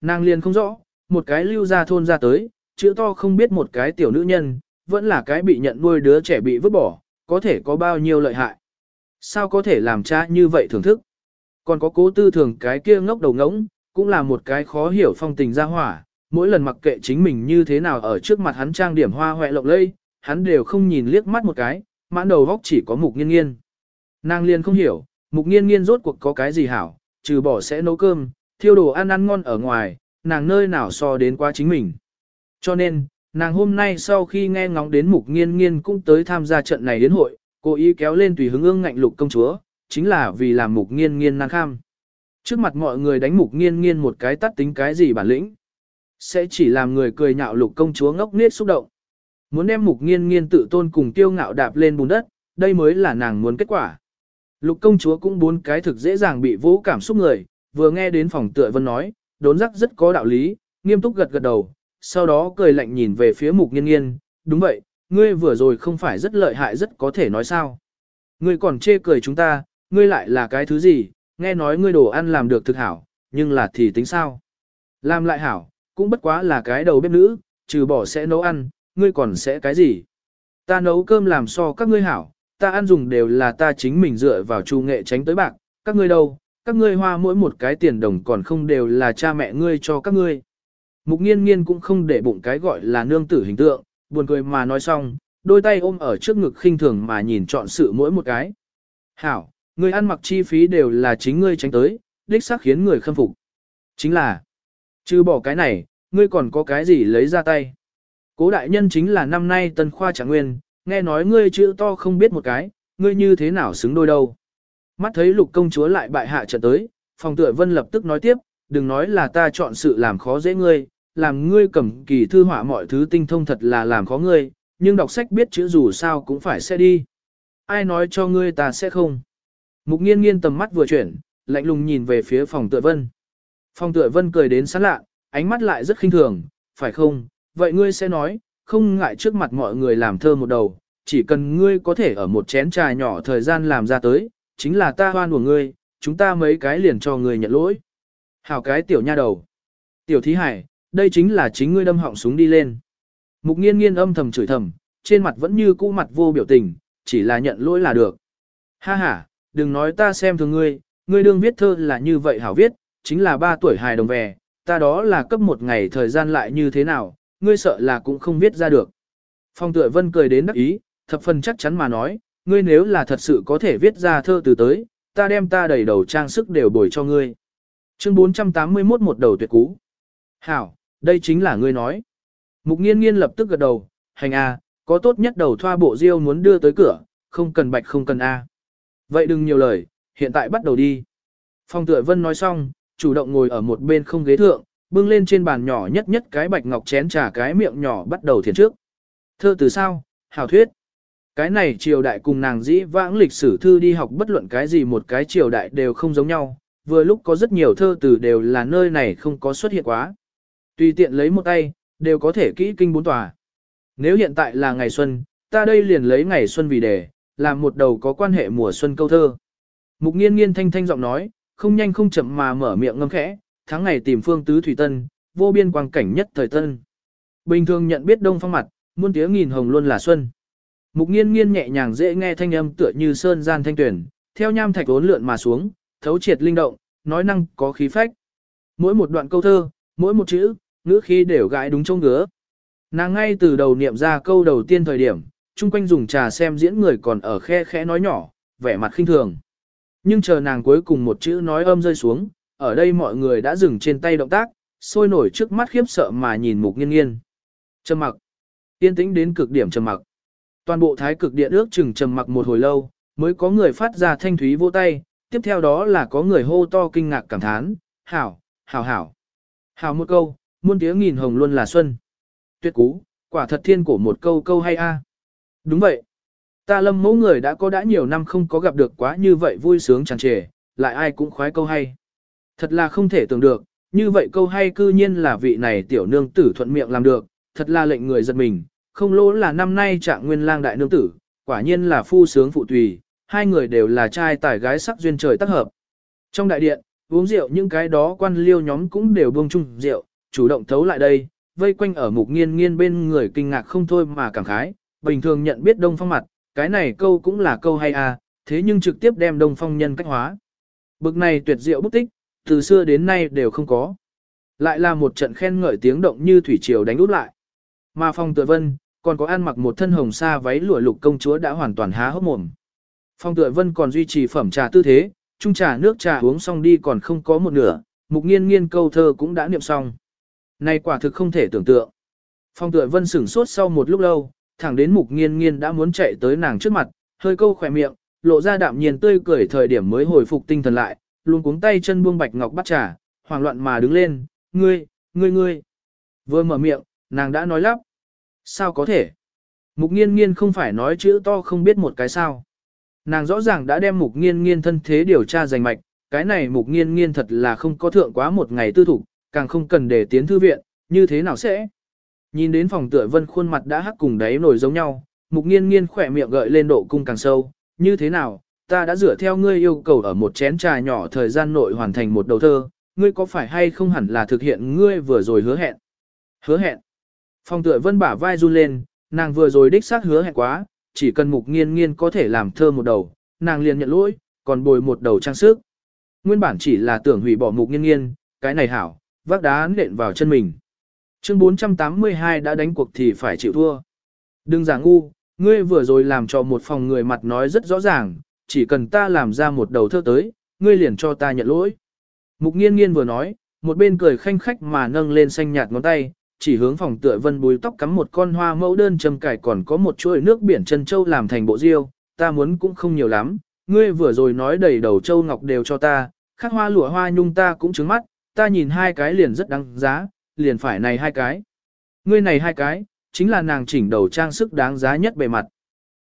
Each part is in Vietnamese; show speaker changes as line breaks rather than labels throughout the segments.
Nàng liền không rõ, một cái lưu ra thôn ra tới, chữ to không biết một cái tiểu nữ nhân, vẫn là cái bị nhận nuôi đứa trẻ bị vứt bỏ, có thể có bao nhiêu lợi hại. Sao có thể làm cha như vậy thưởng thức? Còn có cố tư thường cái kia ngốc đầu ngỗng, cũng là một cái khó hiểu phong tình ra hỏa, mỗi lần mặc kệ chính mình như thế nào ở trước mặt hắn trang điểm hoa hoẹ lộng lây, hắn đều không nhìn liếc mắt một cái, mãn đầu góc chỉ có mục nghiên nghiên. Nàng liền không hiểu, mục nghiên nghiên rốt cuộc có cái gì hảo, trừ bỏ sẽ nấu cơm, thiêu đồ ăn ăn ngon ở ngoài, nàng nơi nào so đến quá chính mình. Cho nên, nàng hôm nay sau khi nghe ngóng đến mục nghiên nghiên cũng tới tham gia trận này đến hội, cố ý kéo lên tùy hứng ương ngạnh lục công chúa, chính là vì làm mục nghiên nghiên năng kham. Trước mặt mọi người đánh mục nghiên nghiên một cái tắt tính cái gì bản lĩnh. Sẽ chỉ làm người cười nhạo lục công chúa ngốc nết xúc động. Muốn đem mục nghiên nghiên tự tôn cùng tiêu ngạo đạp lên bùn đất, đây mới là nàng muốn kết quả. Lục công chúa cũng bốn cái thực dễ dàng bị vũ cảm xúc người, vừa nghe đến phòng tựa vân nói, đốn giác rất có đạo lý, nghiêm túc gật gật đầu, sau đó cười lạnh nhìn về phía mục nghiên nghiên, đúng vậy, ngươi vừa rồi không phải rất lợi hại rất có thể nói sao. Ngươi còn chê cười chúng ta, ngươi lại là cái thứ gì, nghe nói ngươi đồ ăn làm được thực hảo, nhưng là thì tính sao. Làm lại hảo, cũng bất quá là cái đầu bếp nữ, trừ bỏ sẽ nấu ăn, ngươi còn sẽ cái gì. Ta nấu cơm làm so các ngươi hảo, ta ăn dùng đều là ta chính mình dựa vào chu nghệ tránh tới bạc, các ngươi đâu, các ngươi hoa mỗi một cái tiền đồng còn không đều là cha mẹ ngươi cho các ngươi. Mục nghiên nghiên cũng không để bụng cái gọi là nương tử hình tượng, buồn cười mà nói xong, đôi tay ôm ở trước ngực khinh thường mà nhìn chọn sự mỗi một cái. Hảo, ngươi ăn mặc chi phí đều là chính ngươi tránh tới, đích xác khiến người khâm phục. Chính là, trừ bỏ cái này, ngươi còn có cái gì lấy ra tay. Cố đại nhân chính là năm nay tân khoa trạng nguyên, nghe nói ngươi chữ to không biết một cái, ngươi như thế nào xứng đôi đâu. Mắt thấy lục công chúa lại bại hạ trận tới, phòng tựa vân lập tức nói tiếp, đừng nói là ta chọn sự làm khó dễ ngươi, làm ngươi cầm kỳ thư họa mọi thứ tinh thông thật là làm khó ngươi, nhưng đọc sách biết chữ dù sao cũng phải sẽ đi. Ai nói cho ngươi ta sẽ không. Mục nghiên nghiên tầm mắt vừa chuyển, lạnh lùng nhìn về phía phòng tựa vân. Phòng tựa vân cười đến sán lạ, ánh mắt lại rất khinh thường, phải không, vậy ngươi sẽ nói, không ngại trước mặt mọi người làm thơ một đầu, chỉ cần ngươi có thể ở một chén trà nhỏ thời gian làm ra tới, chính là ta hoan của ngươi, chúng ta mấy cái liền cho ngươi nhận lỗi. Hảo cái tiểu nha đầu. Tiểu thí hải, đây chính là chính ngươi đâm họng súng đi lên. Mục nghiên nghiên âm thầm chửi thầm, trên mặt vẫn như cũ mặt vô biểu tình, chỉ là nhận lỗi là được. Ha ha, đừng nói ta xem thường ngươi, ngươi đương viết thơ là như vậy hảo viết, chính là ba tuổi hài đồng về, ta đó là cấp một ngày thời gian lại như thế nào, ngươi sợ là cũng không viết ra được. Phong tựa vân cười đến đắc ý, thập phần chắc chắn mà nói, ngươi nếu là thật sự có thể viết ra thơ từ tới, ta đem ta đầy đầu trang sức đều bồi cho ngươi. Chương 481 một đầu tuyệt cú. Hảo, đây chính là ngươi nói. Mục nghiên nghiên lập tức gật đầu, hành a, có tốt nhất đầu thoa bộ diêu muốn đưa tới cửa, không cần bạch không cần a. Vậy đừng nhiều lời, hiện tại bắt đầu đi. Phong tựa vân nói xong, chủ động ngồi ở một bên không ghế thượng, bưng lên trên bàn nhỏ nhất nhất cái bạch ngọc chén trà cái miệng nhỏ bắt đầu thiền trước. Thơ từ sao? Hảo thuyết. Cái này triều đại cùng nàng dĩ vãng lịch sử thư đi học bất luận cái gì một cái triều đại đều không giống nhau, vừa lúc có rất nhiều thơ từ đều là nơi này không có xuất hiện quá. Tùy tiện lấy một tay, đều có thể kỹ kinh bốn tòa. Nếu hiện tại là ngày xuân, ta đây liền lấy ngày xuân vì đề, làm một đầu có quan hệ mùa xuân câu thơ. Mục nghiên nghiên thanh thanh giọng nói, không nhanh không chậm mà mở miệng ngâm khẽ, tháng ngày tìm phương tứ thủy tân, vô biên quang cảnh nhất thời tân. Bình thường nhận biết đông phong mặt, muôn tiếng nghìn hồng luôn là xuân. Mục nghiên nghiên nhẹ nhàng dễ nghe thanh âm tựa như sơn gian thanh tuyển, theo nham thạch ốn lượn mà xuống, thấu triệt linh động, nói năng có khí phách. Mỗi một đoạn câu thơ, mỗi một chữ, ngữ khí đều gãi đúng trong ngứa. Nàng ngay từ đầu niệm ra câu đầu tiên thời điểm, chung quanh dùng trà xem diễn người còn ở khe khẽ nói nhỏ, vẻ mặt khinh thường. Nhưng chờ nàng cuối cùng một chữ nói âm rơi xuống, ở đây mọi người đã dừng trên tay động tác, sôi nổi trước mắt khiếp sợ mà nhìn mục nghiên nghiên. Trầm mặc. Yên tĩnh đến cực điểm trầm mặc. Toàn bộ thái cực điện ước chừng trầm mặc một hồi lâu, mới có người phát ra thanh thúy vô tay, tiếp theo đó là có người hô to kinh ngạc cảm thán, hảo, hảo hảo. Hảo một câu, muôn tiếng nghìn hồng luôn là xuân. Tuyệt cú, quả thật thiên cổ một câu câu hay a. Đúng vậy. Ta lâm mẫu người đã có đã nhiều năm không có gặp được quá như vậy vui sướng tràn trề, lại ai cũng khoái câu hay. Thật là không thể tưởng được, như vậy câu hay cư nhiên là vị này tiểu nương tử thuận miệng làm được, thật là lệnh người giật mình, không lỗ là năm nay trạng nguyên lang đại nương tử, quả nhiên là phu sướng phụ tùy, hai người đều là trai tài gái sắc duyên trời tác hợp. Trong đại điện, Uống rượu những cái đó quan liêu nhóm cũng đều buông chung rượu, chủ động thấu lại đây, vây quanh ở mục nghiên nghiên bên người kinh ngạc không thôi mà cảm khái, bình thường nhận biết đông phong mặt, cái này câu cũng là câu hay à, thế nhưng trực tiếp đem đông phong nhân cách hóa. Bực này tuyệt diệu bút tích, từ xưa đến nay đều không có. Lại là một trận khen ngợi tiếng động như thủy triều đánh út lại. Mà phong tự vân, còn có ăn mặc một thân hồng sa váy lụa lục công chúa đã hoàn toàn há hốc mồm. Phong tựa vân còn duy trì phẩm trà tư thế, chung trà nước trà uống xong đi còn không có một nửa, mục nghiên nghiên câu thơ cũng đã niệm xong. Này quả thực không thể tưởng tượng. Phong tựa vân sửng sốt sau một lúc lâu, thẳng đến mục nghiên nghiên đã muốn chạy tới nàng trước mặt, hơi câu khỏe miệng, lộ ra đạm nhiên tươi cười thời điểm mới hồi phục tinh thần lại, luôn cuống tay chân buông bạch ngọc bắt trà, hoảng loạn mà đứng lên, ngươi, ngươi ngươi. Vừa mở miệng, nàng đã nói lắp. Sao có thể? Mục nghiên nghiên không phải nói chữ to không biết một cái sao. Nàng rõ ràng đã đem mục nghiên nghiên thân thế điều tra giành mạch, cái này mục nghiên nghiên thật là không có thượng quá một ngày tư thủ, càng không cần để tiến thư viện, như thế nào sẽ? Nhìn đến phòng tựa vân khuôn mặt đã hắc cùng đáy nổi giống nhau, mục nghiên nghiên khỏe miệng gợi lên độ cung càng sâu, như thế nào, ta đã dựa theo ngươi yêu cầu ở một chén trà nhỏ thời gian nội hoàn thành một đầu thơ, ngươi có phải hay không hẳn là thực hiện ngươi vừa rồi hứa hẹn? Hứa hẹn. Phong tựa vân bả vai run lên, nàng vừa rồi đích xác hứa hẹn quá, chỉ cần mục nghiên nghiên có thể làm thơ một đầu, nàng liền nhận lỗi, còn bồi một đầu trang sức. Nguyên bản chỉ là tưởng hủy bỏ mục nghiên nghiên, cái này hảo, vác đá nện vào chân mình. Chương 482 đã đánh cuộc thì phải chịu thua. Đừng giả ngu, ngươi vừa rồi làm cho một phòng người mặt nói rất rõ ràng, chỉ cần ta làm ra một đầu thơ tới, ngươi liền cho ta nhận lỗi. Mục nghiên nghiên vừa nói, một bên cười khanh khách mà nâng lên xanh nhạt ngón tay, chỉ hướng phòng tựa vân bùi tóc cắm một con hoa mẫu đơn châm cải còn có một chuỗi nước biển chân châu làm thành bộ diêu, ta muốn cũng không nhiều lắm, ngươi vừa rồi nói đầy đầu châu ngọc đều cho ta, khắc hoa lụa hoa nhung ta cũng trứng mắt, ta nhìn hai cái liền rất đáng giá, liền phải này hai cái. Ngươi này hai cái, chính là nàng chỉnh đầu trang sức đáng giá nhất bề mặt.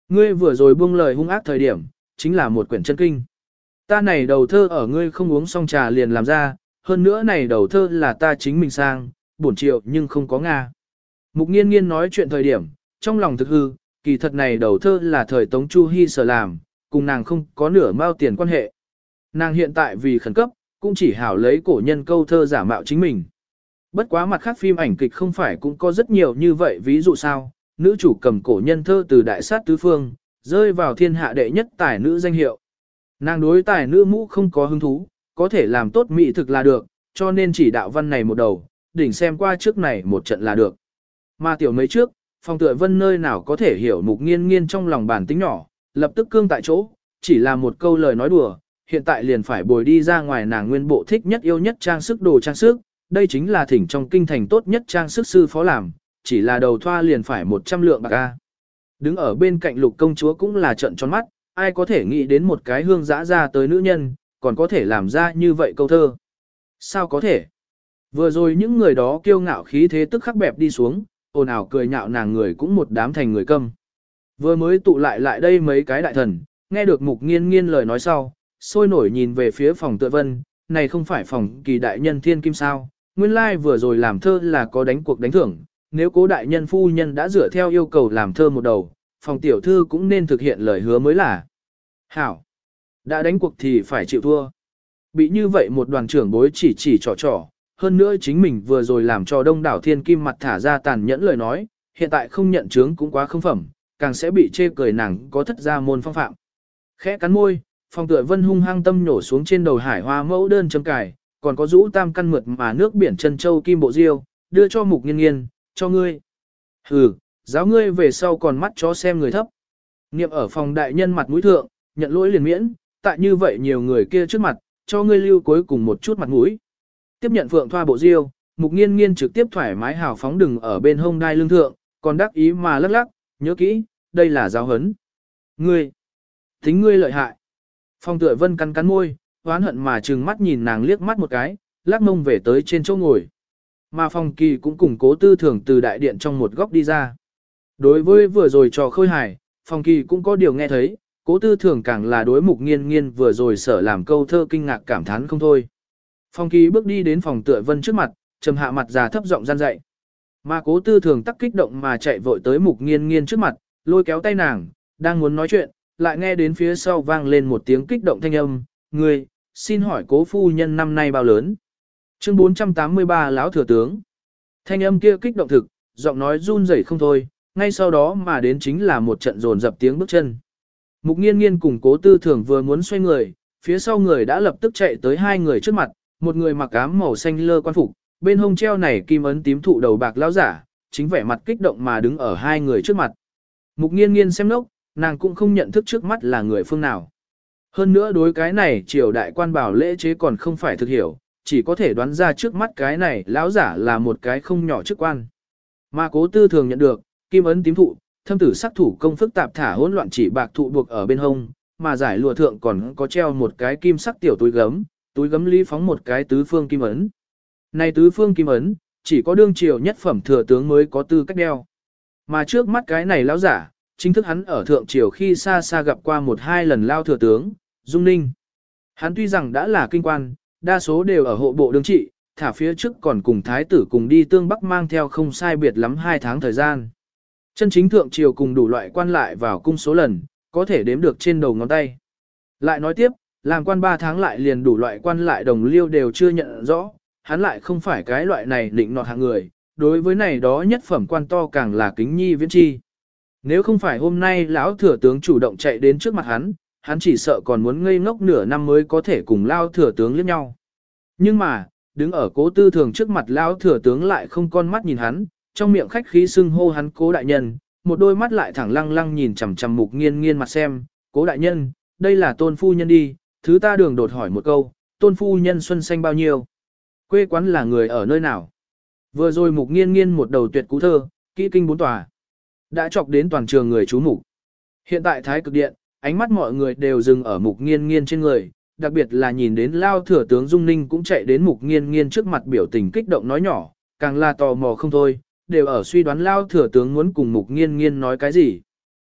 Ngươi vừa rồi buông lời hung ác thời điểm, chính là một quyển chân kinh. Ta này đầu thơ ở ngươi không uống xong trà liền làm ra, hơn nữa này đầu thơ là ta chính mình sang, bổn triệu nhưng không có Nga. Mục nghiên nghiên nói chuyện thời điểm, trong lòng thực hư, kỳ thật này đầu thơ là thời Tống Chu Hi sở làm, cùng nàng không có nửa mao tiền quan hệ. Nàng hiện tại vì khẩn cấp, cũng chỉ hảo lấy cổ nhân câu thơ giả mạo chính mình. Bất quá mặt khác phim ảnh kịch không phải cũng có rất nhiều như vậy ví dụ sao, nữ chủ cầm cổ nhân thơ từ đại sát tứ phương, rơi vào thiên hạ đệ nhất tài nữ danh hiệu. Nàng đối tài nữ mũ không có hứng thú, có thể làm tốt mỹ thực là được, cho nên chỉ đạo văn này một đầu, đỉnh xem qua trước này một trận là được. Mà tiểu mấy trước, phong tựa vân nơi nào có thể hiểu mục nghiên nghiên trong lòng bản tính nhỏ, lập tức cương tại chỗ, chỉ là một câu lời nói đùa, hiện tại liền phải bồi đi ra ngoài nàng nguyên bộ thích nhất yêu nhất trang sức đồ trang sức, đây chính là thỉnh trong kinh thành tốt nhất trang sức sư phó làm, chỉ là đầu thoa liền phải 100 lượng bạc a. Đứng ở bên cạnh lục công chúa cũng là trận tròn mắt, ai có thể nghĩ đến một cái hương dã ra tới nữ nhân, còn có thể làm ra như vậy câu thơ. Sao có thể? Vừa rồi những người đó kiêu ngạo khí thế tức khắc bẹp đi xuống, ồn ào cười nhạo nàng người cũng một đám thành người câm. Vừa mới tụ lại lại đây mấy cái đại thần, nghe được mục nghiên nghiên lời nói sau, sôi nổi nhìn về phía phòng tựa vân, này không phải phòng kỳ đại nhân thiên kim sao, nguyên lai like vừa rồi làm thơ là có đánh cuộc đánh thưởng, nếu cố đại nhân phu nhân đã dựa theo yêu cầu làm thơ một đầu, phòng tiểu thư cũng nên thực hiện lời hứa mới là. Hảo! Đã đánh cuộc thì phải chịu thua. Bị như vậy một đoàn trưởng bối chỉ chỉ trò trò, hơn nữa chính mình vừa rồi làm cho đông đảo thiên kim mặt thả ra tàn nhẫn lời nói, hiện tại không nhận chứng cũng quá không phẩm, càng sẽ bị chê cười nàng có thất ra môn phong phạm. Khẽ cắn môi, phong tựa vân hung hăng tâm nhổ xuống trên đầu hải hoa mẫu đơn châm cài, còn có rũ tam căn mượt mà nước biển chân châu kim bộ diêu, đưa cho mục nghiên nghiên, cho ngươi. Hừ, giáo ngươi về sau còn mắt chó xem người thấp. Niệm ở phòng đại nhân mặt mũi thượng, nhận lỗi liền miễn, tại như vậy nhiều người kia trước mặt, cho ngươi lưu cuối cùng một chút mặt mũi. Tiếp nhận phượng thoa bộ diêu, mục nghiên nghiên trực tiếp thoải mái hào phóng đừng ở bên hông đai lương thượng, còn đắc ý mà lắc lắc, nhớ kỹ, đây là giáo hấn. Ngươi, tính ngươi lợi hại. Phong tựa vân cắn cắn môi, oán hận mà trừng mắt nhìn nàng liếc mắt một cái, lắc mông về tới trên chỗ ngồi. Mà phong kỳ cũng cùng cố tư thường từ đại điện trong một góc đi ra. Đối với vừa rồi trò khôi hài, phong kỳ cũng có điều nghe thấy, cố tư thường càng là đối mục nghiên nghiên vừa rồi sở làm câu thơ kinh ngạc cảm thán không thôi. Phong kỳ bước đi đến phòng tựa vân trước mặt, trầm hạ mặt già thấp giọng gian dạy. Mà cố tư thường tắc kích động mà chạy vội tới mục nghiên nghiên trước mặt, lôi kéo tay nàng, đang muốn nói chuyện, lại nghe đến phía sau vang lên một tiếng kích động thanh âm, ngươi, xin hỏi cố phu nhân năm nay bao lớn? Chương 483 lão thừa tướng. Thanh âm kia kích động thực, giọng nói run rẩy không thôi, ngay sau đó mà đến chính là một trận rồn dập tiếng bước chân. Mục nghiên nghiên cùng cố tư thường vừa muốn xoay người, phía sau người đã lập tức chạy tới hai người trước mặt, một người mặc ám màu xanh lơ quan phục, bên hông treo này kim ấn tím thụ đầu bạc lão giả, chính vẻ mặt kích động mà đứng ở hai người trước mặt. Mục nghiên nghiên xem nốc, nàng cũng không nhận thức trước mắt là người phương nào. Hơn nữa đối cái này triều đại quan bảo lễ chế còn không phải thực hiểu, chỉ có thể đoán ra trước mắt cái này lão giả là một cái không nhỏ chức quan. Mà cố tư thường nhận được, kim ấn tím thụ, thâm tử sắc thủ công phức tạp thả hỗn loạn chỉ bạc thụ buộc ở bên hông, mà giải lụa thượng còn có treo một cái kim sắc tiểu túi gấm, túi gấm lý phóng một cái tứ phương kim ấn. Này tứ phương kim ấn, chỉ có đương triều nhất phẩm thừa tướng mới có tư cách đeo. Mà trước mắt cái này lão giả, chính thức hắn ở thượng triều khi xa xa gặp qua một hai lần lao thừa tướng, Dung Ninh. Hắn tuy rằng đã là kinh quan, đa số đều ở hộ bộ đương trị, thả phía trước còn cùng thái tử cùng đi tương bắc mang theo không sai biệt lắm hai tháng thời gian. Chân chính thượng triều cùng đủ loại quan lại vào cung số lần, có thể đếm được trên đầu ngón tay. Lại nói tiếp, làm quan ba tháng lại liền đủ loại quan lại đồng liêu đều chưa nhận rõ, hắn lại không phải cái loại này định nọt hạng người, đối với này đó nhất phẩm quan to càng là kính nhi viễn chi. Nếu không phải hôm nay lão thừa tướng chủ động chạy đến trước mặt hắn, hắn chỉ sợ còn muốn ngây ngốc nửa năm mới có thể cùng lao thừa tướng liếc nhau. Nhưng mà, đứng ở cố tư thường trước mặt lão thừa tướng lại không con mắt nhìn hắn, trong miệng khách khí xưng hô hắn cố đại nhân, một đôi mắt lại thẳng lăng lăng nhìn chằm chằm mục nghiên nghiên mặt xem, cố đại nhân, đây là tôn phu nhân đi, thứ ta đường đột hỏi một câu, tôn phu nhân xuân xanh bao nhiêu? Quê quán là người ở nơi nào? Vừa rồi mục nghiên nghiên một đầu tuyệt cú thơ, kỹ kinh bốn tòa. Đã chọc đến toàn trường người chú mục. Hiện tại thái cực điện, ánh mắt mọi người đều dừng ở mục nghiên nghiên trên người, đặc biệt là nhìn đến lao thừa tướng Dung Ninh cũng chạy đến mục nghiên nghiên trước mặt biểu tình kích động nói nhỏ, càng là tò mò không thôi, đều ở suy đoán lao thừa tướng muốn cùng mục nghiên nghiên nói cái gì.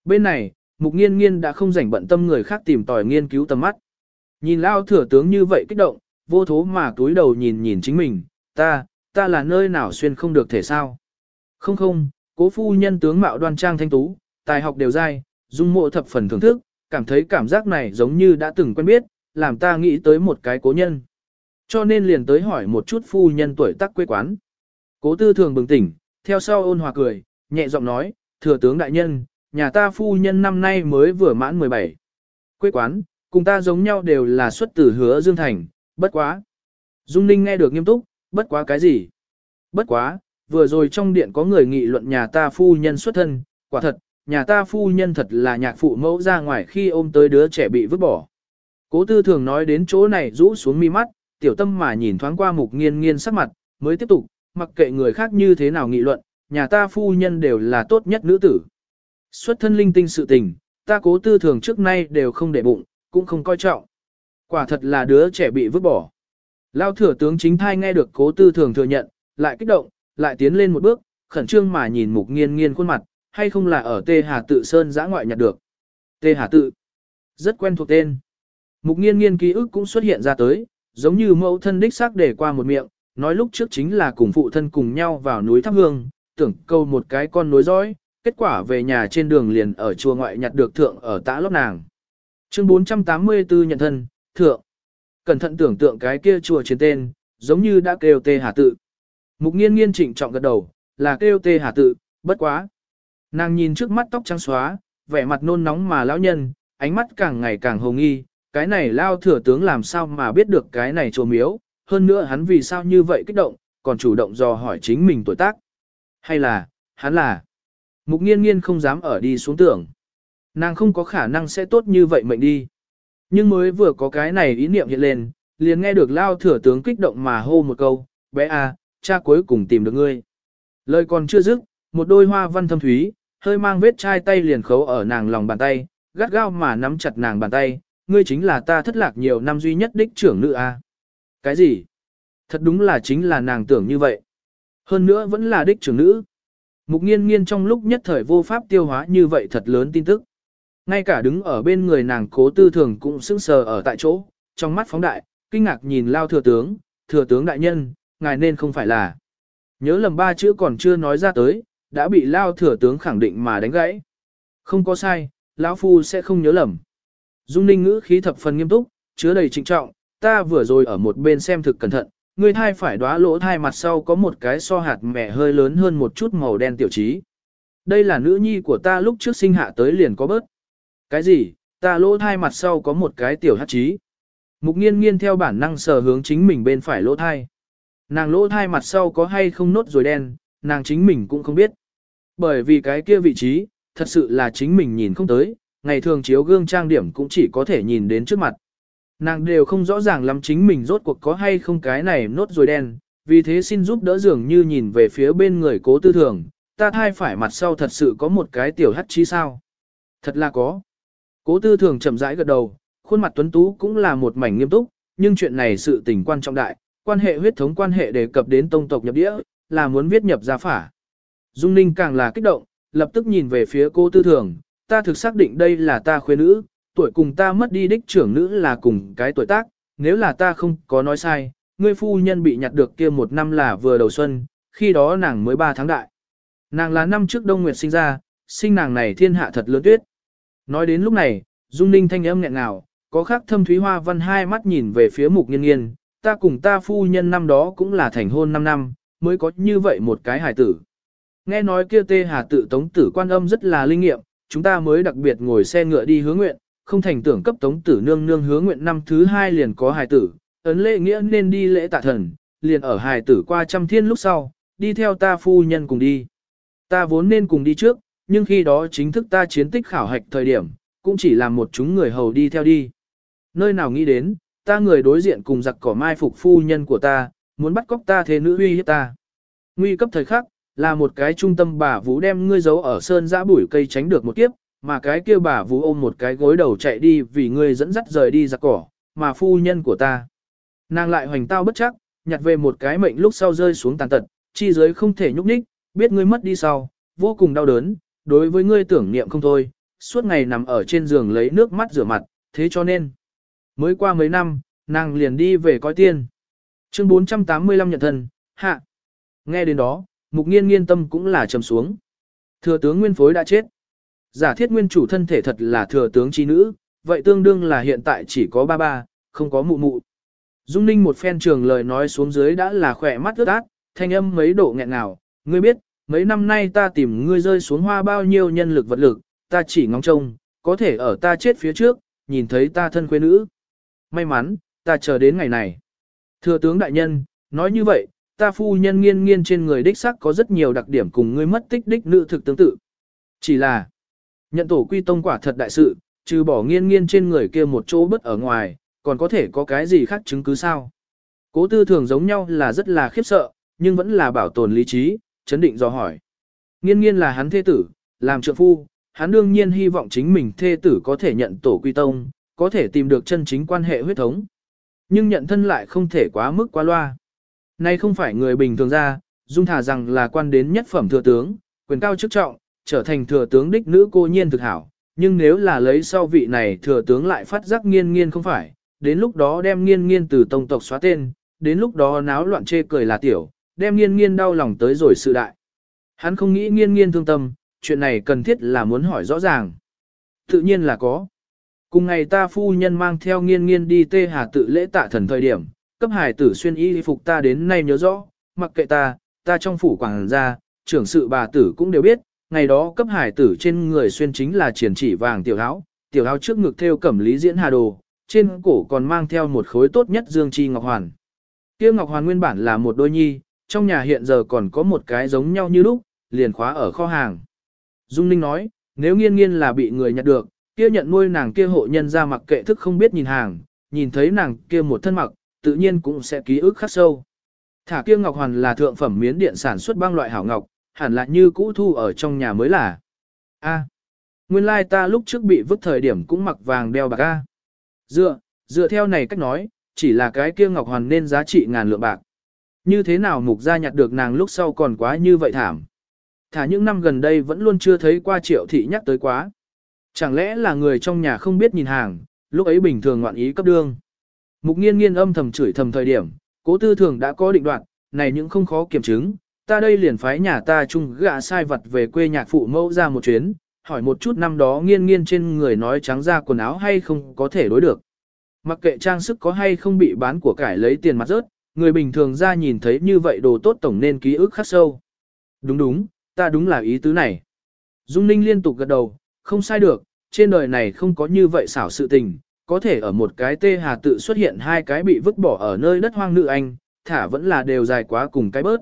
Bên này, mục nghiên nghiên đã không rảnh bận tâm người khác tìm tòi nghiên cứu tầm mắt. Nhìn lao thừa tướng như vậy kích động, vô thố mà túi đầu nhìn nhìn chính mình, ta, ta là nơi nào xuyên không được thể sao. Không không, cố phu nhân tướng mạo đoan trang thanh tú, tài học đều dai, dung mộ thập phần thưởng thức, cảm thấy cảm giác này giống như đã từng quen biết, làm ta nghĩ tới một cái cố nhân. Cho nên liền tới hỏi một chút phu nhân tuổi tác quê quán. Cố tư thường bừng tỉnh, theo sau ôn hòa cười, nhẹ giọng nói, thừa tướng đại nhân, nhà ta phu nhân năm nay mới vừa mãn 17. Quê quán, cùng ta giống nhau đều là xuất tử hứa Dương Thành, bất quá. Dung Ninh nghe được nghiêm túc, bất quá cái gì? Bất quá, vừa rồi trong điện có người nghị luận nhà ta phu nhân xuất thân, quả thật, nhà ta phu nhân thật là nhạc phụ mẫu ra ngoài khi ôm tới đứa trẻ bị vứt bỏ. Cố tư thường nói đến chỗ này rũ xuống mi mắt, tiểu tâm mà nhìn thoáng qua mục nghiên nghiên sắc mặt, mới tiếp tục, mặc kệ người khác như thế nào nghị luận, nhà ta phu nhân đều là tốt nhất nữ tử. Xuất thân linh tinh sự tình, ta cố tư thường trước nay đều không để bụng, cũng không coi trọng. Quả thật là đứa trẻ bị vứt bỏ. Lao thừa tướng chính thai nghe được cố tư thường thừa nhận, lại kích động, lại tiến lên một bước, khẩn trương mà nhìn mục nghiên nghiên khuôn mặt, hay không là ở Tê Hà Tự Sơn giã ngoại nhặt được. Tê Hà Tự. Rất quen thuộc tên. Mục nghiên nghiên ký ức cũng xuất hiện ra tới, giống như mẫu thân đích xác để qua một miệng, nói lúc trước chính là cùng phụ thân cùng nhau vào núi thắp hương, tưởng câu một cái con nối dõi, kết quả về nhà trên đường liền ở chùa ngoại nhặt được thượng ở tã lót nàng. Chương 484 nhận thân, thượng. Cẩn thận tưởng tượng cái kia chùa trên tên, giống như đã kêu tê hà tự. Mục nghiên nghiên trịnh trọng gật đầu, là kêu tê hà tự, bất quá. Nàng nhìn trước mắt tóc trắng xóa, vẻ mặt nôn nóng mà lão nhân, ánh mắt càng ngày càng hồng nghi, cái này lao thừa tướng làm sao mà biết được cái này chùa miếu, hơn nữa hắn vì sao như vậy kích động, còn chủ động dò hỏi chính mình tuổi tác. Hay là, hắn là, mục nghiên nghiên không dám ở đi xuống tưởng. Nàng không có khả năng sẽ tốt như vậy mệnh đi. Nhưng mới vừa có cái này ý niệm hiện lên, liền nghe được lao thừa tướng kích động mà hô một câu, bé à, cha cuối cùng tìm được ngươi. Lời còn chưa dứt, một đôi hoa văn thâm thúy, hơi mang vết chai tay liền khấu ở nàng lòng bàn tay, gắt gao mà nắm chặt nàng bàn tay, ngươi chính là ta thất lạc nhiều năm duy nhất đích trưởng nữ a. Cái gì? Thật đúng là chính là nàng tưởng như vậy. Hơn nữa vẫn là đích trưởng nữ. Mục nghiên nghiên trong lúc nhất thời vô pháp tiêu hóa như vậy thật lớn tin tức. Ngay cả đứng ở bên người nàng cố tư thường cũng sững sờ ở tại chỗ, trong mắt phóng đại, kinh ngạc nhìn lao thừa tướng, thừa tướng đại nhân, ngài nên không phải là. Nhớ lầm ba chữ còn chưa nói ra tới, đã bị lao thừa tướng khẳng định mà đánh gãy. Không có sai, lão phu sẽ không nhớ lầm. Dung ninh ngữ khí thập phần nghiêm túc, chứa đầy trịnh trọng, ta vừa rồi ở một bên xem thực cẩn thận, người thai phải đóa lỗ thai mặt sau có một cái so hạt mẹ hơi lớn hơn một chút màu đen tiểu trí. Đây là nữ nhi của ta lúc trước sinh hạ tới liền có bớt. Cái gì, ta lỗ thai mặt sau có một cái tiểu hát trí. Mục nghiên nghiên theo bản năng sờ hướng chính mình bên phải lỗ thai. Nàng lỗ thai mặt sau có hay không nốt rồi đen, nàng chính mình cũng không biết. Bởi vì cái kia vị trí, thật sự là chính mình nhìn không tới, ngày thường chiếu gương trang điểm cũng chỉ có thể nhìn đến trước mặt. Nàng đều không rõ ràng lắm chính mình rốt cuộc có hay không cái này nốt rồi đen, vì thế xin giúp đỡ dường như nhìn về phía bên người cố tư thường, ta thai phải mặt sau thật sự có một cái tiểu hắt chi sao. Thật là có. Cố tư thường chậm rãi gật đầu, khuôn mặt tuấn tú cũng là một mảnh nghiêm túc, nhưng chuyện này sự tình quan trọng đại, quan hệ huyết thống quan hệ đề cập đến tông tộc nhập đĩa, là muốn viết nhập gia phả. Dung Ninh càng là kích động, lập tức nhìn về phía cô tư thường, ta thực xác định đây là ta khuê nữ, tuổi cùng ta mất đi đích trưởng nữ là cùng cái tuổi tác, nếu là ta không có nói sai, ngươi phu nhân bị nhặt được kia một năm là vừa đầu xuân, khi đó nàng mới 3 tháng đại. Nàng là năm trước Đông Nguyệt sinh ra, sinh nàng này thiên hạ thật lớn tuyết. Nói đến lúc này, Dung Ninh thanh âm nghẹn ngào, có khắc thâm thúy hoa văn hai mắt nhìn về phía mục nghiên nghiên, ta cùng ta phu nhân năm đó cũng là thành hôn 5 năm, mới có như vậy một cái hài tử. Nghe nói kia tê hà tự tống tử quan âm rất là linh nghiệm, chúng ta mới đặc biệt ngồi xe ngựa đi hướng nguyện, không thành tưởng cấp tống tử nương nương hướng nguyện năm thứ hai liền có hài tử, ấn lễ nghĩa nên đi lễ tạ thần, liền ở hài tử qua trăm thiên lúc sau, đi theo ta phu nhân cùng đi. Ta vốn nên cùng đi trước, nhưng khi đó chính thức ta chiến tích khảo hạch thời điểm, cũng chỉ là một chúng người hầu đi theo đi. Nơi nào nghĩ đến, ta người đối diện cùng giặc cỏ mai phục phu nhân của ta, muốn bắt cóc ta thế nữ uy hiếp ta. Nguy cấp thời khắc, là một cái trung tâm bà vũ đem ngươi giấu ở sơn giã bụi cây tránh được một kiếp, mà cái kia bà vũ ôm một cái gối đầu chạy đi vì ngươi dẫn dắt rời đi giặc cỏ, mà phu nhân của ta. Nàng lại hoành tao bất chắc, nhặt về một cái mệnh lúc sau rơi xuống tàn tật, chi giới không thể nhúc nhích, biết ngươi mất đi sau, vô cùng đau đớn, đối với ngươi tưởng niệm không thôi, suốt ngày nằm ở trên giường lấy nước mắt rửa mặt, thế cho nên, mới qua mấy năm, nàng liền đi về coi tiên. Chương 485 nhận thân, hạ. Nghe đến đó, mục nghiên nghiên tâm cũng là trầm xuống. Thừa tướng nguyên phối đã chết. Giả thiết nguyên chủ thân thể thật là thừa tướng chi nữ, vậy tương đương là hiện tại chỉ có ba ba, không có mụ mụ. Dung ninh một phen trường lời nói xuống dưới đã là khỏe mắt ướt át, thanh âm mấy độ nghẹn ngào, ngươi biết, mấy năm nay ta tìm ngươi rơi xuống hoa bao nhiêu nhân lực vật lực, ta chỉ ngóng trông, có thể ở ta chết phía trước, nhìn thấy ta thân quê nữ. May mắn, ta chờ đến ngày này. Thừa tướng đại nhân, nói như vậy, ta phu nhân nghiên nghiên trên người đích sắc có rất nhiều đặc điểm cùng ngươi mất tích đích nữ thực tương tự. Chỉ là, nhận tổ quy tông quả thật đại sự, trừ bỏ nghiên nghiên trên người kia một chỗ bất ở ngoài, còn có thể có cái gì khác chứng cứ sao. Cố tư thường giống nhau là rất là khiếp sợ, nhưng vẫn là bảo tồn lý trí, chấn định do hỏi. Nghiên nghiên là hắn thê tử, làm trượng phu, hắn đương nhiên hy vọng chính mình thê tử có thể nhận tổ quy tông, có thể tìm được chân chính quan hệ huyết thống. Nhưng nhận thân lại không thể quá mức quá loa. Nay không phải người bình thường ra, dung thả rằng là quan đến nhất phẩm thừa tướng, quyền cao chức trọng, trở thành thừa tướng đích nữ cô nhiên thực hảo. Nhưng nếu là lấy sau vị này thừa tướng lại phát giác nghiên nghiên không phải, đến lúc đó đem nghiên nghiên từ tông tộc xóa tên, đến lúc đó náo loạn chê cười là tiểu, đem nghiên nghiên đau lòng tới rồi sự đại. Hắn không nghĩ nghiên nghiên thương tâm, chuyện này cần thiết là muốn hỏi rõ ràng. Tự nhiên là có. Cùng ngày ta phu nhân mang theo nghiên nghiên đi tê hà tự lễ tạ thần thời điểm, cấp hải tử xuyên y phục ta đến nay nhớ rõ, mặc kệ ta, ta trong phủ quảng gia, trưởng sự bà tử cũng đều biết, ngày đó cấp hải tử trên người xuyên chính là triển chỉ vàng tiểu áo, tiểu áo trước ngực theo cẩm lý diễn hà đồ, trên cổ còn mang theo một khối tốt nhất dương chi ngọc hoàn. Kia ngọc hoàn nguyên bản là một đôi nhi, trong nhà hiện giờ còn có một cái giống nhau như lúc, liền khóa ở kho hàng. Dung Ninh nói, nếu nghiên nghiên là bị người nhặt được, kia nhận nuôi nàng kia hộ nhân ra mặc kệ thức không biết nhìn hàng, nhìn thấy nàng kia một thân mặc, tự nhiên cũng sẽ ký ức khắc sâu. Thả kia ngọc hoàn là thượng phẩm miến điện sản xuất băng loại hảo ngọc, hẳn là như cũ thu ở trong nhà mới là. A, nguyên lai ta lúc trước bị vứt thời điểm cũng mặc vàng đeo bạc a. Dựa, dựa theo này cách nói, chỉ là cái kia ngọc hoàn nên giá trị ngàn lượng bạc. Như thế nào mục gia nhặt được nàng lúc sau còn quá như vậy thảm. Thả những năm gần đây vẫn luôn chưa thấy qua triệu thị nhắc tới quá. Chẳng lẽ là người trong nhà không biết nhìn hàng, lúc ấy bình thường ngoạn ý cấp đương. Mục nghiên nghiên âm thầm chửi thầm thời điểm, cố tư thường đã có định đoạn, này những không khó kiểm chứng, ta đây liền phái nhà ta chung gạ sai vật về quê nhạc phụ mẫu ra một chuyến, hỏi một chút năm đó nghiên nghiên trên người nói trắng ra quần áo hay không có thể đối được. Mặc kệ trang sức có hay không bị bán của cải lấy tiền mặt rớt, người bình thường ra nhìn thấy như vậy đồ tốt tổng nên ký ức khắc sâu. Đúng đúng, ta đúng là ý tứ này. Dung Ninh liên tục gật đầu, không sai được, trên đời này không có như vậy xảo sự tình, có thể ở một cái tê hà tự xuất hiện hai cái bị vứt bỏ ở nơi đất hoang nữ anh, thả vẫn là đều dài quá cùng cái bớt.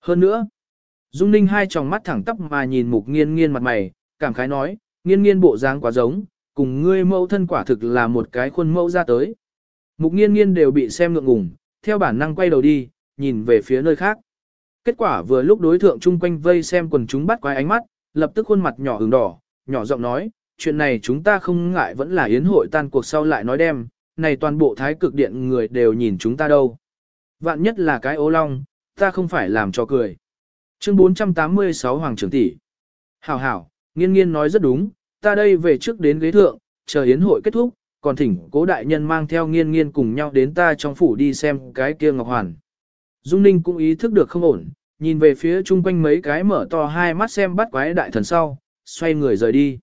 Hơn nữa, Dung Ninh hai tròng mắt thẳng tắp mà nhìn mục nghiên nghiên mặt mày, cảm khái nói, nghiên nghiên bộ dáng quá giống, cùng ngươi mẫu thân quả thực là một cái khuôn mẫu ra tới. Mục nghiên nghiên đều bị xem ngượng ngùng, theo bản năng quay đầu đi, nhìn về phía nơi khác. Kết quả vừa lúc đối thượng chung quanh vây xem quần chúng bắt quái ánh mắt, lập tức khuôn mặt nhỏ ửng đỏ, nhỏ giọng nói, chuyện này chúng ta không ngại vẫn là yến hội tan cuộc sau lại nói đem, này toàn bộ thái cực điện người đều nhìn chúng ta đâu. Vạn nhất là cái ố long, ta không phải làm cho cười. Chương 486 Hoàng trưởng tỷ. Hảo hảo, nghiên nghiên nói rất đúng, ta đây về trước đến ghế thượng, chờ yến hội kết thúc, còn thỉnh cố đại nhân mang theo nghiên nghiên cùng nhau đến ta trong phủ đi xem cái kia ngọc hoàn. Dung Ninh cũng ý thức được không ổn, nhìn về phía chung quanh mấy cái mở to hai mắt xem bắt quái đại thần sau, xoay người rời đi.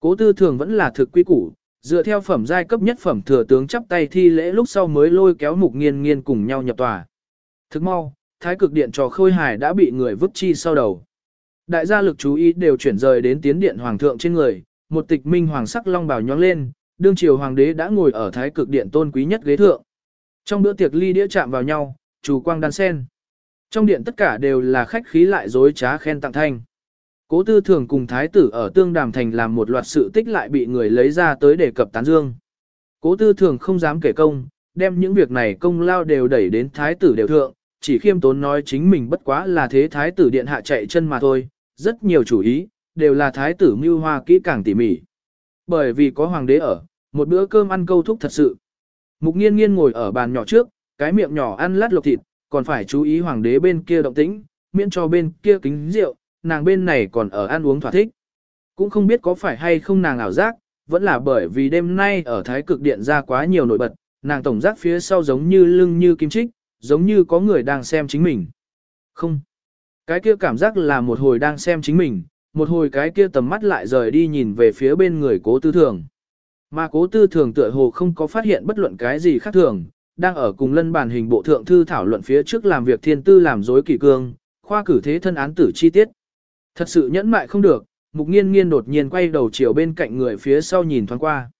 Cố tư thường vẫn là thực quy củ, dựa theo phẩm giai cấp nhất phẩm thừa tướng chắp tay thi lễ lúc sau mới lôi kéo mục nghiên nghiên cùng nhau nhập tòa. Thức mau, thái cực điện trò khôi hài đã bị người vứt chi sau đầu. Đại gia lực chú ý đều chuyển rời đến tiến điện hoàng thượng trên người, một tịch minh hoàng sắc long bào nhóng lên, đương triều hoàng đế đã ngồi ở thái cực điện tôn quý nhất ghế thượng. Trong bữa tiệc ly đĩa chạm vào nhau, chủ quang đan sen. Trong điện tất cả đều là khách khí lại dối trá khen tặng thanh. Cố tư thường cùng thái tử ở tương đàm thành làm một loạt sự tích lại bị người lấy ra tới để cập tán dương. Cố tư thường không dám kể công, đem những việc này công lao đều đẩy đến thái tử đều thượng, chỉ khiêm tốn nói chính mình bất quá là thế thái tử điện hạ chạy chân mà thôi, rất nhiều chủ ý, đều là thái tử mưu hoa kỹ càng tỉ mỉ. Bởi vì có hoàng đế ở, một bữa cơm ăn câu thúc thật sự. Mục nghiên nghiên ngồi ở bàn nhỏ trước, cái miệng nhỏ ăn lát lộc thịt, còn phải chú ý hoàng đế bên kia động tĩnh, miễn cho bên kia kính rượu, nàng bên này còn ở ăn uống thỏa thích. Cũng không biết có phải hay không nàng ảo giác, vẫn là bởi vì đêm nay ở thái cực điện ra quá nhiều nổi bật, nàng tổng giác phía sau giống như lưng như kim trích, giống như có người đang xem chính mình. Không. Cái kia cảm giác là một hồi đang xem chính mình, một hồi cái kia tầm mắt lại rời đi nhìn về phía bên người cố tư thường. Mà cố tư thường tựa hồ không có phát hiện bất luận cái gì khác thường, đang ở cùng lân bản hình bộ thượng thư thảo luận phía trước làm việc thiên tư làm dối kỳ cương, khoa cử thế thân án tử chi tiết. Thật sự nhẫn mại không được, mục nghiên nghiên đột nhiên quay đầu chiều bên cạnh người phía sau nhìn thoáng qua.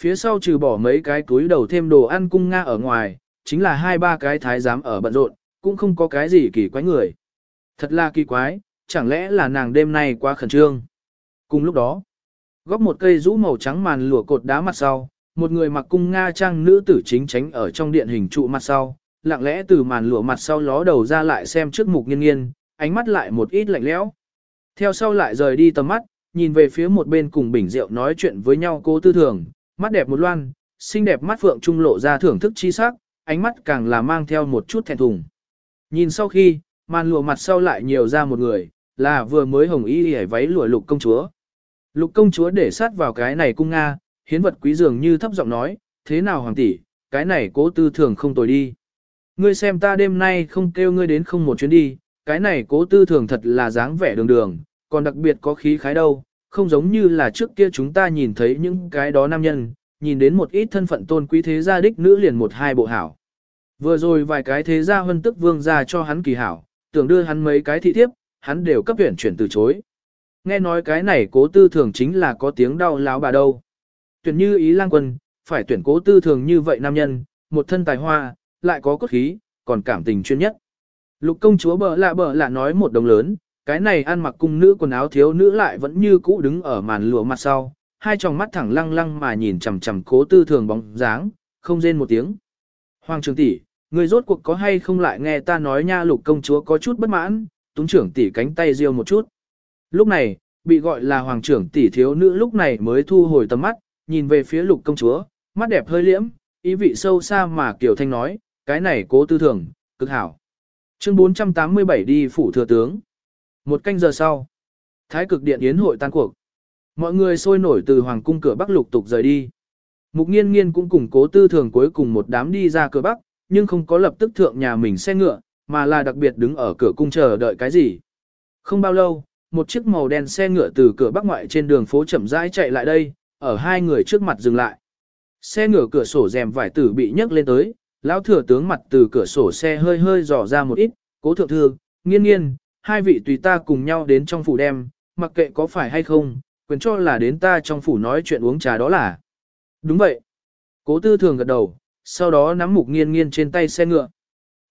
Phía sau trừ bỏ mấy cái túi đầu thêm đồ ăn cung nga ở ngoài, chính là hai ba cái thái giám ở bận rộn, cũng không có cái gì kỳ quái người. Thật là kỳ quái, chẳng lẽ là nàng đêm nay quá khẩn trương. Cùng lúc đó, góc một cây rũ màu trắng màn lụa cột đá mặt sau, một người mặc cung nga trang nữ tử chính tránh ở trong điện hình trụ mặt sau, lặng lẽ từ màn lụa mặt sau ló đầu ra lại xem trước mục nghiên nghiên, ánh mắt lại một ít lạnh lẽo. Theo sau lại rời đi tầm mắt, nhìn về phía một bên cùng bình rượu nói chuyện với nhau cô tư thường, mắt đẹp một loan, xinh đẹp mắt phượng trung lộ ra thưởng thức chi sắc, ánh mắt càng là mang theo một chút thẹn thùng. Nhìn sau khi, màn lụa mặt sau lại nhiều ra một người, là vừa mới hồng y hề váy lụa lục công chúa. Lục công chúa để sát vào cái này cung Nga, hiến vật quý dường như thấp giọng nói, thế nào hoàng tỷ, cái này cố tư thường không tồi đi. Ngươi xem ta đêm nay không kêu ngươi đến không một chuyến đi, cái này cố tư thường thật là dáng vẻ đường đường, còn đặc biệt có khí khái đâu, không giống như là trước kia chúng ta nhìn thấy những cái đó nam nhân, nhìn đến một ít thân phận tôn quý thế gia đích nữ liền một hai bộ hảo. Vừa rồi vài cái thế gia hân tức vương ra cho hắn kỳ hảo, tưởng đưa hắn mấy cái thị thiếp, hắn đều cấp tuyển chuyển từ chối. Nghe nói cái này cố tư thường chính là có tiếng đau láo bà đâu. Tuyển như ý lang quân, phải tuyển cố tư thường như vậy nam nhân, một thân tài hoa, lại có cốt khí, còn cảm tình chuyên nhất. Lục công chúa bờ lạ bờ lạ nói một đồng lớn, cái này ăn mặc cung nữ quần áo thiếu nữ lại vẫn như cũ đứng ở màn lụa mặt sau, hai tròng mắt thẳng lăng lăng mà nhìn chằm chằm cố tư thường bóng dáng, không rên một tiếng. Hoàng trưởng tỷ, người rốt cuộc có hay không lại nghe ta nói nha lục công chúa có chút bất mãn, túng trưởng tỷ cánh tay riêu một chút. Lúc này, bị gọi là hoàng trưởng tỷ thiếu nữ lúc này mới thu hồi tầm mắt, nhìn về phía lục công chúa, mắt đẹp hơi liễm, ý vị sâu xa mà Kiều Thanh nói, cái này cố tư thường, cực hảo. Chương 487 đi phủ thừa tướng. Một canh giờ sau, thái cực điện yến hội tan cuộc. Mọi người sôi nổi từ hoàng cung cửa bắc lục tục rời đi. Mục nghiên nghiên cũng cùng cố tư thường cuối cùng một đám đi ra cửa bắc, nhưng không có lập tức thượng nhà mình xe ngựa, mà là đặc biệt đứng ở cửa cung chờ đợi cái gì. Không bao lâu, một chiếc màu đen xe ngựa từ cửa bắc ngoại trên đường phố chậm rãi chạy lại đây, ở hai người trước mặt dừng lại. Xe ngựa cửa sổ rèm vải tử bị nhấc lên tới, lão thừa tướng mặt từ cửa sổ xe hơi hơi dò ra một ít, cố thượng thư, nghiên nghiên, hai vị tùy ta cùng nhau đến trong phủ đem, mặc kệ có phải hay không, quyền cho là đến ta trong phủ nói chuyện uống trà đó là. Đúng vậy. Cố tư thường gật đầu, sau đó nắm mục nghiên nghiên trên tay xe ngựa.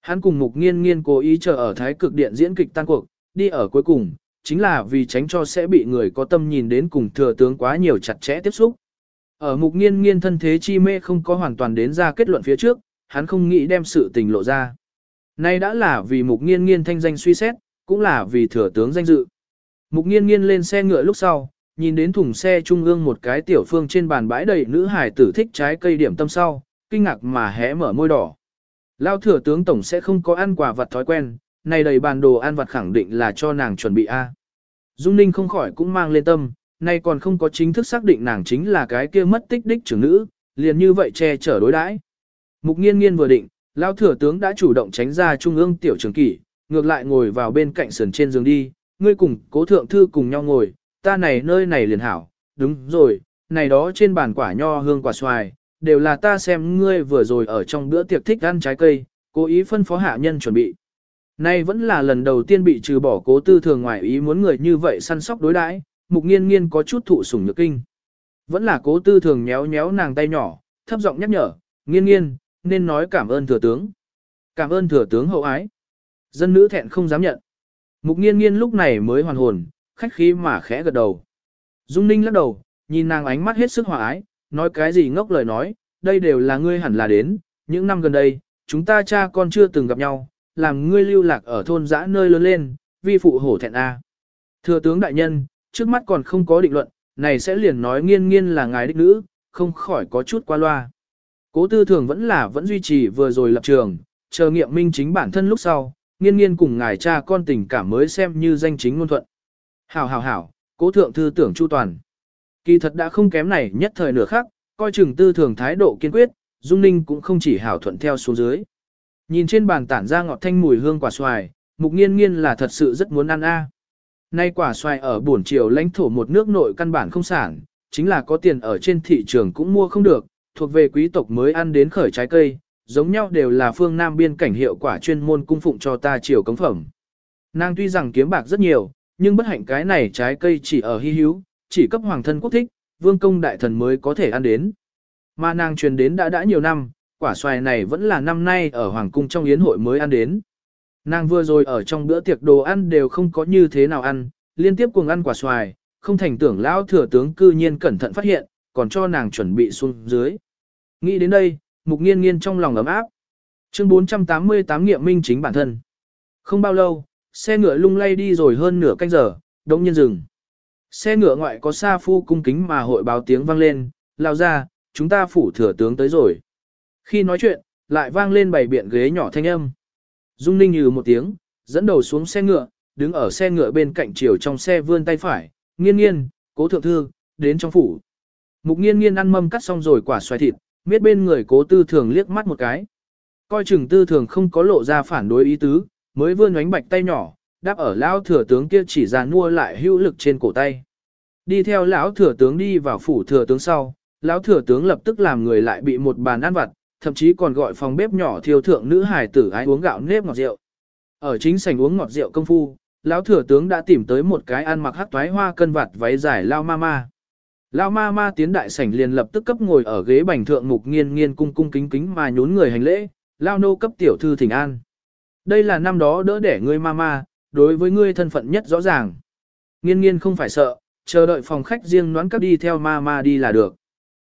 Hắn cùng mục nghiên nghiên cố ý chờ ở thái cực điện diễn kịch tan cuộc, đi ở cuối cùng, chính là vì tránh cho sẽ bị người có tâm nhìn đến cùng thừa tướng quá nhiều chặt chẽ tiếp xúc. Ở mục nghiên nghiên thân thế chi mê không có hoàn toàn đến ra kết luận phía trước, hắn không nghĩ đem sự tình lộ ra. Nay đã là vì mục nghiên nghiên thanh danh suy xét, cũng là vì thừa tướng danh dự. Mục nghiên nghiên lên xe ngựa lúc sau, nhìn đến thùng xe trung ương một cái tiểu phương trên bàn bãi đầy nữ hải tử thích trái cây điểm tâm sau, kinh ngạc mà hé mở môi đỏ. Lao thừa tướng tổng sẽ không có ăn quà vật thói quen, này đầy bàn đồ ăn vặt khẳng định là cho nàng chuẩn bị a. Dung Ninh không khỏi cũng mang lên tâm, nay còn không có chính thức xác định nàng chính là cái kia mất tích đích trưởng nữ, liền như vậy che chở đối đãi. Mục Nghiên Nghiên vừa định, lão thừa tướng đã chủ động tránh ra trung ương tiểu trường kỷ, ngược lại ngồi vào bên cạnh sườn trên giường đi, ngươi cùng Cố thượng thư cùng nhau ngồi, ta này nơi này liền hảo, đúng rồi, này đó trên bàn quả nho hương quả xoài, đều là ta xem ngươi vừa rồi ở trong bữa tiệc thích ăn trái cây, cố ý phân phó hạ nhân chuẩn bị. Nay vẫn là lần đầu tiên bị trừ bỏ cố tư thường ngoài ý muốn người như vậy săn sóc đối đãi, mục nghiên nghiên có chút thụ sủng nhược kinh. Vẫn là cố tư thường nhéo nhéo nàng tay nhỏ, thấp giọng nhắc nhở, nghiên nghiên, nên nói cảm ơn thừa tướng. Cảm ơn thừa tướng hậu ái. Dân nữ thẹn không dám nhận. Mục nghiên nghiên lúc này mới hoàn hồn, khách khí mà khẽ gật đầu. Dung ninh lắc đầu, nhìn nàng ánh mắt hết sức hòa ái, nói cái gì ngốc lời nói, đây đều là ngươi hẳn là đến, những năm gần đây, chúng ta cha con chưa từng gặp nhau, làm ngươi lưu lạc ở thôn dã nơi lớn lên, vi phụ hổ thẹn A. Thừa tướng đại nhân, trước mắt còn không có định luận, này sẽ liền nói nghiên nghiên là ngài đích nữ, không khỏi có chút qua loa. Cố tư thường vẫn là vẫn duy trì vừa rồi lập trường, chờ nghiệm minh chính bản thân lúc sau, nghiên nghiên cùng ngài cha con tình cảm mới xem như danh chính ngôn thuận. Hảo hảo hảo, cố thượng thư tưởng chu toàn. Kỳ thật đã không kém này nhất thời nửa khác, coi chừng tư thường thái độ kiên quyết, Dung Ninh cũng không chỉ hảo thuận theo xuống dưới. Nhìn trên bàn tản ra ngọt thanh mùi hương quả xoài, mục nghiên nghiên là thật sự rất muốn ăn a. Nay quả xoài ở buồn chiều lãnh thổ một nước nội căn bản không sản, chính là có tiền ở trên thị trường cũng mua không được, thuộc về quý tộc mới ăn đến khởi trái cây, giống nhau đều là phương Nam biên cảnh hiệu quả chuyên môn cung phụng cho ta chiều cống phẩm. Nàng tuy rằng kiếm bạc rất nhiều, nhưng bất hạnh cái này trái cây chỉ ở hy hữu, chỉ cấp hoàng thân quốc thích, vương công đại thần mới có thể ăn đến. Mà nàng truyền đến đã đã nhiều năm, quả xoài này vẫn là năm nay ở hoàng cung trong yến hội mới ăn đến. Nàng vừa rồi ở trong bữa tiệc đồ ăn đều không có như thế nào ăn, liên tiếp cùng ăn quả xoài, không thành tưởng lão thừa tướng cư nhiên cẩn thận phát hiện, còn cho nàng chuẩn bị xuống dưới. Nghĩ đến đây, mục nghiên nghiên trong lòng ấm áp. Chương 488 nghiệm minh chính bản thân. Không bao lâu, xe ngựa lung lay đi rồi hơn nửa canh giờ, đống nhiên dừng. Xe ngựa ngoại có xa phu cung kính mà hội báo tiếng vang lên, lao ra, chúng ta phủ thừa tướng tới rồi. Khi nói chuyện, lại vang lên bảy biện ghế nhỏ thanh âm. Dung ninh như một tiếng, dẫn đầu xuống xe ngựa, đứng ở xe ngựa bên cạnh chiều trong xe vươn tay phải, nghiên nghiên, cố thượng thư, đến trong phủ. Mục nghiên nghiên ăn mâm cắt xong rồi quả xoài thịt, miết bên người cố tư thường liếc mắt một cái. Coi chừng tư thường không có lộ ra phản đối ý tứ, mới vươn ánh bạch tay nhỏ, đáp ở lão thừa tướng kia chỉ ra nua lại hữu lực trên cổ tay. Đi theo lão thừa tướng đi vào phủ thừa tướng sau, lão thừa tướng lập tức làm người lại bị một bàn ăn vặt, thậm chí còn gọi phòng bếp nhỏ thiêu thượng nữ hài tử ái uống gạo nếp ngọt rượu. Ở chính sảnh uống ngọt rượu công phu, lão thừa tướng đã tìm tới một cái ăn mặc hắc toái hoa cân vặt váy dài lao ma ma. Lao ma ma tiến đại sảnh liền lập tức cấp ngồi ở ghế bành thượng mục nghiên nghiên cung cung kính kính mà nhún người hành lễ, lao nô cấp tiểu thư thỉnh an. Đây là năm đó đỡ đẻ ngươi ma ma, đối với ngươi thân phận nhất rõ ràng. Nghiên nghiên không phải sợ, chờ đợi phòng khách riêng đoán cấp đi theo ma ma đi là được.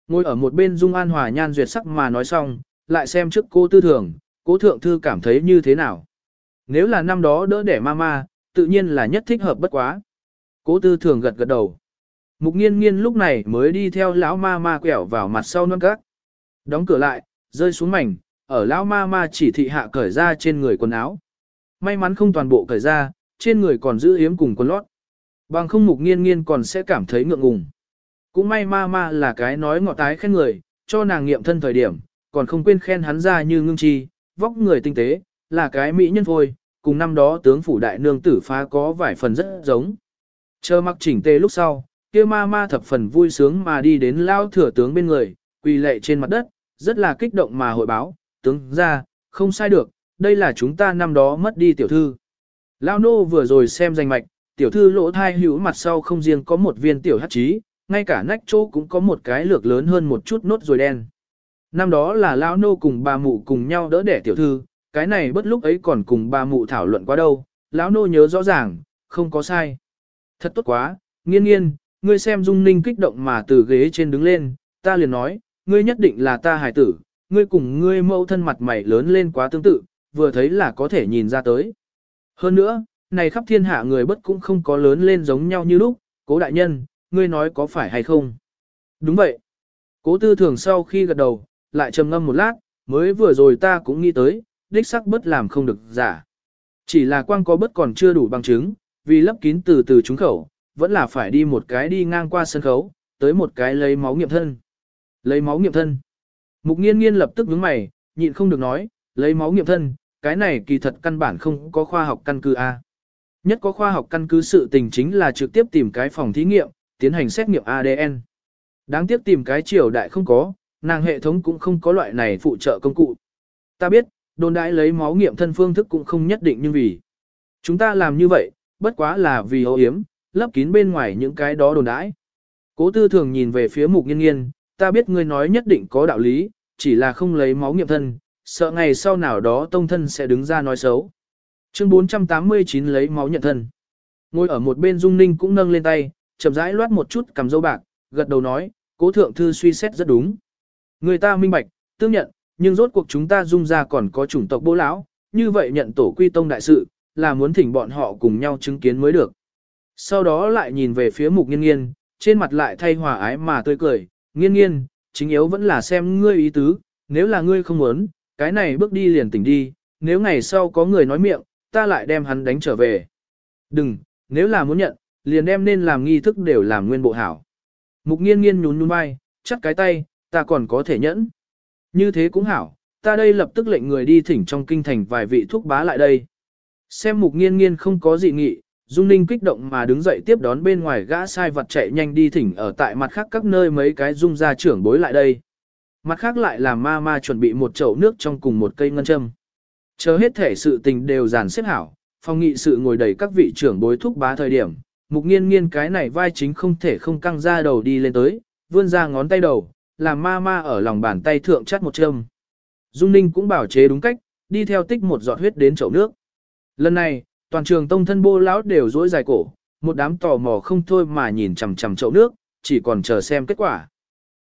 Ngồi ở một bên Dung An Hòa nhan duyệt sắc mà nói xong, lại xem trước cô tư thường, cố thượng thư cảm thấy như thế nào. Nếu là năm đó đỡ đẻ ma ma, tự nhiên là nhất thích hợp bất quá. Cố tư thường gật gật đầu. Mục nghiên nghiên lúc này mới đi theo lão ma ma quẹo vào mặt sau non các. Đóng cửa lại, rơi xuống mảnh, ở lão ma ma chỉ thị hạ cởi ra trên người quần áo. May mắn không toàn bộ cởi ra, trên người còn giữ hiếm cùng quần lót. Bằng không mục nghiên nghiên còn sẽ cảm thấy ngượng ngùng. Cũng may ma ma là cái nói ngọt tái khen người, cho nàng nghiệm thân thời điểm, còn không quên khen hắn ra như ngưng chi, vóc người tinh tế, là cái mỹ nhân thôi, cùng năm đó tướng phủ đại nương tử phá có vài phần rất giống. Chờ mặc chỉnh tê lúc sau, kia ma ma thập phần vui sướng mà đi đến lao thừa tướng bên người, quỳ lệ trên mặt đất, rất là kích động mà hội báo, tướng ra, không sai được, đây là chúng ta năm đó mất đi tiểu thư. Lao nô vừa rồi xem danh mạch, tiểu thư lỗ thai hữu mặt sau không riêng có một viên tiểu hắc trí, ngay cả nách chỗ cũng có một cái lược lớn hơn một chút nốt rồi đen. Năm đó là Lão nô cùng bà mụ cùng nhau đỡ đẻ tiểu thư, cái này bất lúc ấy còn cùng bà mụ thảo luận quá đâu, lão nô nhớ rõ ràng, không có sai. Thật tốt quá, nghiên nghiên, ngươi xem dung ninh kích động mà từ ghế trên đứng lên, ta liền nói, ngươi nhất định là ta hài tử, ngươi cùng ngươi mẫu thân mặt mày lớn lên quá tương tự, vừa thấy là có thể nhìn ra tới. Hơn nữa, này khắp thiên hạ người bất cũng không có lớn lên giống nhau như lúc, cố đại nhân, ngươi nói có phải hay không? Đúng vậy. Cố tư thường sau khi gật đầu, lại trầm ngâm một lát, mới vừa rồi ta cũng nghĩ tới, đích sắc bất làm không được giả. Chỉ là quang có bất còn chưa đủ bằng chứng, vì lấp kín từ từ trúng khẩu, vẫn là phải đi một cái đi ngang qua sân khấu, tới một cái lấy máu nghiệm thân. Lấy máu nghiệm thân. Mục nghiên nghiên lập tức nhướng mày, nhịn không được nói, lấy máu nghiệm thân, cái này kỳ thật căn bản không có khoa học căn cứ A. Nhất có khoa học căn cứ sự tình chính là trực tiếp tìm cái phòng thí nghiệm, tiến hành xét nghiệm ADN. Đáng tiếc tìm cái triều đại không có, nàng hệ thống cũng không có loại này phụ trợ công cụ. Ta biết, đồn đại lấy máu nghiệm thân phương thức cũng không nhất định nhưng vì. Chúng ta làm như vậy, bất quá là vì hô hiếm, lấp kín bên ngoài những cái đó đồn đãi. Cố tư thường nhìn về phía mục nghiên nghiên, ta biết ngươi nói nhất định có đạo lý, chỉ là không lấy máu nghiệm thân, sợ ngày sau nào đó tông thân sẽ đứng ra nói xấu. Chương 489 lấy máu nhận thân. Ngồi ở một bên Dung Ninh cũng nâng lên tay, chậm rãi loát một chút cầm dâu bạc, gật đầu nói, cố thượng thư suy xét rất đúng. Người ta minh bạch, tương nhận, nhưng rốt cuộc chúng ta dung ra còn có chủng tộc bố lão, như vậy nhận tổ quy tông đại sự, là muốn thỉnh bọn họ cùng nhau chứng kiến mới được. Sau đó lại nhìn về phía mục nghiên nghiên, trên mặt lại thay hòa ái mà tươi cười, nghiên nghiên, chính yếu vẫn là xem ngươi ý tứ, nếu là ngươi không muốn, cái này bước đi liền tỉnh đi, nếu ngày sau có người nói miệng, ta lại đem hắn đánh trở về. Đừng, nếu là muốn nhận, liền đem nên làm nghi thức đều làm nguyên bộ hảo. Mục nghiên nghiên nhún nhún vai, chắc cái tay, ta còn có thể nhẫn. Như thế cũng hảo, ta đây lập tức lệnh người đi thỉnh trong kinh thành vài vị thuốc bá lại đây. Xem mục nghiên nghiên không có gì nghị, Dung Ninh kích động mà đứng dậy tiếp đón bên ngoài gã sai vật chạy nhanh đi thỉnh ở tại mặt khác các nơi mấy cái dung gia trưởng bối lại đây. Mặt khác lại là ma ma chuẩn bị một chậu nước trong cùng một cây ngân châm. Chờ hết thể sự tình đều dàn xếp hảo, phong nghị sự ngồi đầy các vị trưởng bối thúc bá thời điểm, mục nghiên nghiên cái này vai chính không thể không căng ra đầu đi lên tới, vươn ra ngón tay đầu, làm ma ma ở lòng bàn tay thượng chắt một châm. Dung Ninh cũng bảo chế đúng cách, đi theo tích một giọt huyết đến chậu nước. Lần này, toàn trường tông thân bô lão đều dối dài cổ, một đám tò mò không thôi mà nhìn chằm chằm chậu nước, chỉ còn chờ xem kết quả.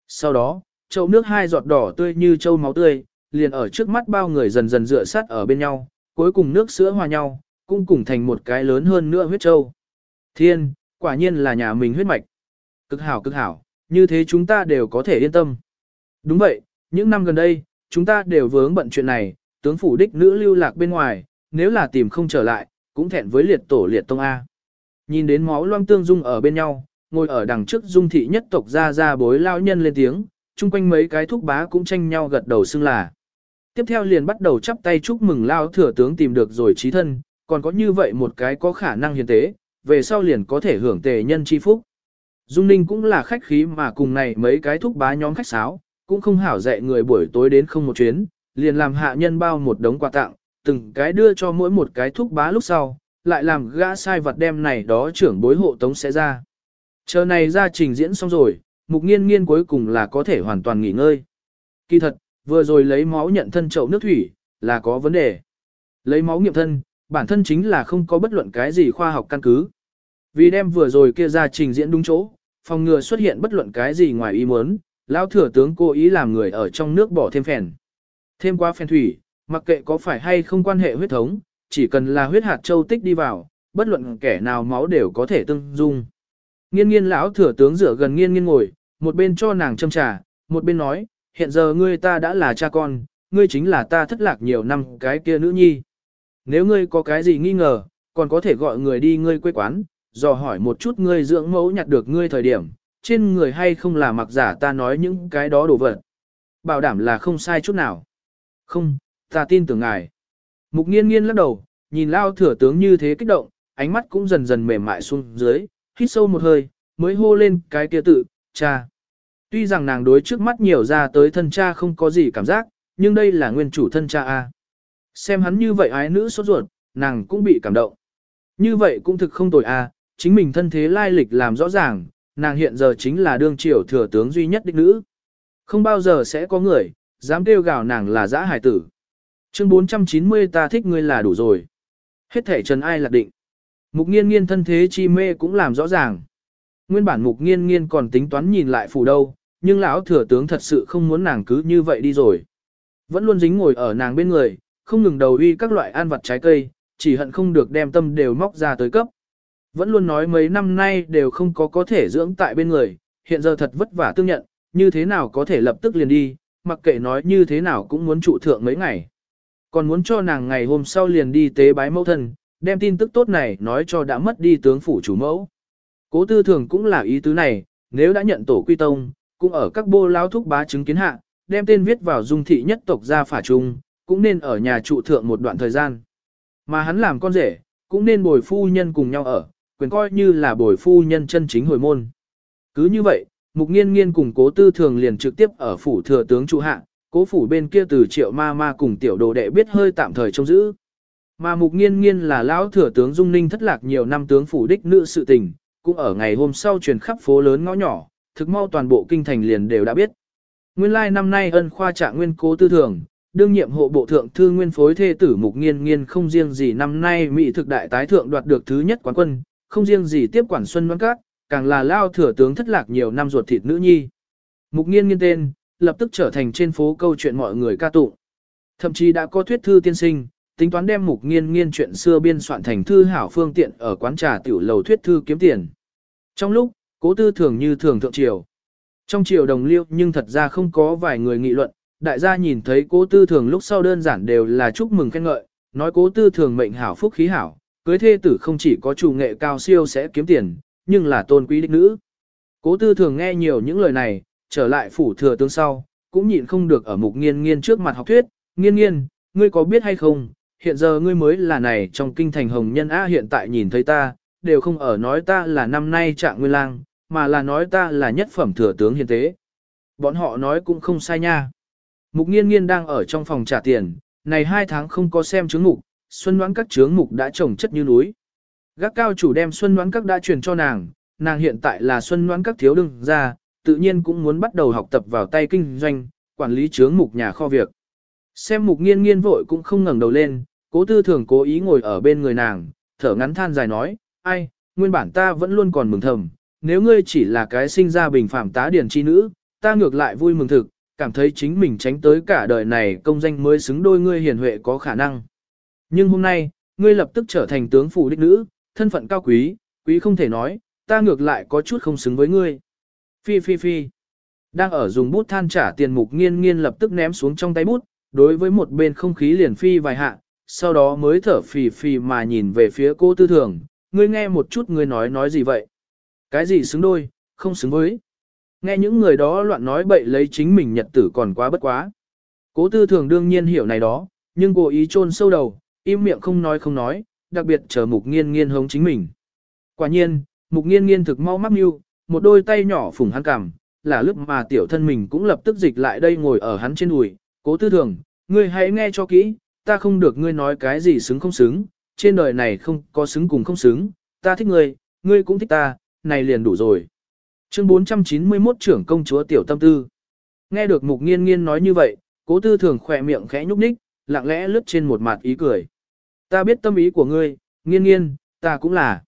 Sau đó, chậu nước hai giọt đỏ tươi như châu máu tươi, liền ở trước mắt bao người dần dần dựa sát ở bên nhau, cuối cùng nước sữa hòa nhau, cũng cùng thành một cái lớn hơn nữa huyết châu. Thiên, quả nhiên là nhà mình huyết mạch. Cực hảo cực hảo, như thế chúng ta đều có thể yên tâm. Đúng vậy, những năm gần đây, chúng ta đều vướng bận chuyện này, tướng phủ đích nữ lưu lạc bên ngoài, nếu là tìm không trở lại, cũng thẹn với liệt tổ liệt tông A. Nhìn đến máu loang tương dung ở bên nhau, ngồi ở đằng trước dung thị nhất tộc ra ra bối lao nhân lên tiếng, chung quanh mấy cái thúc bá cũng tranh nhau gật đầu xưng là. Tiếp theo liền bắt đầu chắp tay chúc mừng lao thừa tướng tìm được rồi trí thân, còn có như vậy một cái có khả năng hiền tế, về sau liền có thể hưởng tề nhân chi phúc. Dung Ninh cũng là khách khí mà cùng này mấy cái thúc bá nhóm khách sáo, cũng không hảo dạy người buổi tối đến không một chuyến, liền làm hạ nhân bao một đống quà tặng, từng cái đưa cho mỗi một cái thúc bá lúc sau, lại làm gã sai vật đem này đó trưởng bối hộ tống sẽ ra. Chờ này ra trình diễn xong rồi, mục nghiên nghiên cuối cùng là có thể hoàn toàn nghỉ ngơi. Kỳ thật, vừa rồi lấy máu nhận thân chậu nước thủy, là có vấn đề. Lấy máu nghiệm thân, bản thân chính là không có bất luận cái gì khoa học căn cứ. Vì đem vừa rồi kia ra trình diễn đúng chỗ, phòng ngừa xuất hiện bất luận cái gì ngoài ý muốn, lão thừa tướng cố ý làm người ở trong nước bỏ thêm phèn. Thêm qua phèn thủy, mặc kệ có phải hay không quan hệ huyết thống, chỉ cần là huyết hạt châu tích đi vào, bất luận kẻ nào máu đều có thể tương dung. Nghiên nghiên lão thừa tướng rửa gần nghiên nghiên ngồi, một bên cho nàng châm trà, một bên nói, hiện giờ ngươi ta đã là cha con, ngươi chính là ta thất lạc nhiều năm cái kia nữ nhi. Nếu ngươi có cái gì nghi ngờ, còn có thể gọi người đi ngươi quê quán, dò hỏi một chút ngươi dưỡng mẫu nhặt được ngươi thời điểm, trên người hay không là mặc giả ta nói những cái đó đồ vật. Bảo đảm là không sai chút nào. Không, ta tin tưởng ngài. Mục nghiên nghiên lắc đầu, nhìn lao thừa tướng như thế kích động, ánh mắt cũng dần dần mềm mại xuống dưới, hít sâu một hơi, mới hô lên cái kia tự, cha. Tuy rằng nàng đối trước mắt nhiều ra tới thân cha không có gì cảm giác, nhưng đây là nguyên chủ thân cha A. Xem hắn như vậy ái nữ sốt ruột, nàng cũng bị cảm động. Như vậy cũng thực không tồi A, chính mình thân thế lai lịch làm rõ ràng, nàng hiện giờ chính là đương triều thừa tướng duy nhất đích nữ. Không bao giờ sẽ có người, dám kêu gào nàng là dã hải tử. Chương 490 ta thích ngươi là đủ rồi. Hết thể trần ai lạc định. Mục nghiên nghiên thân thế chi mê cũng làm rõ ràng. Nguyên bản mục nghiên nghiên còn tính toán nhìn lại phủ đâu, nhưng lão thừa tướng thật sự không muốn nàng cứ như vậy đi rồi. Vẫn luôn dính ngồi ở nàng bên người, không ngừng đầu uy các loại ăn vặt trái cây, chỉ hận không được đem tâm đều móc ra tới cấp. Vẫn luôn nói mấy năm nay đều không có có thể dưỡng tại bên người, hiện giờ thật vất vả tương nhận, như thế nào có thể lập tức liền đi, mặc kệ nói như thế nào cũng muốn trụ thượng mấy ngày. Còn muốn cho nàng ngày hôm sau liền đi tế bái mẫu thân, đem tin tức tốt này nói cho đã mất đi tướng phủ chủ mẫu. Cố tư thường cũng là ý tứ này, nếu đã nhận tổ quy tông, cũng ở các bô lao thúc bá chứng kiến hạ, đem tên viết vào dung thị nhất tộc gia phả trung, cũng nên ở nhà trụ thượng một đoạn thời gian. Mà hắn làm con rể, cũng nên bồi phu nhân cùng nhau ở, quyền coi như là bồi phu nhân chân chính hồi môn. Cứ như vậy, mục nghiên nghiên cùng cố tư thường liền trực tiếp ở phủ thừa tướng trụ hạ, cố phủ bên kia từ triệu ma ma cùng tiểu đồ đệ biết hơi tạm thời trông giữ. Mà mục nghiên nghiên là lão thừa tướng Dung Ninh thất lạc nhiều năm tướng phủ đích nữ sự tình, cũng ở ngày hôm sau truyền khắp phố lớn ngõ nhỏ, thực mau toàn bộ kinh thành liền đều đã biết. Nguyên lai like năm nay ân khoa trạng nguyên cố tư thường, đương nhiệm hộ bộ thượng thư nguyên phối thê tử mục nghiên nghiên không riêng gì năm nay mỹ thực đại tái thượng đoạt được thứ nhất quán quân, không riêng gì tiếp quản xuân đoán các, càng là lao thừa tướng thất lạc nhiều năm ruột thịt nữ nhi. Mục nghiên nghiên tên, lập tức trở thành trên phố câu chuyện mọi người ca tụng. Thậm chí đã có thuyết thư tiên sinh, tính toán đem mục nghiên nghiên chuyện xưa biên soạn thành thư hảo phương tiện ở quán trà tiểu lầu thuyết thư kiếm tiền. Trong lúc, cố tư thường như thường thượng triều. Trong triều đồng liêu nhưng thật ra không có vài người nghị luận, đại gia nhìn thấy cố tư thường lúc sau đơn giản đều là chúc mừng khen ngợi, nói cố tư thường mệnh hảo phúc khí hảo, cưới thê tử không chỉ có chủ nghệ cao siêu sẽ kiếm tiền, nhưng là tôn quý đích nữ. Cố tư thường nghe nhiều những lời này, trở lại phủ thừa tướng sau, cũng nhịn không được ở mục nghiên nghiên trước mặt học thuyết, nghiên nghiên, ngươi có biết hay không, hiện giờ ngươi mới là này trong kinh thành hồng nhân á hiện tại nhìn thấy ta, đều không ở nói ta là năm nay trạng nguyên lang, mà là nói ta là nhất phẩm thừa tướng hiền tế. Bọn họ nói cũng không sai nha. Mục nghiên nghiên đang ở trong phòng trả tiền, này hai tháng không có xem chứng mục, xuân đoán các chướng mục đã trồng chất như núi. Gác cao chủ đem xuân đoán các đã truyền cho nàng, nàng hiện tại là xuân đoán các thiếu đương ra, tự nhiên cũng muốn bắt đầu học tập vào tay kinh doanh, quản lý chướng mục nhà kho việc. Xem mục nghiên nghiên vội cũng không ngẩng đầu lên, cố tư thường cố ý ngồi ở bên người nàng, thở ngắn than dài nói, ai, nguyên bản ta vẫn luôn còn mừng thầm, nếu ngươi chỉ là cái sinh ra bình phạm tá điển chi nữ, ta ngược lại vui mừng thực, cảm thấy chính mình tránh tới cả đời này công danh mới xứng đôi ngươi hiền huệ có khả năng. Nhưng hôm nay, ngươi lập tức trở thành tướng phủ đích nữ, thân phận cao quý, quý không thể nói, ta ngược lại có chút không xứng với ngươi. Phi phi phi. Đang ở dùng bút than trả tiền mục nghiên nghiên lập tức ném xuống trong tay bút, đối với một bên không khí liền phi vài hạ, sau đó mới thở phì phì mà nhìn về phía cô tư thường, ngươi nghe một chút ngươi nói nói gì vậy? Cái gì xứng đôi, không xứng với. Nghe những người đó loạn nói bậy lấy chính mình nhật tử còn quá bất quá. Cố tư thường đương nhiên hiểu này đó, nhưng cố ý chôn sâu đầu, im miệng không nói không nói, đặc biệt chờ mục nghiên nghiên hống chính mình. Quả nhiên, mục nghiên nghiên thực mau mắc mưu, một đôi tay nhỏ phủng hắn cằm, là lúc mà tiểu thân mình cũng lập tức dịch lại đây ngồi ở hắn trên đùi. Cố tư thường, ngươi hãy nghe cho kỹ, ta không được ngươi nói cái gì xứng không xứng, trên đời này không có xứng cùng không xứng, ta thích ngươi, ngươi cũng thích ta, này liền đủ rồi. Chương 491 trưởng công chúa tiểu tâm tư. Nghe được mục nghiên nghiên nói như vậy, cố tư thường khỏe miệng khẽ nhúc nhích, lặng lẽ lướt trên một mặt ý cười. Ta biết tâm ý của ngươi, nghiên nghiên, ta cũng là.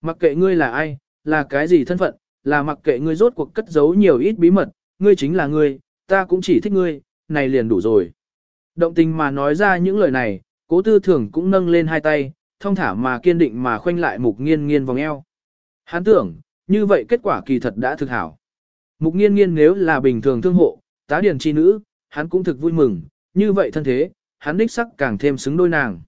Mặc kệ ngươi là ai, là cái gì thân phận, là mặc kệ ngươi rốt cuộc cất giấu nhiều ít bí mật, ngươi chính là ngươi, ta cũng chỉ thích ngươi, này liền đủ rồi. Động tình mà nói ra những lời này, cố tư thường cũng nâng lên hai tay, thông thả mà kiên định mà khoanh lại mục nghiên nghiên vòng eo. Hắn tưởng, như vậy kết quả kỳ thật đã thực hảo. Mục nghiên nghiên nếu là bình thường thương hộ, tá điển chi nữ, hắn cũng thực vui mừng, như vậy thân thế, hắn đích sắc càng thêm xứng đôi nàng.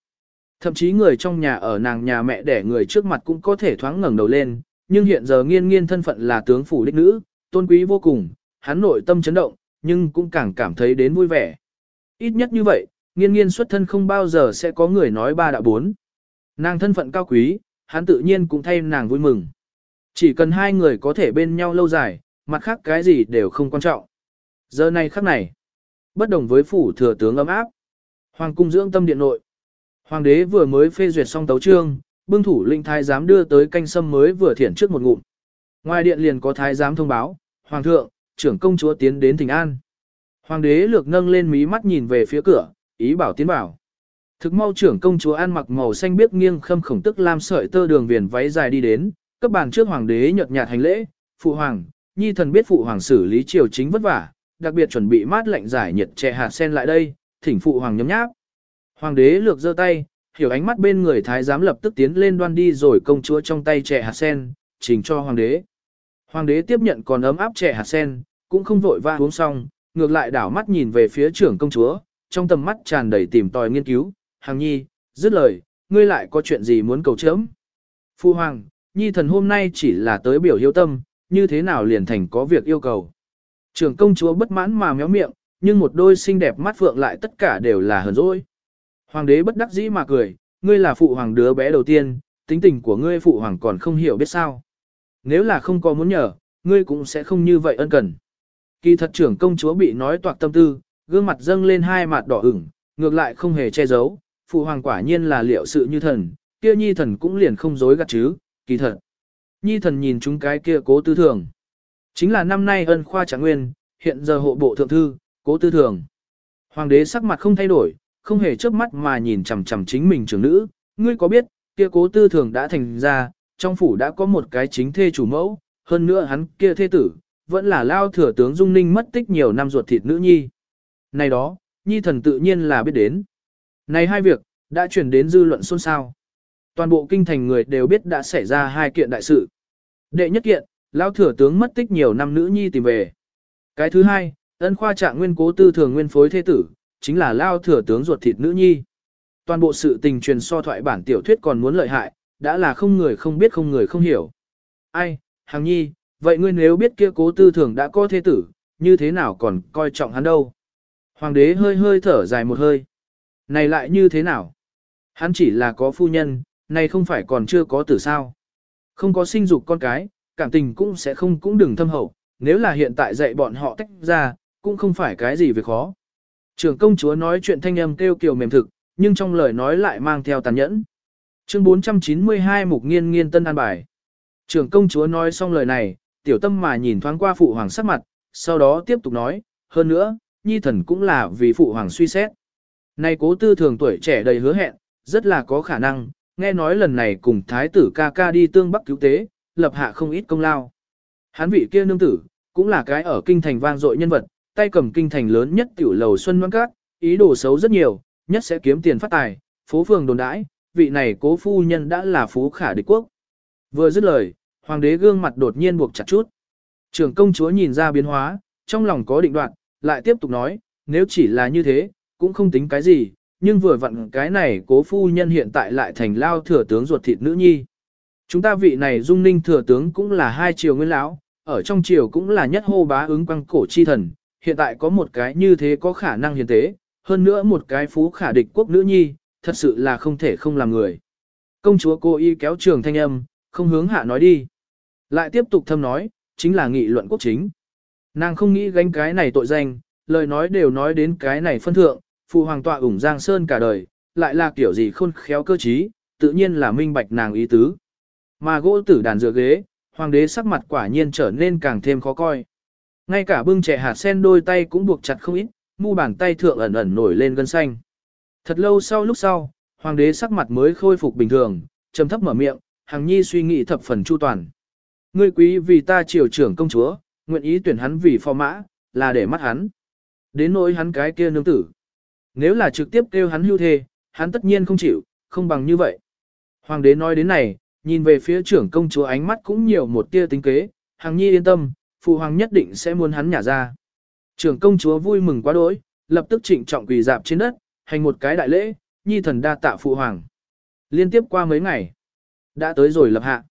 Thậm chí người trong nhà ở nàng nhà mẹ đẻ người trước mặt cũng có thể thoáng ngẩng đầu lên, nhưng hiện giờ nghiên nghiên thân phận là tướng phủ đích nữ, tôn quý vô cùng, hắn nội tâm chấn động, nhưng cũng càng cảm thấy đến vui vẻ. Ít nhất như vậy, nghiên nghiên xuất thân không bao giờ sẽ có người nói ba đạo bốn. Nàng thân phận cao quý, hắn tự nhiên cũng thay nàng vui mừng. Chỉ cần hai người có thể bên nhau lâu dài, mặt khác cái gì đều không quan trọng. Giờ này khắc này, bất đồng với phủ thừa tướng ấm áp. Hoàng cung dưỡng tâm điện nội. Hoàng đế vừa mới phê duyệt xong tấu trương, bưng thủ lĩnh thái giám đưa tới canh sâm mới vừa thiển trước một ngụm. Ngoài điện liền có thái giám thông báo, Hoàng thượng, trưởng công chúa tiến đến thỉnh an. Hoàng đế lược nâng lên mí mắt nhìn về phía cửa, ý bảo tiến bảo. Thực mau trưởng công chúa ăn mặc màu xanh biếc nghiêng khâm khổng tức lam sợi tơ đường viền váy dài đi đến, cấp bàn trước hoàng đế nhợt nhạt hành lễ, phụ hoàng, nhi thần biết phụ hoàng xử lý triều chính vất vả, đặc biệt chuẩn bị mát lạnh giải nhiệt trẻ hạt sen lại đây, thỉnh phụ hoàng nhấm nháp. Hoàng đế lược giơ tay, hiểu ánh mắt bên người thái giám lập tức tiến lên đoan đi rồi công chúa trong tay trẻ hạt sen, trình cho hoàng đế. Hoàng đế tiếp nhận còn ấm áp trẻ hạt sen, cũng không vội va uống xong, ngược lại đảo mắt nhìn về phía trưởng công chúa, trong tầm mắt tràn đầy tìm tòi nghiên cứu, hàng nhi, dứt lời, ngươi lại có chuyện gì muốn cầu chớm. Phu hoàng, nhi thần hôm nay chỉ là tới biểu hiếu tâm, như thế nào liền thành có việc yêu cầu. Trưởng công chúa bất mãn mà méo miệng, nhưng một đôi xinh đẹp mắt phượng lại tất cả đều là hờn dỗi. Hoàng đế bất đắc dĩ mà cười, ngươi là phụ hoàng đứa bé đầu tiên, tính tình của ngươi phụ hoàng còn không hiểu biết sao. Nếu là không có muốn nhờ, ngươi cũng sẽ không như vậy ân cần. Kỳ thật trưởng công chúa bị nói toạc tâm tư, gương mặt dâng lên hai mặt đỏ ửng, ngược lại không hề che giấu, phụ hoàng quả nhiên là liệu sự như thần, kia nhi thần cũng liền không dối gạt chứ, kỳ thật. Nhi thần nhìn chúng cái kia cố tư thường. Chính là năm nay ân khoa trạng nguyên, hiện giờ hộ bộ thượng thư, cố tư thường. Hoàng đế sắc mặt không thay đổi, không hề chớp mắt mà nhìn chằm chằm chính mình trưởng nữ, ngươi có biết, kia cố tư thường đã thành ra, trong phủ đã có một cái chính thê chủ mẫu, hơn nữa hắn kia thê tử, vẫn là lao thừa tướng Dung Ninh mất tích nhiều năm ruột thịt nữ nhi. Này đó, nhi thần tự nhiên là biết đến. Này hai việc, đã chuyển đến dư luận xôn xao. Toàn bộ kinh thành người đều biết đã xảy ra hai kiện đại sự. Đệ nhất kiện, lão thừa tướng mất tích nhiều năm nữ nhi tìm về. Cái thứ hai, ân khoa trạng nguyên cố tư thường nguyên phối thế tử, chính là lao thừa tướng ruột thịt nữ nhi. Toàn bộ sự tình truyền so thoại bản tiểu thuyết còn muốn lợi hại, đã là không người không biết không người không hiểu. Ai, hàng nhi, vậy ngươi nếu biết kia cố tư thường đã có thế tử, như thế nào còn coi trọng hắn đâu? Hoàng đế hơi hơi thở dài một hơi. Này lại như thế nào? Hắn chỉ là có phu nhân, này không phải còn chưa có tử sao? Không có sinh dục con cái, cảm tình cũng sẽ không cũng đừng thâm hậu, nếu là hiện tại dạy bọn họ tách ra, cũng không phải cái gì việc khó. Trưởng công chúa nói chuyện thanh âm kêu kiều mềm thực, nhưng trong lời nói lại mang theo tàn nhẫn. Chương 492 Mục Nghiên Nghiên Tân An Bài Trưởng công chúa nói xong lời này, tiểu tâm mà nhìn thoáng qua phụ hoàng sắc mặt, sau đó tiếp tục nói, hơn nữa, nhi thần cũng là vì phụ hoàng suy xét. Này cố tư thường tuổi trẻ đầy hứa hẹn, rất là có khả năng, nghe nói lần này cùng thái tử ca ca đi tương bắc cứu tế, lập hạ không ít công lao. Hán vị kia nương tử, cũng là cái ở kinh thành vang dội nhân vật, tay cầm kinh thành lớn nhất tiểu lầu Xuân Ngoan Cát, ý đồ xấu rất nhiều, nhất sẽ kiếm tiền phát tài, phố phường đồn đãi, vị này cố phu nhân đã là phú khả địch quốc. Vừa dứt lời, hoàng đế gương mặt đột nhiên buộc chặt chút. Trưởng công chúa nhìn ra biến hóa, trong lòng có định đoạn, lại tiếp tục nói, nếu chỉ là như thế, cũng không tính cái gì, nhưng vừa vặn cái này cố phu nhân hiện tại lại thành lao thừa tướng ruột thịt nữ nhi. Chúng ta vị này dung ninh thừa tướng cũng là hai triều nguyên lão, ở trong triều cũng là nhất hô bá ứng quăng cổ chi thần, hiện tại có một cái như thế có khả năng hiền tế, hơn nữa một cái phú khả địch quốc nữ nhi, thật sự là không thể không làm người. Công chúa cô y kéo trường thanh âm, không hướng hạ nói đi. Lại tiếp tục thâm nói, chính là nghị luận quốc chính. Nàng không nghĩ gánh cái này tội danh, lời nói đều nói đến cái này phân thượng, phụ hoàng tọa ủng Giang Sơn cả đời, lại là kiểu gì khôn khéo cơ trí, tự nhiên là minh bạch nàng ý tứ. Mà gỗ tử đàn dựa ghế, hoàng đế sắc mặt quả nhiên trở nên càng thêm khó coi. Ngay cả bưng trẻ hạt sen đôi tay cũng buộc chặt không ít, mu bàn tay thượng ẩn ẩn nổi lên gân xanh. Thật lâu sau lúc sau, hoàng đế sắc mặt mới khôi phục bình thường, trầm thấp mở miệng, hàng nhi suy nghĩ thập phần chu toàn. Ngươi quý vì ta triều trưởng công chúa, nguyện ý tuyển hắn vì phò mã, là để mắt hắn. Đến nỗi hắn cái kia nương tử. Nếu là trực tiếp kêu hắn hưu thê, hắn tất nhiên không chịu, không bằng như vậy. Hoàng đế nói đến này, nhìn về phía trưởng công chúa ánh mắt cũng nhiều một tia tính kế, hàng nhi yên tâm, phụ hoàng nhất định sẽ muốn hắn nhả ra. Trưởng công chúa vui mừng quá đỗi, lập tức trịnh trọng quỳ dạp trên đất, hành một cái đại lễ, nhi thần đa tạ phụ hoàng. Liên tiếp qua mấy ngày, đã tới rồi lập hạ.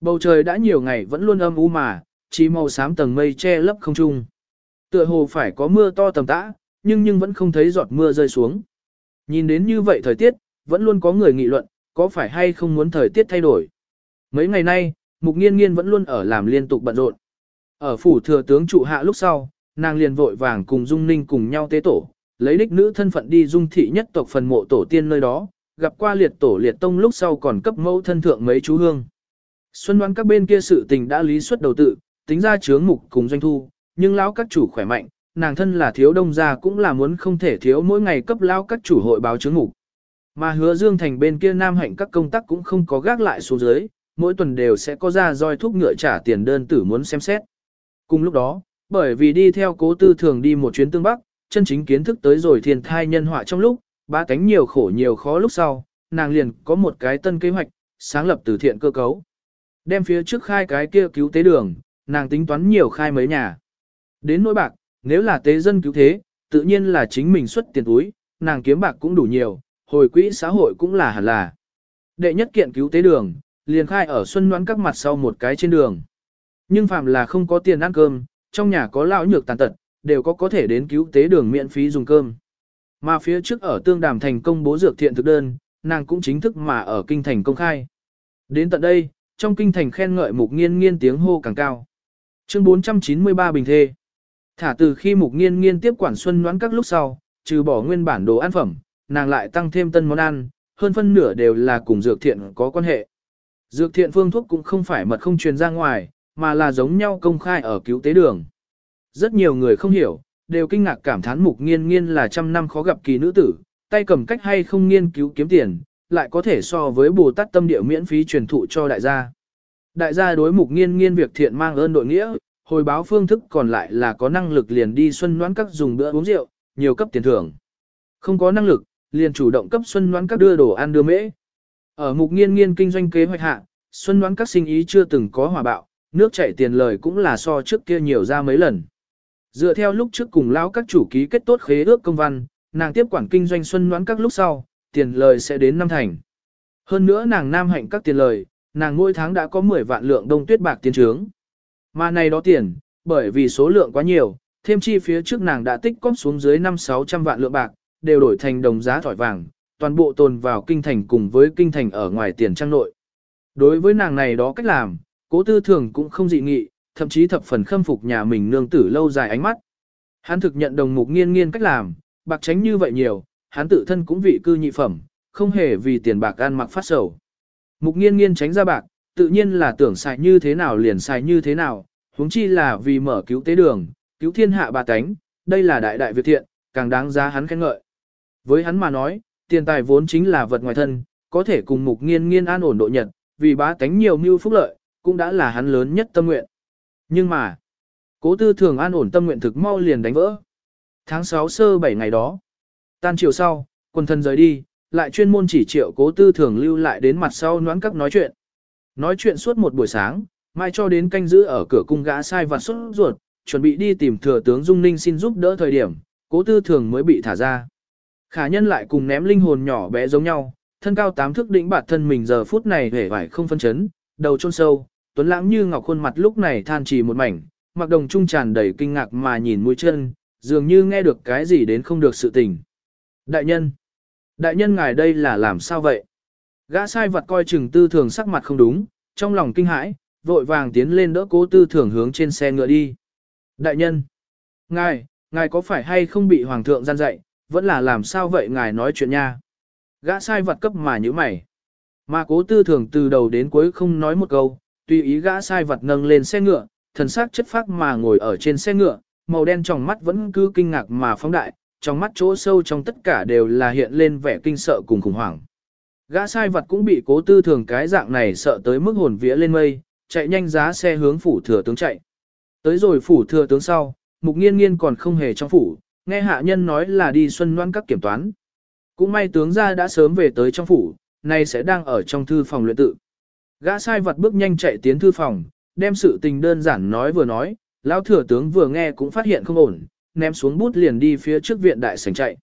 Bầu trời đã nhiều ngày vẫn luôn âm u mà, chỉ màu xám tầng mây che lấp không trung. Tựa hồ phải có mưa to tầm tã, nhưng nhưng vẫn không thấy giọt mưa rơi xuống. Nhìn đến như vậy thời tiết, vẫn luôn có người nghị luận, có phải hay không muốn thời tiết thay đổi. Mấy ngày nay, Mục Nghiên Nghiên vẫn luôn ở làm liên tục bận rộn. Ở phủ thừa tướng trụ hạ lúc sau, nàng liền vội vàng cùng Dung Ninh cùng nhau tế tổ, lấy đích nữ thân phận đi Dung thị nhất tộc phần mộ tổ tiên nơi đó, gặp qua liệt tổ liệt tông lúc sau còn cấp mẫu thân thượng mấy chú hương. Xuân đoán các bên kia sự tình đã lý suất đầu tự, tính ra chướng mục cùng doanh thu, nhưng lão các chủ khỏe mạnh, nàng thân là thiếu đông gia cũng là muốn không thể thiếu mỗi ngày cấp lao các chủ hội báo chứng ngủ. Mà hứa dương thành bên kia nam hạnh các công tác cũng không có gác lại xuống dưới, mỗi tuần đều sẽ có ra roi thuốc ngựa trả tiền đơn tử muốn xem xét. Cùng lúc đó, bởi vì đi theo cố tư thường đi một chuyến tương bắc, chân chính kiến thức tới rồi thiên thai nhân họa trong lúc, ba cánh nhiều khổ nhiều khó lúc sau, nàng liền có một cái tân kế hoạch, sáng lập từ thiện cơ cấu. Đem phía trước khai cái kia cứu tế đường, nàng tính toán nhiều khai mấy nhà. Đến nỗi bạc, nếu là tế dân cứu thế, tự nhiên là chính mình xuất tiền túi, nàng kiếm bạc cũng đủ nhiều, hồi quỹ xã hội cũng là hẳn là. Đệ nhất kiện cứu tế đường, liền khai ở xuân noãn các mặt sau một cái trên đường. Nhưng phạm là không có tiền ăn cơm, trong nhà có lão nhược tàn tật, đều có có thể đến cứu tế đường miễn phí dùng cơm. Mà phía trước ở tương đàm thành công bố dược thiện thực đơn, nàng cũng chính thức mà ở kinh thành công khai. Đến tận đây, trong kinh thành khen ngợi mục nghiên nghiên tiếng hô càng cao. Chương 493 bình thê. Thả từ khi mục nghiên nghiên tiếp quản xuân noãn các lúc sau, trừ bỏ nguyên bản đồ ăn phẩm, nàng lại tăng thêm tân món ăn, hơn phân nửa đều là cùng dược thiện có quan hệ. Dược thiện phương thuốc cũng không phải mật không truyền ra ngoài, mà là giống nhau công khai ở cứu tế đường. Rất nhiều người không hiểu, đều kinh ngạc cảm thán mục nghiên nghiên là trăm năm khó gặp kỳ nữ tử, tay cầm cách hay không nghiên cứu kiếm tiền, lại có thể so với Bồ Tát tâm địa miễn phí truyền thụ cho đại gia. Đại gia đối mục nghiên nghiên việc thiện mang ơn đội nghĩa, hồi báo phương thức còn lại là có năng lực liền đi xuân noãn các dùng bữa uống rượu, nhiều cấp tiền thưởng. Không có năng lực, liền chủ động cấp xuân noãn các đưa đồ ăn đưa mễ. Ở mục nghiên nghiên kinh doanh kế hoạch hạ, xuân noãn các sinh ý chưa từng có hòa bạo, nước chảy tiền lời cũng là so trước kia nhiều ra mấy lần. Dựa theo lúc trước cùng lão các chủ ký kết tốt khế ước công văn, nàng tiếp quản kinh doanh xuân noãn các lúc sau, tiền lời sẽ đến năm thành. Hơn nữa nàng nam hạnh các tiền lời, nàng mỗi tháng đã có 10 vạn lượng đông tuyết bạc tiền trướng. Mà này đó tiền, bởi vì số lượng quá nhiều, thêm chi phía trước nàng đã tích cóp xuống dưới 5-600 vạn lượng bạc, đều đổi thành đồng giá thỏi vàng, toàn bộ tồn vào kinh thành cùng với kinh thành ở ngoài tiền trang nội. Đối với nàng này đó cách làm, cố tư thường cũng không dị nghị, thậm chí thập phần khâm phục nhà mình nương tử lâu dài ánh mắt. Hắn thực nhận đồng mục nghiên nghiên cách làm, bạc tránh như vậy nhiều, hắn tự thân cũng vị cư nhị phẩm, không hề vì tiền bạc ăn mặc phát sầu. Mục nghiên nghiên tránh ra bạc, tự nhiên là tưởng xài như thế nào liền xài như thế nào, huống chi là vì mở cứu tế đường, cứu thiên hạ bà tánh, đây là đại đại việc thiện, càng đáng giá hắn khen ngợi. Với hắn mà nói, tiền tài vốn chính là vật ngoài thân, có thể cùng mục nghiên nghiên an ổn độ nhật, vì bá tánh nhiều mưu phúc lợi, cũng đã là hắn lớn nhất tâm nguyện. Nhưng mà, cố tư thường an ổn tâm nguyện thực mau liền đánh vỡ. Tháng 6 sơ 7 ngày đó, tan chiều sau, quần thân rời đi, lại chuyên môn chỉ triệu cố tư thường lưu lại đến mặt sau noãn các nói chuyện. Nói chuyện suốt một buổi sáng, mai cho đến canh giữ ở cửa cung gã sai và xuất ruột, chuẩn bị đi tìm thừa tướng Dung Ninh xin giúp đỡ thời điểm, cố tư thường mới bị thả ra. Khả nhân lại cùng ném linh hồn nhỏ bé giống nhau, thân cao tám thước đỉnh bạt thân mình giờ phút này hề vải không phân chấn, đầu chôn sâu, tuấn lãng như ngọc khuôn mặt lúc này than trì một mảnh, mặc đồng trung tràn đầy kinh ngạc mà nhìn mũi chân, dường như nghe được cái gì đến không được sự tình. Đại nhân! Đại nhân ngài đây là làm sao vậy? Gã sai vật coi chừng tư thường sắc mặt không đúng, trong lòng kinh hãi, vội vàng tiến lên đỡ cố tư thường hướng trên xe ngựa đi. Đại nhân! Ngài, ngài có phải hay không bị hoàng thượng gian dạy, vẫn là làm sao vậy ngài nói chuyện nha? Gã sai vật cấp mà như mày. Mà cố tư thường từ đầu đến cuối không nói một câu, tùy ý gã sai vật nâng lên xe ngựa, thần sắc chất phác mà ngồi ở trên xe ngựa, màu đen trong mắt vẫn cứ kinh ngạc mà phóng đại, trong mắt chỗ sâu trong tất cả đều là hiện lên vẻ kinh sợ cùng khủng hoảng. Gã sai vật cũng bị cố tư thường cái dạng này sợ tới mức hồn vía lên mây, chạy nhanh giá xe hướng phủ thừa tướng chạy. Tới rồi phủ thừa tướng sau, mục nghiên nghiên còn không hề trong phủ, nghe hạ nhân nói là đi xuân noan các kiểm toán. Cũng may tướng gia đã sớm về tới trong phủ, nay sẽ đang ở trong thư phòng luyện tự. Gã sai vật bước nhanh chạy tiến thư phòng, đem sự tình đơn giản nói vừa nói, lão thừa tướng vừa nghe cũng phát hiện không ổn, ném xuống bút liền đi phía trước viện đại sảnh chạy.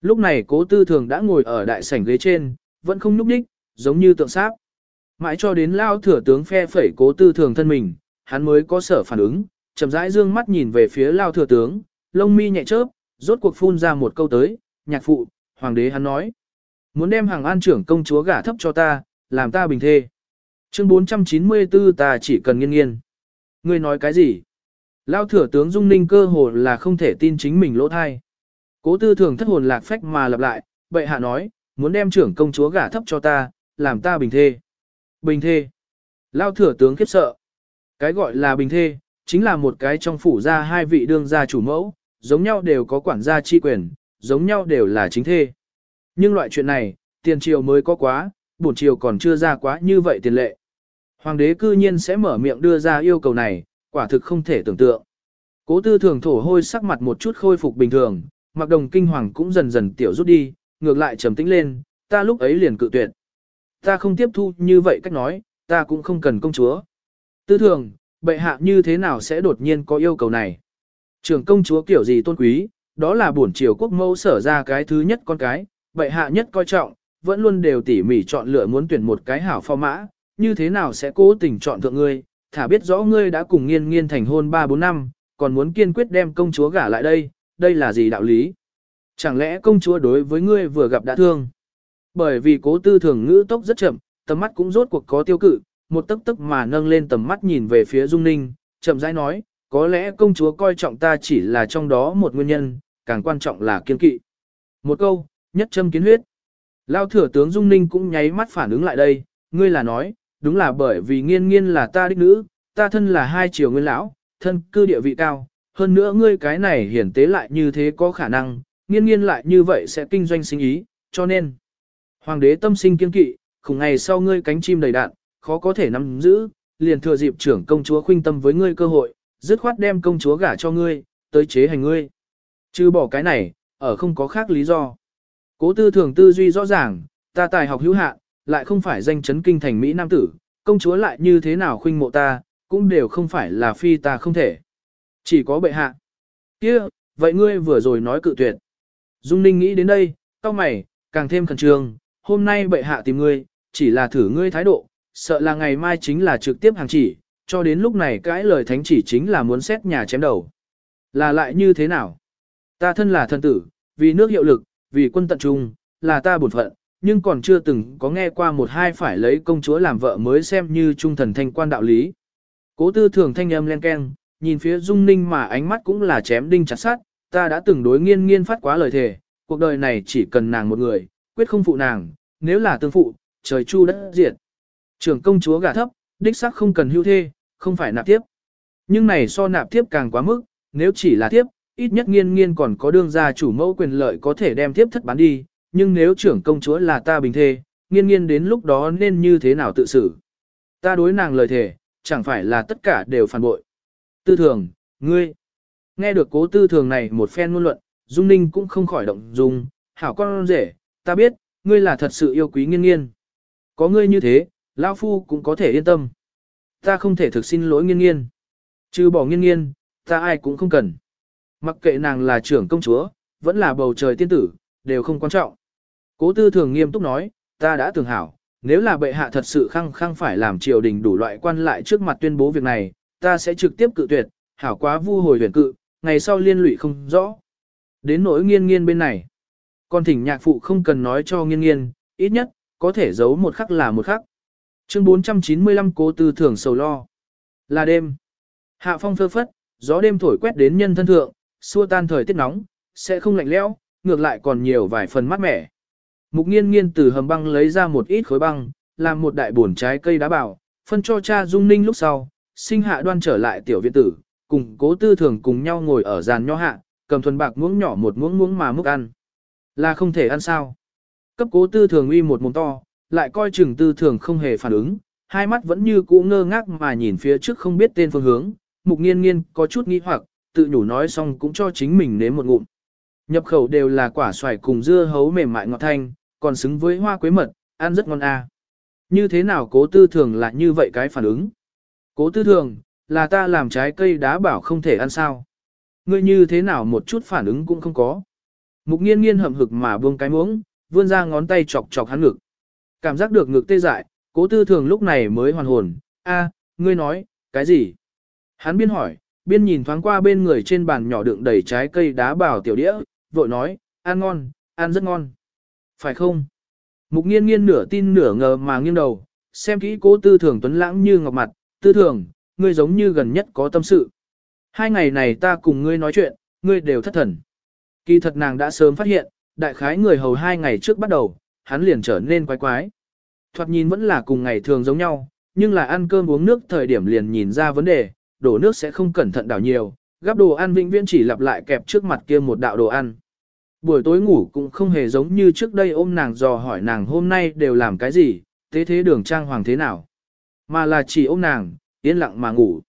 Lúc này cố tư thường đã ngồi ở đại sảnh ghế trên, vẫn không núp đích, giống như tượng sáp. Mãi cho đến lao thừa tướng phe phẩy cố tư thường thân mình, hắn mới có sở phản ứng, chậm rãi dương mắt nhìn về phía lao thừa tướng, lông mi nhẹ chớp, rốt cuộc phun ra một câu tới, nhạc phụ, hoàng đế hắn nói. Muốn đem hàng an trưởng công chúa gả thấp cho ta, làm ta bình thê. Chương 494 ta chỉ cần nghiên nghiên. Ngươi nói cái gì? Lao thừa tướng Dung Ninh cơ hồ là không thể tin chính mình lỗ thai. Cố tư thường thất hồn lạc phách mà lặp lại, bệ hạ nói, muốn đem trưởng công chúa gả thấp cho ta, làm ta bình thê. Bình thê. Lao thừa tướng khiếp sợ. Cái gọi là bình thê, chính là một cái trong phủ ra hai vị đương gia chủ mẫu, giống nhau đều có quản gia chi quyền, giống nhau đều là chính thê. Nhưng loại chuyện này, tiền triều mới có quá, bổn triều còn chưa ra quá như vậy tiền lệ. Hoàng đế cư nhiên sẽ mở miệng đưa ra yêu cầu này, quả thực không thể tưởng tượng. Cố tư thường thổ hôi sắc mặt một chút khôi phục bình thường, mặc đồng kinh hoàng cũng dần dần tiểu rút đi, ngược lại trầm tĩnh lên, ta lúc ấy liền cự tuyệt. Ta không tiếp thu như vậy cách nói, ta cũng không cần công chúa. Tư thường, bệ hạ như thế nào sẽ đột nhiên có yêu cầu này? Trường công chúa kiểu gì tôn quý, đó là bổn triều quốc mẫu sở ra cái thứ nhất con cái, bệ hạ nhất coi trọng, vẫn luôn đều tỉ mỉ chọn lựa muốn tuyển một cái hảo phò mã, như thế nào sẽ cố tình chọn thượng ngươi, thả biết rõ ngươi đã cùng nghiên nghiên thành hôn 3-4 năm, còn muốn kiên quyết đem công chúa gả lại đây, đây là gì đạo lý? Chẳng lẽ công chúa đối với ngươi vừa gặp đã thương? Bởi vì cố tư thường ngữ tốc rất chậm, tầm mắt cũng rốt cuộc có tiêu cự, một tấc tấc mà nâng lên tầm mắt nhìn về phía Dung Ninh, chậm rãi nói, có lẽ công chúa coi trọng ta chỉ là trong đó một nguyên nhân, càng quan trọng là kiên kỵ. Một câu, nhất châm kiến huyết. Lao thừa tướng Dung Ninh cũng nháy mắt phản ứng lại đây, ngươi là nói, đúng là bởi vì nghiên nghiên là ta đích nữ, ta thân là hai triều nguyên lão, thân cư địa vị cao, hơn nữa ngươi cái này hiển tế lại như thế có khả năng, nghiên nghiên lại như vậy sẽ kinh doanh sinh ý, cho nên, hoàng đế tâm sinh kiên kỵ, khủng ngày sau ngươi cánh chim đầy đạn, khó có thể nắm giữ, liền thừa dịp trưởng công chúa khuynh tâm với ngươi cơ hội, dứt khoát đem công chúa gả cho ngươi, tới chế hành ngươi. Chứ bỏ cái này, ở không có khác lý do. Cố tư thường tư duy rõ ràng, ta tài học hữu hạn, lại không phải danh chấn kinh thành Mỹ Nam tử, công chúa lại như thế nào khuynh mộ ta, cũng đều không phải là phi ta không thể. Chỉ có bệ hạ. kia vậy ngươi vừa rồi nói cự tuyệt. Dung Ninh nghĩ đến đây, cao mày, càng thêm khẩn trương, hôm nay bệ hạ tìm ngươi, chỉ là thử ngươi thái độ, sợ là ngày mai chính là trực tiếp hàng chỉ, cho đến lúc này cái lời thánh chỉ chính là muốn xét nhà chém đầu. Là lại như thế nào? Ta thân là thân tử, vì nước hiệu lực, vì quân tận trung, là ta bổn phận, nhưng còn chưa từng có nghe qua một hai phải lấy công chúa làm vợ mới xem như trung thần thanh quan đạo lý. Cố tư thường thanh âm len ken, nhìn phía dung ninh mà ánh mắt cũng là chém đinh chặt sát, ta đã từng đối nghiên nghiên phát quá lời thề, cuộc đời này chỉ cần nàng một người, quyết không phụ nàng, nếu là tương phụ, trời chu đất diệt. Trưởng công chúa gả thấp, đích xác không cần hưu thê, không phải nạp tiếp. Nhưng này so nạp tiếp càng quá mức, nếu chỉ là tiếp, ít nhất nghiên nghiên còn có đương gia chủ mẫu quyền lợi có thể đem tiếp thất bán đi, nhưng nếu trưởng công chúa là ta bình thê, nghiên nghiên đến lúc đó nên như thế nào tự xử. Ta đối nàng lời thề, chẳng phải là tất cả đều phản bội. Tư thường, ngươi, nghe được cố tư thường này một phen ngôn luận, Dung Ninh cũng không khỏi động dung, hảo con rể, ta biết, ngươi là thật sự yêu quý nghiên nghiên. Có ngươi như thế, Lao Phu cũng có thể yên tâm. Ta không thể thực xin lỗi nghiên nghiên. Trừ bỏ nghiên nghiên, ta ai cũng không cần. Mặc kệ nàng là trưởng công chúa, vẫn là bầu trời tiên tử, đều không quan trọng. Cố tư thường nghiêm túc nói, ta đã tưởng hảo, nếu là bệ hạ thật sự khăng khăng phải làm triều đình đủ loại quan lại trước mặt tuyên bố việc này, ta sẽ trực tiếp cự tuyệt, hảo quá vu hồi huyền cự, ngày sau liên lụy không rõ. Đến nỗi nghiên nghiên bên này, còn thỉnh nhạc phụ không cần nói cho nghiên nghiên, ít nhất, có thể giấu một khắc là một khắc. Chương 495 cố tư thưởng sầu lo. Là đêm. Hạ phong phơ phất, gió đêm thổi quét đến nhân thân thượng, xua tan thời tiết nóng, sẽ không lạnh lẽo, ngược lại còn nhiều vài phần mát mẻ. Mục nghiên nghiên từ hầm băng lấy ra một ít khối băng, làm một đại bổn trái cây đá bảo, phân cho cha Dung Ninh lúc sau, sinh hạ đoan trở lại tiểu viện tử, cùng cố tư thường cùng nhau ngồi ở giàn nho hạ, cầm thuần bạc muỗng nhỏ một muỗng muỗng mà múc ăn. Là không thể ăn sao. Cấp cố tư thường uy một mồm to, lại coi chừng tư thường không hề phản ứng, hai mắt vẫn như cũ ngơ ngác mà nhìn phía trước không biết tên phương hướng, mục nghiên nghiên có chút nghi hoặc, tự nhủ nói xong cũng cho chính mình nếm một ngụm. Nhập khẩu đều là quả xoài cùng dưa hấu mềm mại ngọt thanh, còn xứng với hoa quế mật, ăn rất ngon à. Như thế nào cố tư thường là như vậy cái phản ứng? Cố tư thường, là ta làm trái cây đá bảo không thể ăn sao? Ngươi như thế nào một chút phản ứng cũng không có. Mục nghiên nghiên hậm hực mà buông cái muỗng, vươn ra ngón tay chọc chọc hắn ngực. Cảm giác được ngực tê dại, cố tư thường lúc này mới hoàn hồn. a ngươi nói, cái gì? Hắn biên hỏi, biên nhìn thoáng qua bên người trên bàn nhỏ đựng đầy trái cây đá bảo tiểu đĩa, vội nói, ăn ngon, ăn rất ngon. Phải không? Mục nghiên nghiên nửa tin nửa ngờ mà nghiêng đầu, xem kỹ cố tư thường tuấn lãng như ngọc mặt, tư thường, ngươi giống như gần nhất có tâm sự. Hai ngày này ta cùng ngươi nói chuyện, ngươi đều thất thần. Kỳ thật nàng đã sớm phát hiện, đại khái người hầu hai ngày trước bắt đầu, hắn liền trở nên quái quái. Thoạt nhìn vẫn là cùng ngày thường giống nhau, nhưng là ăn cơm uống nước thời điểm liền nhìn ra vấn đề, đổ nước sẽ không cẩn thận đảo nhiều, gắp đồ ăn vĩnh viễn chỉ lặp lại kẹp trước mặt kia một đạo đồ ăn. Buổi tối ngủ cũng không hề giống như trước đây ôm nàng dò hỏi nàng hôm nay đều làm cái gì, thế thế đường trang hoàng thế nào. Mà là chỉ ôm nàng, yên lặng mà ngủ.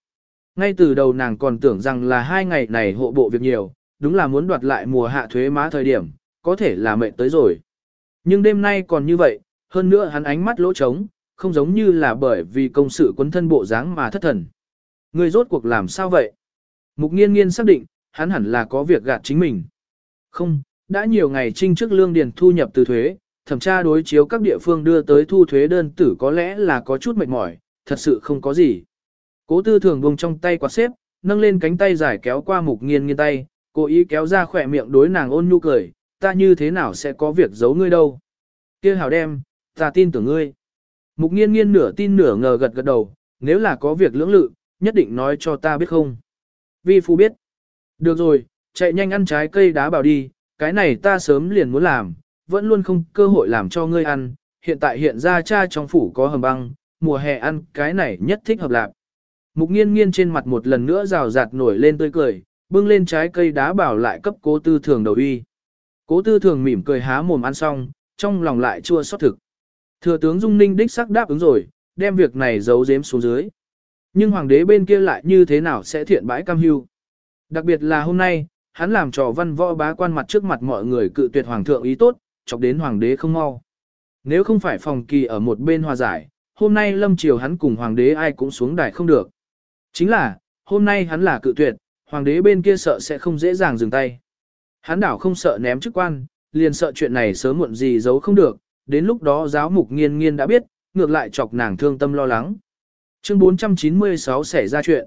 Ngay từ đầu nàng còn tưởng rằng là hai ngày này hộ bộ việc nhiều, đúng là muốn đoạt lại mùa hạ thuế má thời điểm, có thể là mệt tới rồi. Nhưng đêm nay còn như vậy, hơn nữa hắn ánh mắt lỗ trống, không giống như là bởi vì công sự quấn thân bộ dáng mà thất thần. Người rốt cuộc làm sao vậy? Mục nghiên nghiên xác định, hắn hẳn là có việc gạt chính mình. Không, đã nhiều ngày trinh trước lương điền thu nhập từ thuế, thẩm tra đối chiếu các địa phương đưa tới thu thuế đơn tử có lẽ là có chút mệt mỏi, thật sự không có gì. Cố tư thường buông trong tay quạt xếp, nâng lên cánh tay dài kéo qua mục nghiên nghiên tay, cố ý kéo ra khỏe miệng đối nàng ôn nhu cười, ta như thế nào sẽ có việc giấu ngươi đâu. kia hào đem, ta tin tưởng ngươi. Mục nghiên nghiên nửa tin nửa ngờ gật gật đầu, nếu là có việc lưỡng lự, nhất định nói cho ta biết không. Vi phu biết. Được rồi, chạy nhanh ăn trái cây đá bảo đi, cái này ta sớm liền muốn làm, vẫn luôn không cơ hội làm cho ngươi ăn, hiện tại hiện ra cha trong phủ có hầm băng, mùa hè ăn cái này nhất thích hợp lạc. Mục nghiên nghiên trên mặt một lần nữa rào rạt nổi lên tươi cười, bưng lên trái cây đá bảo lại cấp cố tư thường đầu uy. Cố tư thường mỉm cười há mồm ăn xong, trong lòng lại chua xót thực. Thừa tướng Dung Ninh đích sắc đáp ứng rồi, đem việc này giấu giếm xuống dưới. Nhưng hoàng đế bên kia lại như thế nào sẽ thiện bãi cam hưu. Đặc biệt là hôm nay, hắn làm trò văn võ bá quan mặt trước mặt mọi người cự tuyệt hoàng thượng ý tốt, chọc đến hoàng đế không mau. Nếu không phải phòng kỳ ở một bên hòa giải, hôm nay lâm triều hắn cùng hoàng đế ai cũng xuống đài không được. Chính là, hôm nay hắn là cự tuyệt, hoàng đế bên kia sợ sẽ không dễ dàng dừng tay. Hắn đảo không sợ ném chức quan, liền sợ chuyện này sớm muộn gì giấu không được, đến lúc đó giáo mục nghiên nghiên đã biết, ngược lại chọc nàng thương tâm lo lắng. Chương 496 xảy ra chuyện.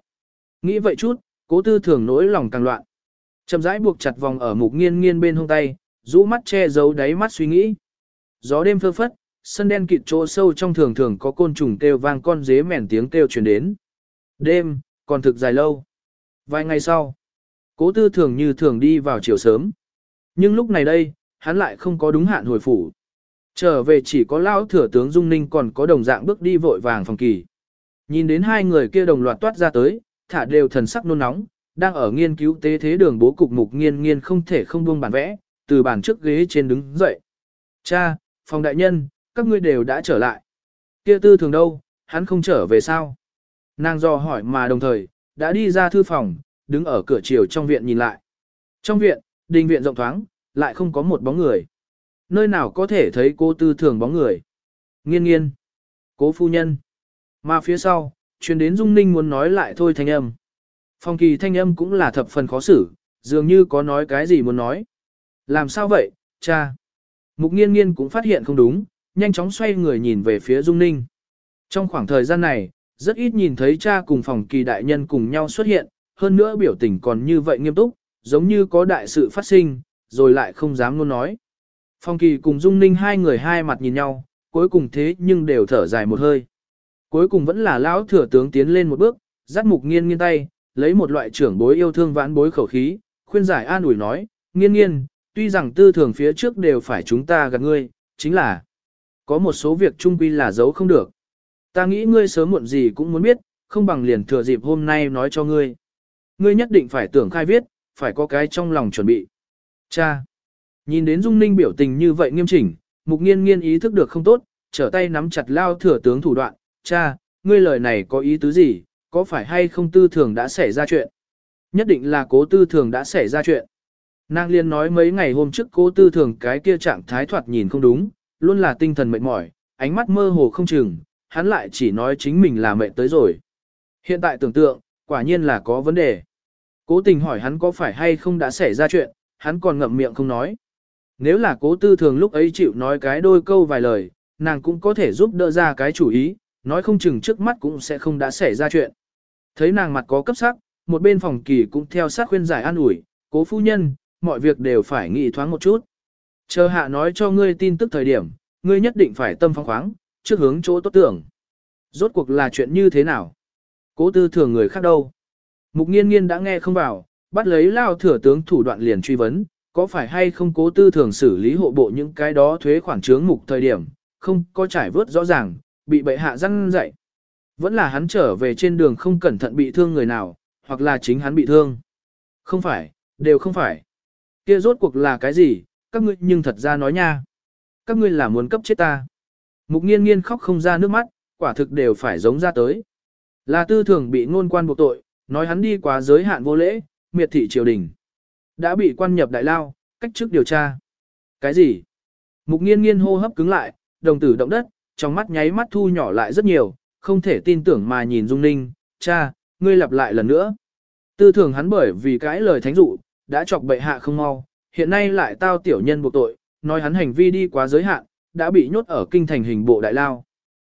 Nghĩ vậy chút, cố tư thường nỗi lòng càng loạn. Chậm rãi buộc chặt vòng ở mục nghiên nghiên bên hông tay, rũ mắt che giấu đáy mắt suy nghĩ. Gió đêm phơ phất, sân đen kịt chỗ sâu trong thường thường có côn trùng kêu vang con dế mèn tiếng kêu truyền đến. Đêm, còn thực dài lâu. Vài ngày sau, cố tư thường như thường đi vào chiều sớm. Nhưng lúc này đây, hắn lại không có đúng hạn hồi phủ. Trở về chỉ có lão thừa tướng Dung Ninh còn có đồng dạng bước đi vội vàng phòng kỳ. Nhìn đến hai người kia đồng loạt toát ra tới, thả đều thần sắc nôn nóng, đang ở nghiên cứu tế thế đường bố cục mục nghiên nghiên không thể không buông bản vẽ, từ bàn trước ghế trên đứng dậy. Cha, phòng đại nhân, các ngươi đều đã trở lại. Kia tư thường đâu, hắn không trở về sao? Nàng do hỏi mà đồng thời, đã đi ra thư phòng, đứng ở cửa chiều trong viện nhìn lại. Trong viện, đình viện rộng thoáng, lại không có một bóng người. Nơi nào có thể thấy cô tư thường bóng người. Nghiên nghiên. Cố phu nhân. Mà phía sau, truyền đến Dung Ninh muốn nói lại thôi thanh âm. Phong kỳ thanh âm cũng là thập phần khó xử, dường như có nói cái gì muốn nói. Làm sao vậy, cha? Mục nghiên nghiên cũng phát hiện không đúng, nhanh chóng xoay người nhìn về phía Dung Ninh. Trong khoảng thời gian này, rất ít nhìn thấy cha cùng phòng kỳ đại nhân cùng nhau xuất hiện, hơn nữa biểu tình còn như vậy nghiêm túc, giống như có đại sự phát sinh, rồi lại không dám luôn nói. Phong kỳ cùng Dung Ninh hai người hai mặt nhìn nhau, cuối cùng thế nhưng đều thở dài một hơi. Cuối cùng vẫn là lão thừa tướng tiến lên một bước, dắt mục nghiên nghiên tay, lấy một loại trưởng bối yêu thương vãn bối khẩu khí, khuyên giải an ủi nói, nghiên nghiên, tuy rằng tư thường phía trước đều phải chúng ta gặp ngươi, chính là có một số việc trung quy là giấu không được. Ta nghĩ ngươi sớm muộn gì cũng muốn biết, không bằng liền thừa dịp hôm nay nói cho ngươi. Ngươi nhất định phải tưởng khai viết, phải có cái trong lòng chuẩn bị. Cha! Nhìn đến Dung Ninh biểu tình như vậy nghiêm chỉnh, mục nghiên nghiên ý thức được không tốt, trở tay nắm chặt lao thừa tướng thủ đoạn. Cha, ngươi lời này có ý tứ gì, có phải hay không tư thường đã xảy ra chuyện? Nhất định là cố tư thường đã xảy ra chuyện. Nàng liên nói mấy ngày hôm trước cố tư thường cái kia trạng thái thoạt nhìn không đúng, luôn là tinh thần mệt mỏi, ánh mắt mơ hồ không chừng, hắn lại chỉ nói chính mình là mệt tới rồi. Hiện tại tưởng tượng, quả nhiên là có vấn đề. Cố tình hỏi hắn có phải hay không đã xảy ra chuyện, hắn còn ngậm miệng không nói. Nếu là cố tư thường lúc ấy chịu nói cái đôi câu vài lời, nàng cũng có thể giúp đỡ ra cái chủ ý, nói không chừng trước mắt cũng sẽ không đã xảy ra chuyện. Thấy nàng mặt có cấp sắc, một bên phòng kỳ cũng theo sát khuyên giải an ủi, cố phu nhân, mọi việc đều phải nghĩ thoáng một chút. Chờ hạ nói cho ngươi tin tức thời điểm, ngươi nhất định phải tâm phóng khoáng, trước hướng chỗ tốt tưởng. Rốt cuộc là chuyện như thế nào? Cố tư thường người khác đâu? Mục nghiên nghiên đã nghe không vào, bắt lấy lao thừa tướng thủ đoạn liền truy vấn, có phải hay không cố tư thường xử lý hộ bộ những cái đó thuế khoản trướng mục thời điểm, không có trải vớt rõ ràng, bị bệ hạ răng dậy. Vẫn là hắn trở về trên đường không cẩn thận bị thương người nào, hoặc là chính hắn bị thương. Không phải, đều không phải. Kia rốt cuộc là cái gì, các ngươi nhưng thật ra nói nha. Các ngươi là muốn cấp chết ta. Mục nghiên nghiên khóc không ra nước mắt, quả thực đều phải giống ra tới. Là tư thường bị ngôn quan buộc tội, nói hắn đi quá giới hạn vô lễ, miệt thị triều đình. Đã bị quan nhập đại lao, cách chức điều tra. Cái gì? Mục nghiên nghiên hô hấp cứng lại, đồng tử động đất, trong mắt nháy mắt thu nhỏ lại rất nhiều, không thể tin tưởng mà nhìn Dung Ninh, cha, ngươi lặp lại lần nữa. Tư thường hắn bởi vì cái lời thánh dụ, đã chọc bệ hạ không mau, hiện nay lại tao tiểu nhân buộc tội, nói hắn hành vi đi quá giới hạn, đã bị nhốt ở kinh thành hình bộ đại lao.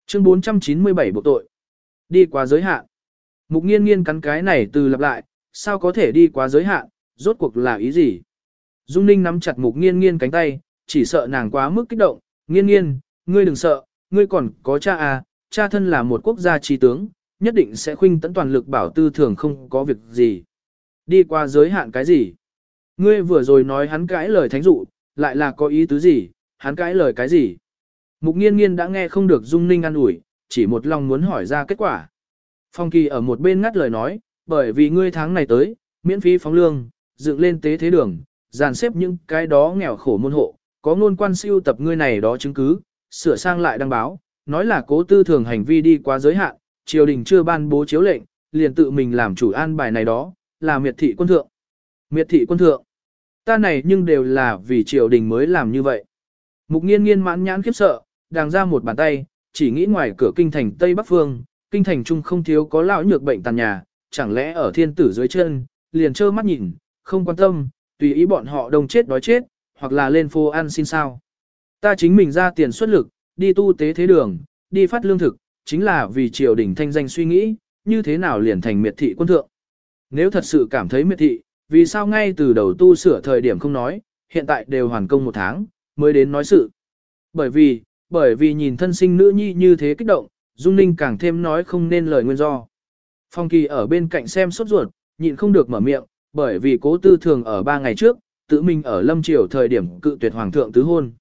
Chương 497 bộ tội. Đi quá giới hạn. Mục nghiên nghiên cắn cái này từ lặp lại, sao có thể đi quá giới hạn, rốt cuộc là ý gì? Dung Ninh nắm chặt mục nghiên nghiên cánh tay, chỉ sợ nàng quá mức kích động, nghiên nghiên, ngươi đừng sợ, ngươi còn có cha à, cha thân là một quốc gia trí tướng, nhất định sẽ khuynh tấn toàn lực bảo tư thường không có việc gì. Đi qua giới hạn cái gì? Ngươi vừa rồi nói hắn cãi lời thánh dụ, lại là có ý tứ gì, hắn cãi lời cái gì? Mục nghiên nghiên đã nghe không được Dung Ninh ăn ủi, chỉ một lòng muốn hỏi ra kết quả. Phong kỳ ở một bên ngắt lời nói, bởi vì ngươi tháng này tới, miễn phí phóng lương, dựng lên tế thế đường, dàn xếp những cái đó nghèo khổ môn hộ, có ngôn quan siêu tập ngươi này đó chứng cứ, sửa sang lại đăng báo, nói là cố tư thường hành vi đi quá giới hạn, triều đình chưa ban bố chiếu lệnh, liền tự mình làm chủ an bài này đó, là miệt thị quân thượng. Miệt thị quân thượng. Ta này nhưng đều là vì triều đình mới làm như vậy. Mục nghiên nghiên mãn nhãn khiếp sợ, đàng ra một bàn tay, chỉ nghĩ ngoài cửa kinh thành Tây Bắc Phương, kinh thành trung không thiếu có lão nhược bệnh tàn nhà, chẳng lẽ ở thiên tử dưới chân, liền trơ mắt nhìn, không quan tâm, tùy ý bọn họ đông chết đói chết, hoặc là lên phố ăn xin sao. Ta chính mình ra tiền xuất lực, đi tu tế thế đường, đi phát lương thực, chính là vì triều đình thanh danh suy nghĩ, như thế nào liền thành miệt thị quân thượng. Nếu thật sự cảm thấy miệt thị, vì sao ngay từ đầu tu sửa thời điểm không nói, hiện tại đều hoàn công một tháng, mới đến nói sự. Bởi vì, bởi vì nhìn thân sinh nữ nhi như thế kích động, Dung Ninh càng thêm nói không nên lời nguyên do. Phong Kỳ ở bên cạnh xem sốt ruột, nhịn không được mở miệng, bởi vì cố tư thường ở ba ngày trước, tự mình ở lâm triều thời điểm cự tuyệt hoàng thượng tứ hôn.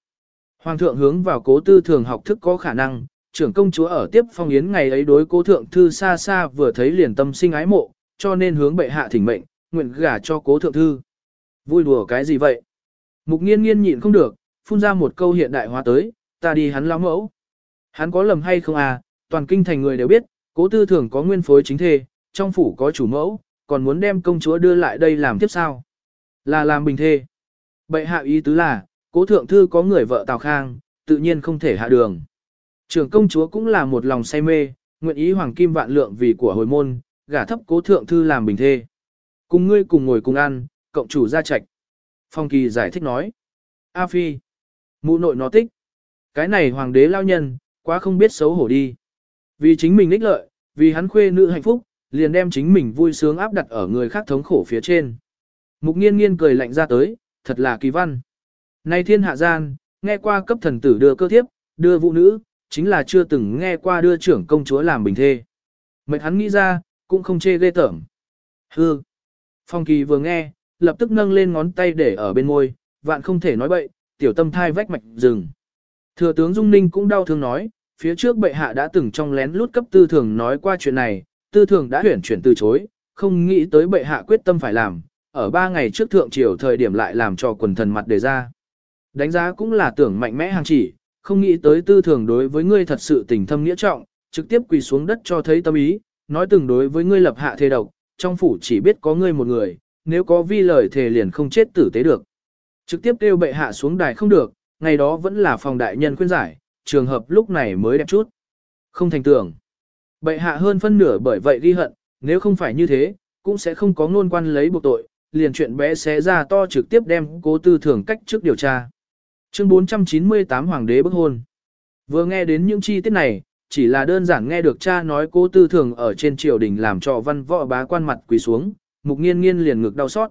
Hoàng thượng hướng vào cố tư thường học thức có khả năng, trưởng công chúa ở tiếp phong yến ngày ấy đối cố thượng thư xa xa vừa thấy liền tâm sinh ái mộ, cho nên hướng bệ hạ thỉnh mệnh, nguyện gả cho cố thượng thư. Vui đùa cái gì vậy? Mục nghiên nghiên nhịn không được, phun ra một câu hiện đại hóa tới, ta đi hắn lão mẫu. Hắn có lầm hay không à, toàn kinh thành người đều biết, cố tư thường có nguyên phối chính thê, trong phủ có chủ mẫu, còn muốn đem công chúa đưa lại đây làm tiếp sao? Là làm bình thê. Bệ hạ ý tứ là, cố thượng thư có người vợ Tào Khang, tự nhiên không thể hạ đường. Trưởng công chúa cũng là một lòng say mê, nguyện ý hoàng kim vạn lượng vì của hồi môn, gả thấp cố thượng thư làm bình thê. Cùng ngươi cùng ngồi cùng ăn, cộng chủ gia trạch. Phong kỳ giải thích nói. A Phi. Mụ nội nó tích. Cái này hoàng đế lao nhân, quá không biết xấu hổ đi. Vì chính mình ích lợi, vì hắn khuê nữ hạnh phúc, liền đem chính mình vui sướng áp đặt ở người khác thống khổ phía trên. Mục nghiên nghiên cười lạnh ra tới, thật là kỳ văn. Này thiên hạ gian, nghe qua cấp thần tử đưa cơ thiếp, đưa vũ nữ, chính là chưa từng nghe qua đưa trưởng công chúa làm bình thê. Mệt hắn nghĩ ra, cũng không chê ghê tởm. Hư. Phong kỳ vừa nghe, lập tức nâng lên ngón tay để ở bên môi, vạn không thể nói bậy, tiểu tâm thai vách mạch rừng. Thừa tướng Dung Ninh cũng đau thương nói, phía trước bệ hạ đã từng trong lén lút cấp tư thường nói qua chuyện này, tư thường đã huyển chuyển từ chối, không nghĩ tới bệ hạ quyết tâm phải làm, ở ba ngày trước thượng triều thời điểm lại làm cho quần thần mặt đề ra. Đánh giá cũng là tưởng mạnh mẽ hàng chỉ, không nghĩ tới tư thường đối với ngươi thật sự tình thâm nghĩa trọng, trực tiếp quỳ xuống đất cho thấy tâm ý, nói từng đối với ngươi lập hạ thề độc, trong phủ chỉ biết có ngươi một người, nếu có vi lời thề liền không chết tử tế được. Trực tiếp kêu bệ hạ xuống đài không được, ngày đó vẫn là phòng đại nhân khuyên giải, trường hợp lúc này mới đẹp chút. Không thành tưởng. Bệ hạ hơn phân nửa bởi vậy ghi hận, nếu không phải như thế, cũng sẽ không có ngôn quan lấy buộc tội, liền chuyện bé xé ra to trực tiếp đem cố tư thường cách trước điều tra. Chương 498 Hoàng đế bức hôn. Vừa nghe đến những chi tiết này, chỉ là đơn giản nghe được cha nói cố tư thường ở trên triều đình làm cho văn võ bá quan mặt quỳ xuống, mục nghiên nghiên liền ngực đau xót.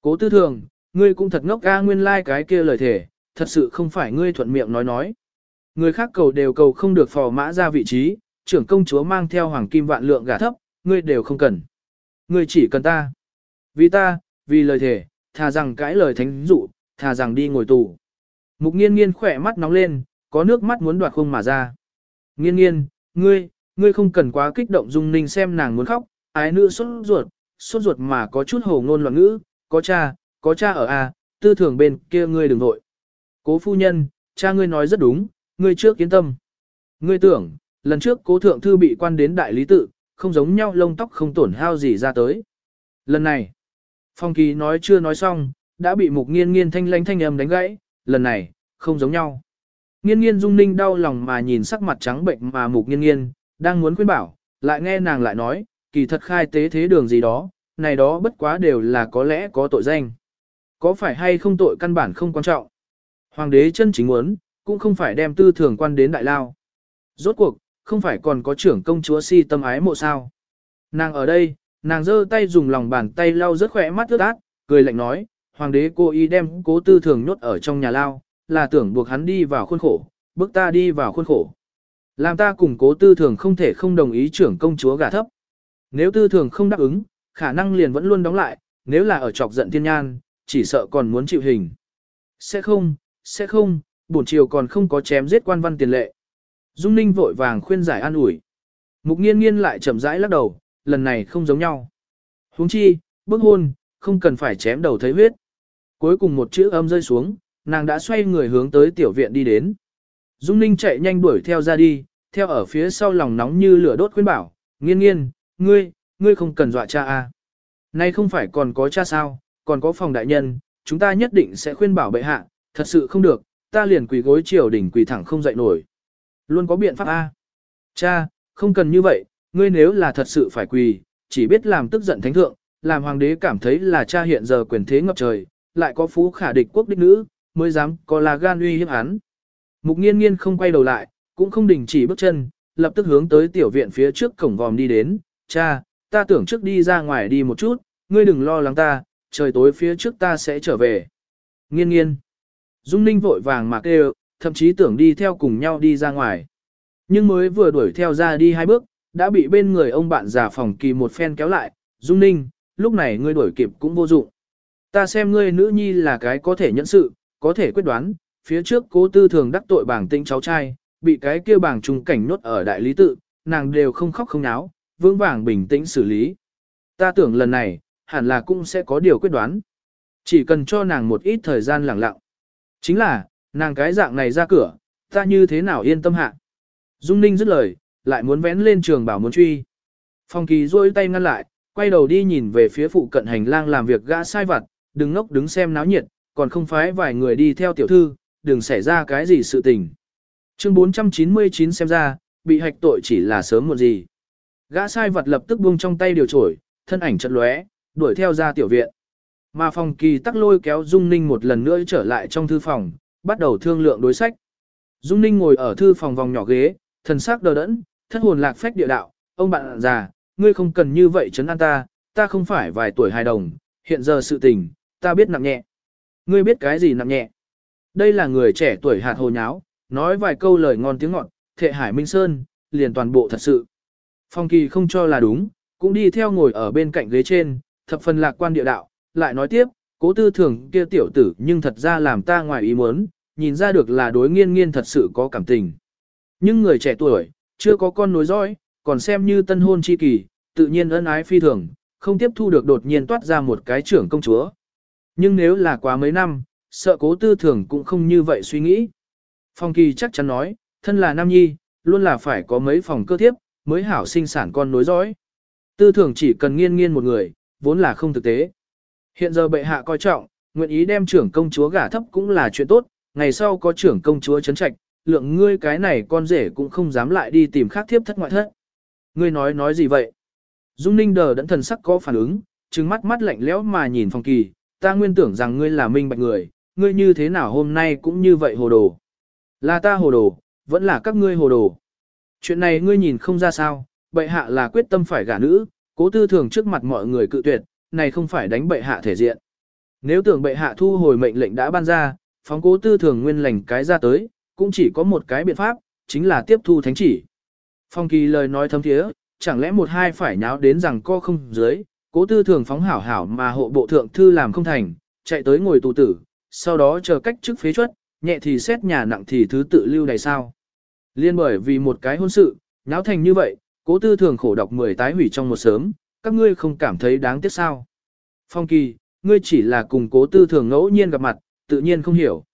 Cố tư thường, ngươi cũng thật ngốc ga nguyên lai like cái kia lời thể, thật sự không phải ngươi thuận miệng nói nói. Người khác cầu đều cầu không được phò mã ra vị trí, trưởng công chúa mang theo hoàng kim vạn lượng gả thấp, ngươi đều không cần. ngươi chỉ cần ta. Vì ta, vì lời thể, thà rằng cãi lời thánh dụ, thà rằng đi ngồi tù. Mục nghiên nghiên khỏe mắt nóng lên, có nước mắt muốn đoạt không mà ra. Nghiên nghiên, ngươi, ngươi không cần quá kích động dung ninh xem nàng muốn khóc, ái nữ sốt ruột, sốt ruột mà có chút hồ ngôn loạn ngữ, có cha, có cha ở A, tư thường bên kia ngươi đừng vội. Cố phu nhân, cha ngươi nói rất đúng, ngươi trước kiến tâm. Ngươi tưởng, lần trước cố thượng thư bị quan đến đại lý tự, không giống nhau lông tóc không tổn hao gì ra tới. Lần này, phong kỳ nói chưa nói xong, đã bị mục nghiên nghiên thanh lanh thanh âm đánh gãy, lần này, không giống nhau. Nghiên nghiên dung ninh đau lòng mà nhìn sắc mặt trắng bệnh mà mục nghiên nghiên, đang muốn khuyên bảo, lại nghe nàng lại nói, kỳ thật khai tế thế đường gì đó, này đó bất quá đều là có lẽ có tội danh. Có phải hay không tội căn bản không quan trọng. Hoàng đế chân chính muốn, cũng không phải đem tư thường quan đến đại lao. Rốt cuộc, không phải còn có trưởng công chúa si tâm ái mộ sao. Nàng ở đây, nàng giơ tay dùng lòng bàn tay lau rất khỏe mắt ướt át, cười lạnh nói, hoàng đế cô ý đem cố tư thường nhốt ở trong nhà lao, là tưởng buộc hắn đi vào khuôn khổ, bước ta đi vào khuôn khổ. Làm ta cùng cố tư thường không thể không đồng ý trưởng công chúa gả thấp. Nếu tư thường không đáp ứng, khả năng liền vẫn luôn đóng lại, nếu là ở trọc giận thiên nhan, chỉ sợ còn muốn chịu hình. Sẽ không, sẽ không, buổi chiều còn không có chém giết quan văn tiền lệ. Dung Ninh vội vàng khuyên giải an ủi. Mục nghiên nghiên lại chậm rãi lắc đầu, lần này không giống nhau. huống chi, bức hôn, không cần phải chém đầu thấy huyết. Cuối cùng một chữ âm rơi xuống, nàng đã xoay người hướng tới tiểu viện đi đến. Dung Ninh chạy nhanh đuổi theo ra đi, theo ở phía sau lòng nóng như lửa đốt khuyên bảo, nghiên nghiên, ngươi, ngươi không cần dọa cha a. À. Nay không phải còn có cha sao, còn có phòng đại nhân, chúng ta nhất định sẽ khuyên bảo bệ hạ, thật sự không được, ta liền quỳ gối triều đỉnh quỳ thẳng không dậy nổi. Luôn có biện pháp a. Cha, không cần như vậy, ngươi nếu là thật sự phải quỳ, chỉ biết làm tức giận thánh thượng, làm hoàng đế cảm thấy là cha hiện giờ quyền thế ngập trời, lại có phú khả địch quốc đích nữ, mới dám có là gan uy hiếp hắn. Mục nghiên nghiên không quay đầu lại, cũng không đình chỉ bước chân, lập tức hướng tới tiểu viện phía trước cổng vòm đi đến, cha, ta tưởng trước đi ra ngoài đi một chút, ngươi đừng lo lắng ta, trời tối phía trước ta sẽ trở về. Nghiên nghiên. Dung Ninh vội vàng mà kêu, thậm chí tưởng đi theo cùng nhau đi ra ngoài. Nhưng mới vừa đuổi theo ra đi hai bước, đã bị bên người ông bạn già phòng kỳ một phen kéo lại, Dung Ninh, lúc này ngươi đuổi kịp cũng vô dụng. Ta xem ngươi nữ nhi là cái có thể nhẫn sự, có thể quyết đoán, phía trước cố tư thường đắc tội bảng tinh cháu trai, bị cái kia bảng trùng cảnh nốt ở đại lý tự, nàng đều không khóc không náo, vững vàng bình tĩnh xử lý. Ta tưởng lần này, hẳn là cũng sẽ có điều quyết đoán. Chỉ cần cho nàng một ít thời gian lặng lặng. Chính là, nàng cái dạng này ra cửa, ta như thế nào yên tâm hạ. Dung Ninh dứt lời, lại muốn vén lên trường bảo muốn truy. Phong kỳ rôi tay ngăn lại, quay đầu đi nhìn về phía phụ cận hành lang làm việc gã sai vặt, đừng ngốc đứng xem náo nhiệt, còn không phái vài người đi theo tiểu thư, đừng xảy ra cái gì sự tình. Chương 499 xem ra, bị hạch tội chỉ là sớm một gì. Gã sai vật lập tức buông trong tay điều trổi, thân ảnh chật lóe, đuổi theo ra tiểu viện. Mà phòng kỳ tắc lôi kéo Dung Ninh một lần nữa trở lại trong thư phòng, bắt đầu thương lượng đối sách. Dung Ninh ngồi ở thư phòng vòng nhỏ ghế, thần sắc đờ đẫn, thất hồn lạc phách địa đạo, ông bạn già, ngươi không cần như vậy chấn an ta, ta không phải vài tuổi hài đồng, hiện giờ sự tình, ta biết nặng nhẹ. Ngươi biết cái gì nặng nhẹ? Đây là người trẻ tuổi hạt hồ nháo, nói vài câu lời ngon tiếng ngọt, thệ hải minh sơn, liền toàn bộ thật sự. Phong kỳ không cho là đúng, cũng đi theo ngồi ở bên cạnh ghế trên, thập phần lạc quan địa đạo, lại nói tiếp, cố tư thường kia tiểu tử nhưng thật ra làm ta ngoài ý muốn, nhìn ra được là đối nghiên nghiên thật sự có cảm tình. Nhưng người trẻ tuổi, chưa có con nối dõi, còn xem như tân hôn chi kỳ, tự nhiên ân ái phi thường, không tiếp thu được đột nhiên toát ra một cái trưởng công chúa. Nhưng nếu là quá mấy năm, sợ cố tư thường cũng không như vậy suy nghĩ. Phong kỳ chắc chắn nói, thân là nam nhi, luôn là phải có mấy phòng cơ thiếp, mới hảo sinh sản con nối dõi. Tư thường chỉ cần nghiên nghiên một người, vốn là không thực tế. Hiện giờ bệ hạ coi trọng, nguyện ý đem trưởng công chúa gả thấp cũng là chuyện tốt, ngày sau có trưởng công chúa chấn trạch, lượng ngươi cái này con rể cũng không dám lại đi tìm khác thiếp thất ngoại thất. Ngươi nói nói gì vậy? Dung Ninh đờ đẫn thần sắc có phản ứng, trừng mắt mắt lạnh lẽo mà nhìn Phong Kỳ, ta nguyên tưởng rằng ngươi là minh bạch người, ngươi như thế nào hôm nay cũng như vậy hồ đồ. Là ta hồ đồ, vẫn là các ngươi hồ đồ. Chuyện này ngươi nhìn không ra sao, bệ hạ là quyết tâm phải gả nữ, cố tư thường trước mặt mọi người cự tuyệt, này không phải đánh bệ hạ thể diện. Nếu tưởng bệ hạ thu hồi mệnh lệnh đã ban ra, phóng cố tư thường nguyên lành cái ra tới, cũng chỉ có một cái biện pháp, chính là tiếp thu thánh chỉ. Phong kỳ lời nói thâm thiế, chẳng lẽ một hai phải nháo đến rằng co không dưới, cố tư thường phóng hảo hảo mà hộ bộ thượng thư làm không thành, chạy tới ngồi tù tử, sau đó chờ cách chức phế chuất, nhẹ thì xét nhà nặng thì thứ tự lưu này sao. Liên bởi vì một cái hôn sự, nháo thành như vậy, cố tư thường khổ đọc mười tái hủy trong một sớm, các ngươi không cảm thấy đáng tiếc sao. Phong kỳ, ngươi chỉ là cùng cố tư thường ngẫu nhiên gặp mặt, tự nhiên không hiểu.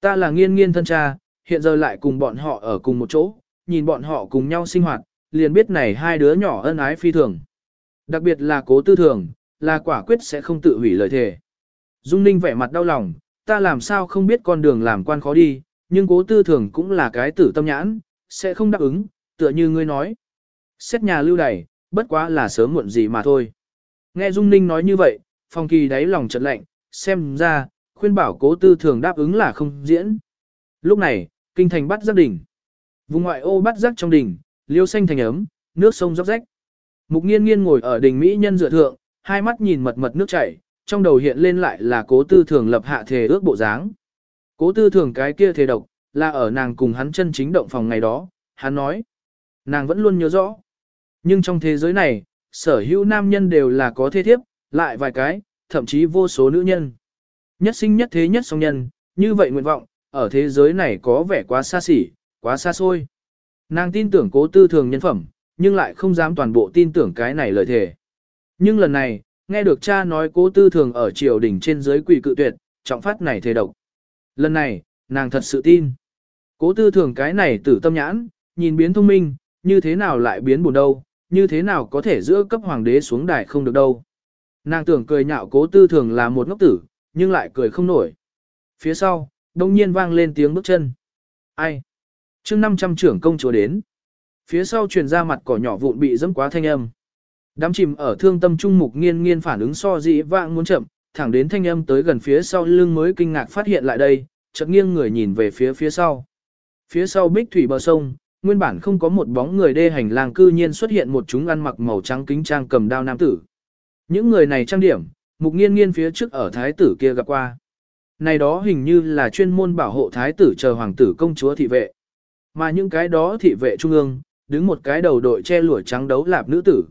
Ta là nghiên nghiên thân cha, hiện giờ lại cùng bọn họ ở cùng một chỗ, nhìn bọn họ cùng nhau sinh hoạt, liền biết này hai đứa nhỏ ân ái phi thường. Đặc biệt là cố tư thường, là quả quyết sẽ không tự hủy lời thề. Dung Ninh vẻ mặt đau lòng, ta làm sao không biết con đường làm quan khó đi, nhưng cố tư thường cũng là cái tử tâm nhãn, sẽ không đáp ứng, tựa như ngươi nói. Xét nhà lưu đày, bất quá là sớm muộn gì mà thôi. Nghe Dung Ninh nói như vậy, phong kỳ đáy lòng chợt lạnh, xem ra, khuyên bảo cố tư thường đáp ứng là không diễn. Lúc này, kinh thành bắt giác đỉnh. Vùng ngoại ô bắt giác trong đỉnh, liêu xanh thành ấm, nước sông róc rách. Mục nghiên nghiên ngồi ở đỉnh Mỹ nhân dựa thượng, hai mắt nhìn mật mật nước chảy, trong đầu hiện lên lại là cố tư thường lập hạ thề ước bộ dáng. Cố tư thường cái kia thề độc, là ở nàng cùng hắn chân chính động phòng ngày đó, hắn nói. Nàng vẫn luôn nhớ rõ. Nhưng trong thế giới này, sở hữu nam nhân đều là có thế thiếp, lại vài cái, thậm chí vô số nữ nhân. Nhất sinh nhất thế nhất song nhân, như vậy nguyện vọng, ở thế giới này có vẻ quá xa xỉ, quá xa xôi. Nàng tin tưởng cố tư thường nhân phẩm, nhưng lại không dám toàn bộ tin tưởng cái này lời thề. Nhưng lần này, nghe được cha nói cố tư thường ở triều đỉnh trên dưới quỷ cự tuyệt, trọng phát này thề độc. Lần này, nàng thật sự tin. Cố tư thường cái này tử tâm nhãn, nhìn biến thông minh, như thế nào lại biến buồn đâu, như thế nào có thể giữa cấp hoàng đế xuống đài không được đâu. Nàng tưởng cười nhạo cố tư thường là một ngốc tử, nhưng lại cười không nổi. Phía sau, đông nhiên vang lên tiếng bước chân. Ai? chương 500 trưởng công chúa đến. Phía sau truyền ra mặt cỏ nhỏ vụn bị dẫm quá thanh âm. Đám chìm ở thương tâm trung mục nghiên nghiên phản ứng so dị vãng muốn chậm, thẳng đến thanh âm tới gần phía sau lưng mới kinh ngạc phát hiện lại đây, chợt nghiêng người nhìn về phía phía sau. Phía sau bích thủy bờ sông, nguyên bản không có một bóng người đê hành lang cư nhiên xuất hiện một chúng ăn mặc màu trắng kính trang cầm đao nam tử. Những người này trang điểm, mục nghiên nghiên phía trước ở thái tử kia gặp qua. Này đó hình như là chuyên môn bảo hộ thái tử chờ hoàng tử công chúa thị vệ. Mà những cái đó thị vệ trung ương, đứng một cái đầu đội che lụa trắng đấu lạp nữ tử.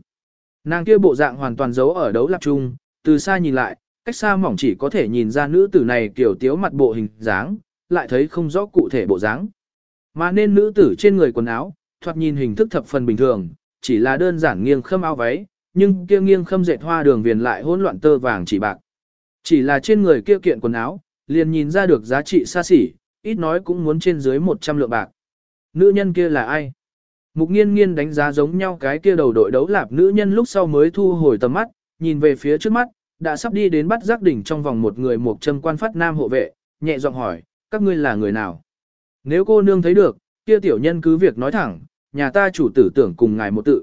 Nàng kia bộ dạng hoàn toàn giấu ở đấu lạp trung, từ xa nhìn lại, cách xa mỏng chỉ có thể nhìn ra nữ tử này kiểu tiếu mặt bộ hình dáng, lại thấy không rõ cụ thể bộ dáng. Mà nên nữ tử trên người quần áo, thoạt nhìn hình thức thập phần bình thường, chỉ là đơn giản nghiêng khâm áo váy, nhưng kia nghiêng khâm dệt hoa đường viền lại hỗn loạn tơ vàng chỉ bạc. Chỉ là trên người kia kiện quần áo, liền nhìn ra được giá trị xa xỉ, ít nói cũng muốn trên dưới 100 lượng bạc. Nữ nhân kia là ai? Mục nghiên nghiên đánh giá giống nhau cái kia đầu đội đấu lạp nữ nhân lúc sau mới thu hồi tầm mắt, nhìn về phía trước mắt, đã sắp đi đến bắt giác đỉnh trong vòng một người một châm quan phát nam hộ vệ, nhẹ giọng hỏi, các ngươi là người nào? Nếu cô nương thấy được, kia tiểu nhân cứ việc nói thẳng, nhà ta chủ tử tưởng cùng ngài một tự.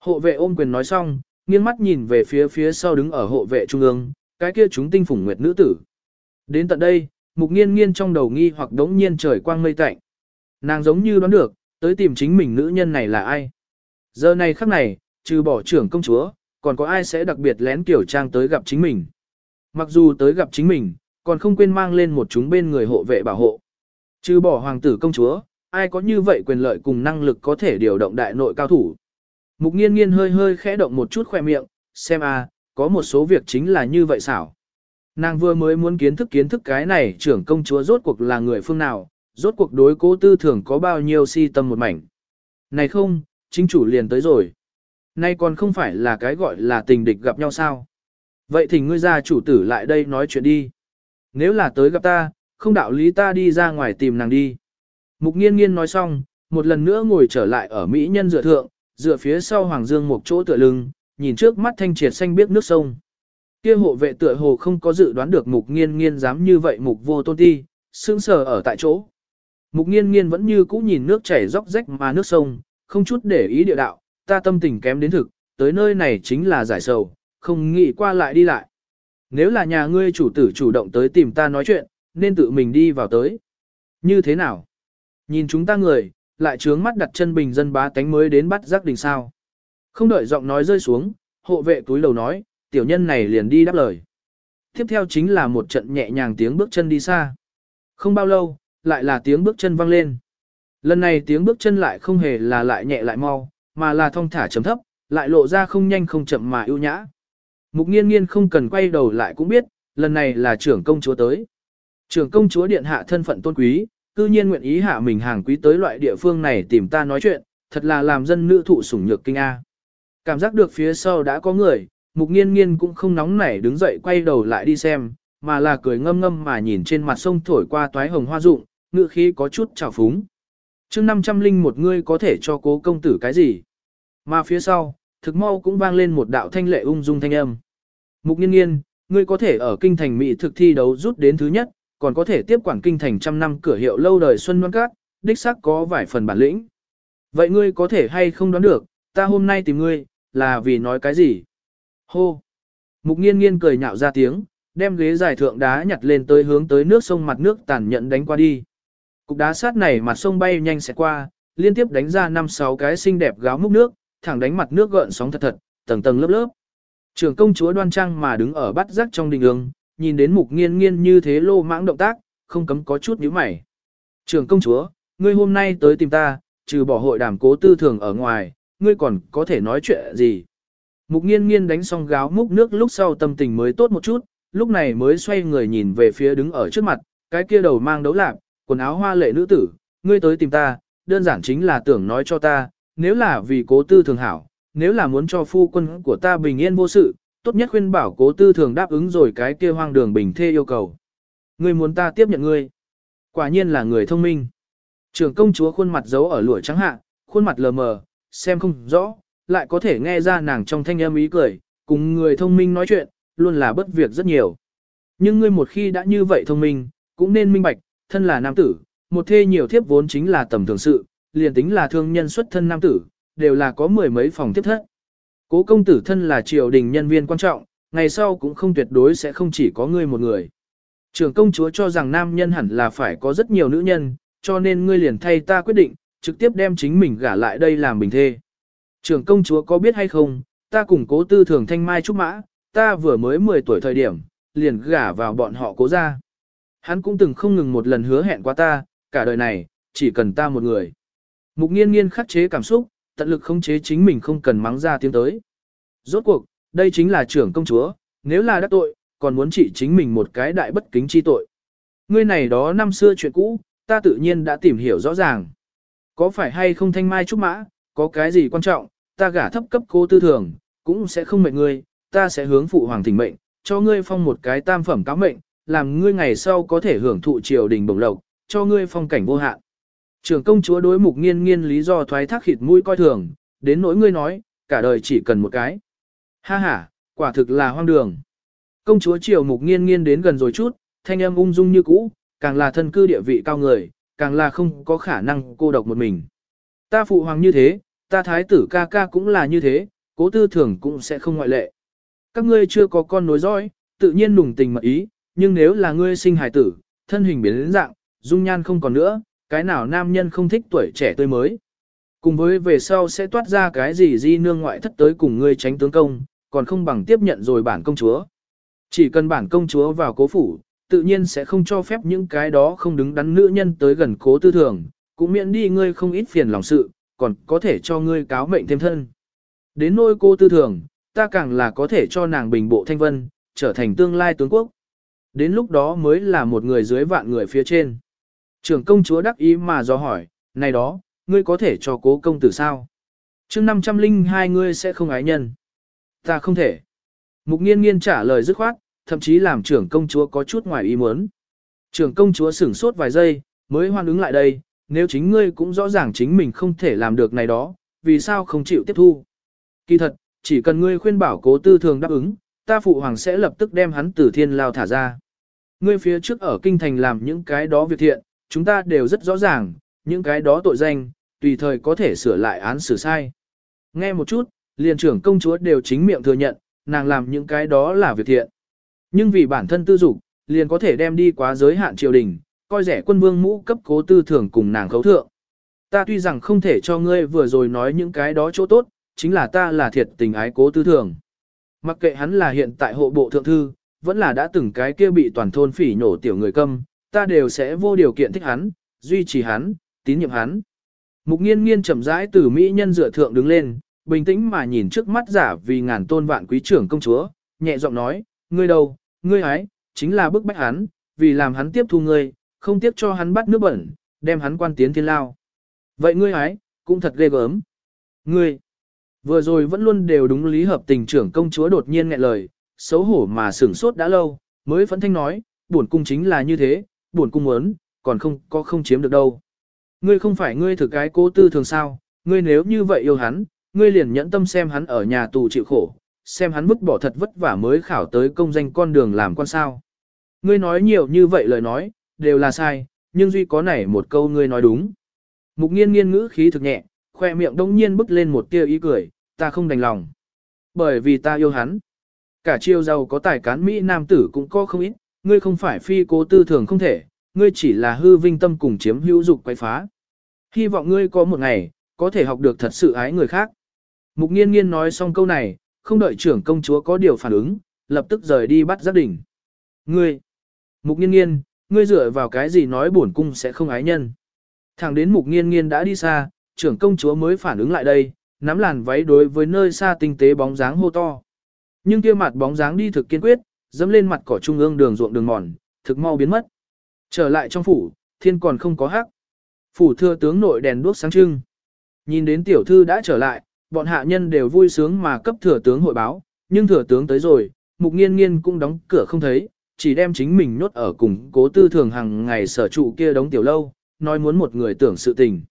Hộ vệ ôm quyền nói xong, nghiêng mắt nhìn về phía phía sau đứng ở hộ vệ trung ương, cái kia chúng tinh phủng nguyệt nữ tử. Đến tận đây, mục nghiên nghiên trong đầu nghi hoặc đống nhiên trời quang mây tạnh. Nàng giống như đoán được, tới tìm chính mình nữ nhân này là ai. Giờ này khắc này, trừ bỏ trưởng công chúa, còn có ai sẽ đặc biệt lén kiểu trang tới gặp chính mình. Mặc dù tới gặp chính mình, còn không quên mang lên một chúng bên người hộ vệ bảo hộ. Trừ bỏ hoàng tử công chúa, ai có như vậy quyền lợi cùng năng lực có thể điều động đại nội cao thủ. Mục nghiên nghiên hơi hơi khẽ động một chút khoe miệng, xem à có một số việc chính là như vậy xảo. Nàng vừa mới muốn kiến thức kiến thức cái này trưởng công chúa rốt cuộc là người phương nào, rốt cuộc đối cố tư thường có bao nhiêu si tâm một mảnh. Này không, chính chủ liền tới rồi. Nay còn không phải là cái gọi là tình địch gặp nhau sao. Vậy thì ngươi ra chủ tử lại đây nói chuyện đi. Nếu là tới gặp ta, không đạo lý ta đi ra ngoài tìm nàng đi. Mục nghiên nghiên nói xong, một lần nữa ngồi trở lại ở Mỹ nhân dựa thượng, dựa phía sau Hoàng Dương một chỗ tựa lưng, nhìn trước mắt thanh triệt xanh biếc nước sông. Kia hộ vệ tựa hồ không có dự đoán được mục nghiên nghiên dám như vậy mục vô tôn ti, sững sờ ở tại chỗ. Mục nghiên nghiên vẫn như cũ nhìn nước chảy róc rách mà nước sông, không chút để ý địa đạo, ta tâm tình kém đến thực, tới nơi này chính là giải sầu, không nghĩ qua lại đi lại. Nếu là nhà ngươi chủ tử chủ động tới tìm ta nói chuyện, nên tự mình đi vào tới. Như thế nào? Nhìn chúng ta người, lại trướng mắt đặt chân bình dân bá tánh mới đến bắt giác đình sao. Không đợi giọng nói rơi xuống, hộ vệ túi lầu nói, tiểu nhân này liền đi đáp lời. Tiếp theo chính là một trận nhẹ nhàng tiếng bước chân đi xa. Không bao lâu, lại là tiếng bước chân vang lên. Lần này tiếng bước chân lại không hề là lại nhẹ lại mau, mà là thong thả chấm thấp, lại lộ ra không nhanh không chậm mà ưu nhã. Mục nghiên nghiên không cần quay đầu lại cũng biết, lần này là trưởng công chúa tới. Trưởng công chúa điện hạ thân phận tôn quý, cư nhiên nguyện ý hạ mình hàng quý tới loại địa phương này tìm ta nói chuyện, thật là làm dân nữ thụ sủng nhược kinh A. Cảm giác được phía sau đã có người, mục nghiên nghiên cũng không nóng nảy đứng dậy quay đầu lại đi xem, mà là cười ngâm ngâm mà nhìn trên mặt sông thổi qua toái hồng hoa rụng, ngữ khí có chút trào phúng. chương 500 linh một ngươi có thể cho cố công tử cái gì? Mà phía sau, thực mau cũng vang lên một đạo thanh lệ ung dung thanh âm. Mục nghiên nghiên, ngươi có thể ở kinh thành Mỹ thực thi đấu rút đến thứ nhất, còn có thể tiếp quản kinh thành trăm năm cửa hiệu lâu đời Xuân đoan Cát, đích xác có vài phần bản lĩnh. Vậy ngươi có thể hay không đoán được, ta hôm nay tìm ngươi, là vì nói cái gì? Hô! Mục nghiên nghiên cười nhạo ra tiếng, đem ghế giải thượng đá nhặt lên tới hướng tới nước sông mặt nước tàn nhận đánh qua đi. Cục đá sát này mặt sông bay nhanh sẽ qua, liên tiếp đánh ra năm sáu cái xinh đẹp gáo múc nước, thẳng đánh mặt nước gợn sóng thật thật, tầng tầng lớp lớp. trường công chúa đoan trang mà đứng ở bát giác trong đình ương, nhìn đến mục nghiên nghiên như thế lô mãng động tác, không cấm có chút nhíu mày. Trưởng công chúa, ngươi hôm nay tới tìm ta, trừ bỏ hội đàm cố tư thường ở ngoài, ngươi còn có thể nói chuyện gì? Mục nghiên nghiên đánh xong gáo múc nước lúc sau tâm tình mới tốt một chút, lúc này mới xoay người nhìn về phía đứng ở trước mặt, cái kia đầu mang đấu lạc, quần áo hoa lệ nữ tử, ngươi tới tìm ta, đơn giản chính là tưởng nói cho ta, nếu là vì cố tư thường hảo, nếu là muốn cho phu quân của ta bình yên vô sự, tốt nhất khuyên bảo cố tư thường đáp ứng rồi cái kia hoang đường bình thê yêu cầu. Ngươi muốn ta tiếp nhận ngươi. Quả nhiên là người thông minh. Trưởng công chúa khuôn mặt giấu ở lụa trắng hạ, khuôn mặt lờ mờ, xem không rõ, lại có thể nghe ra nàng trong thanh âm ý cười, cùng người thông minh nói chuyện, luôn là bất việc rất nhiều. Nhưng ngươi một khi đã như vậy thông minh, cũng nên minh bạch, thân là nam tử, một thê nhiều thiếp vốn chính là tầm thường sự, liền tính là thương nhân xuất thân nam tử, đều là có mười mấy phòng tiếp thất. Cố công tử thân là triều đình nhân viên quan trọng, ngày sau cũng không tuyệt đối sẽ không chỉ có ngươi một người. Trưởng công chúa cho rằng nam nhân hẳn là phải có rất nhiều nữ nhân, cho nên ngươi liền thay ta quyết định, trực tiếp đem chính mình gả lại đây làm bình thê. Trưởng công chúa có biết hay không, ta cùng cố tư thường thanh mai trúc mã, ta vừa mới 10 tuổi thời điểm, liền gả vào bọn họ cố ra. Hắn cũng từng không ngừng một lần hứa hẹn qua ta, cả đời này, chỉ cần ta một người. Mục nghiên nghiên khắc chế cảm xúc, tận lực khống chế chính mình không cần mắng ra tiếng tới. Rốt cuộc, đây chính là trưởng công chúa, nếu là đắc tội, còn muốn trị chính mình một cái đại bất kính chi tội. Ngươi này đó năm xưa chuyện cũ, ta tự nhiên đã tìm hiểu rõ ràng. Có phải hay không thanh mai trúc mã, có cái gì quan trọng, ta gả thấp cấp cô tư thường, cũng sẽ không mệnh ngươi, ta sẽ hướng phụ hoàng thỉnh mệnh, cho ngươi phong một cái tam phẩm cáo mệnh, làm ngươi ngày sau có thể hưởng thụ triều đình bổng lộc, cho ngươi phong cảnh vô hạn. Trưởng công chúa đối mục nghiên nghiên lý do thoái thác khịt mũi coi thường, đến nỗi ngươi nói, cả đời chỉ cần một cái. Ha ha, quả thực là hoang đường. Công chúa triều mục nghiên nghiên đến gần rồi chút, thanh âm ung dung như cũ, càng là thân cư địa vị cao người, càng là không có khả năng cô độc một mình. Ta phụ hoàng như thế, ta thái tử ca ca cũng là như thế, cố tư thường cũng sẽ không ngoại lệ. Các ngươi chưa có con nối dõi, tự nhiên nùng tình mật ý, nhưng nếu là ngươi sinh hài tử, thân hình biến dạng, dung nhan không còn nữa, cái nào nam nhân không thích tuổi trẻ tươi mới. Cùng với về sau sẽ toát ra cái gì di nương ngoại thất tới cùng ngươi tránh tướng công, còn không bằng tiếp nhận rồi bản công chúa. Chỉ cần bản công chúa vào cố phủ, tự nhiên sẽ không cho phép những cái đó không đứng đắn nữ nhân tới gần cố tư thường, cũng miễn đi ngươi không ít phiền lòng sự, còn có thể cho ngươi cáo mệnh thêm thân. Đến nôi cô tư thường, ta càng là có thể cho nàng bình bộ thanh vân, trở thành tương lai tướng quốc. Đến lúc đó mới là một người dưới vạn người phía trên. Trưởng công chúa đắc ý mà do hỏi, này đó, ngươi có thể cho cố công tử sao? chương 502 ngươi sẽ không ái nhân. Ta không thể. Mục nghiên nghiên trả lời dứt khoát, thậm chí làm trưởng công chúa có chút ngoài ý muốn. Trưởng công chúa sửng sốt vài giây, mới hoan ứng lại đây, nếu chính ngươi cũng rõ ràng chính mình không thể làm được này đó, vì sao không chịu tiếp thu. Kỳ thật, chỉ cần ngươi khuyên bảo cố tư thường đáp ứng, ta phụ hoàng sẽ lập tức đem hắn từ thiên lao thả ra. Ngươi phía trước ở kinh thành làm những cái đó việc thiện, chúng ta đều rất rõ ràng, những cái đó tội danh, tùy thời có thể sửa lại án xử sai. Nghe một chút, liền trưởng công chúa đều chính miệng thừa nhận, nàng làm những cái đó là việc thiện. Nhưng vì bản thân tư dục, liền có thể đem đi quá giới hạn triều đình, coi rẻ quân vương mũ cấp cố tư thường cùng nàng khấu thượng. Ta tuy rằng không thể cho ngươi vừa rồi nói những cái đó chỗ tốt, chính là ta là thiệt tình ái cố tư thường. Mặc kệ hắn là hiện tại hộ bộ thượng thư, vẫn là đã từng cái kia bị toàn thôn phỉ nhổ tiểu người câm, ta đều sẽ vô điều kiện thích hắn, duy trì hắn, tín nhiệm hắn. Mục nghiên nghiên chậm rãi từ Mỹ nhân dựa thượng đứng lên, bình tĩnh mà nhìn trước mắt giả vì ngàn tôn vạn quý trưởng công chúa, nhẹ giọng nói, ngươi đâu, ngươi hái? chính là bức bách hắn, vì làm hắn tiếp thu ngươi, không tiếp cho hắn bắt nước bẩn, đem hắn quan tiến thiên lao. Vậy ngươi hái, cũng thật ghê gớm. Ngươi, vừa rồi vẫn luôn đều đúng lý hợp tình trưởng công chúa đột nhiên nghẹn lời, xấu hổ mà sửng sốt đã lâu, mới phẫn thanh nói, buồn cung chính là như thế, buồn cung muốn, còn không có không chiếm được đâu. Ngươi không phải ngươi thực cái cố tư thường sao, ngươi nếu như vậy yêu hắn, ngươi liền nhẫn tâm xem hắn ở nhà tù chịu khổ, xem hắn vứt bỏ thật vất vả mới khảo tới công danh con đường làm quan sao. Ngươi nói nhiều như vậy lời nói, đều là sai, nhưng duy có này một câu ngươi nói đúng. Mục nghiên nghiên ngữ khí thực nhẹ, khoe miệng đông nhiên bứt lên một tia ý cười, ta không đành lòng. Bởi vì ta yêu hắn. Cả chiêu giàu có tài cán Mỹ nam tử cũng có không ít, ngươi không phải phi cố tư thường không thể, ngươi chỉ là hư vinh tâm cùng chiếm hữu dục quay phá. Hy vọng ngươi có một ngày, có thể học được thật sự ái người khác. Mục nghiên nghiên nói xong câu này, không đợi trưởng công chúa có điều phản ứng, lập tức rời đi bắt giác đỉnh. Ngươi, mục nghiên nghiên, ngươi dựa vào cái gì nói bổn cung sẽ không ái nhân. Thẳng đến mục nghiên nghiên đã đi xa, trưởng công chúa mới phản ứng lại đây, nắm làn váy đối với nơi xa tinh tế bóng dáng hô to. Nhưng kia mặt bóng dáng đi thực kiên quyết, dẫm lên mặt cỏ trung ương đường ruộng đường mòn, thực mau biến mất. Trở lại trong phủ, thiên còn không có hắc. Phủ thưa tướng nội đèn đuốc sáng trưng. Nhìn đến tiểu thư đã trở lại, bọn hạ nhân đều vui sướng mà cấp thừa tướng hội báo, nhưng thừa tướng tới rồi, mục nghiên nghiên cũng đóng cửa không thấy, chỉ đem chính mình nhốt ở cùng cố tư thường hàng ngày sở trụ kia đóng tiểu lâu, nói muốn một người tưởng sự tình.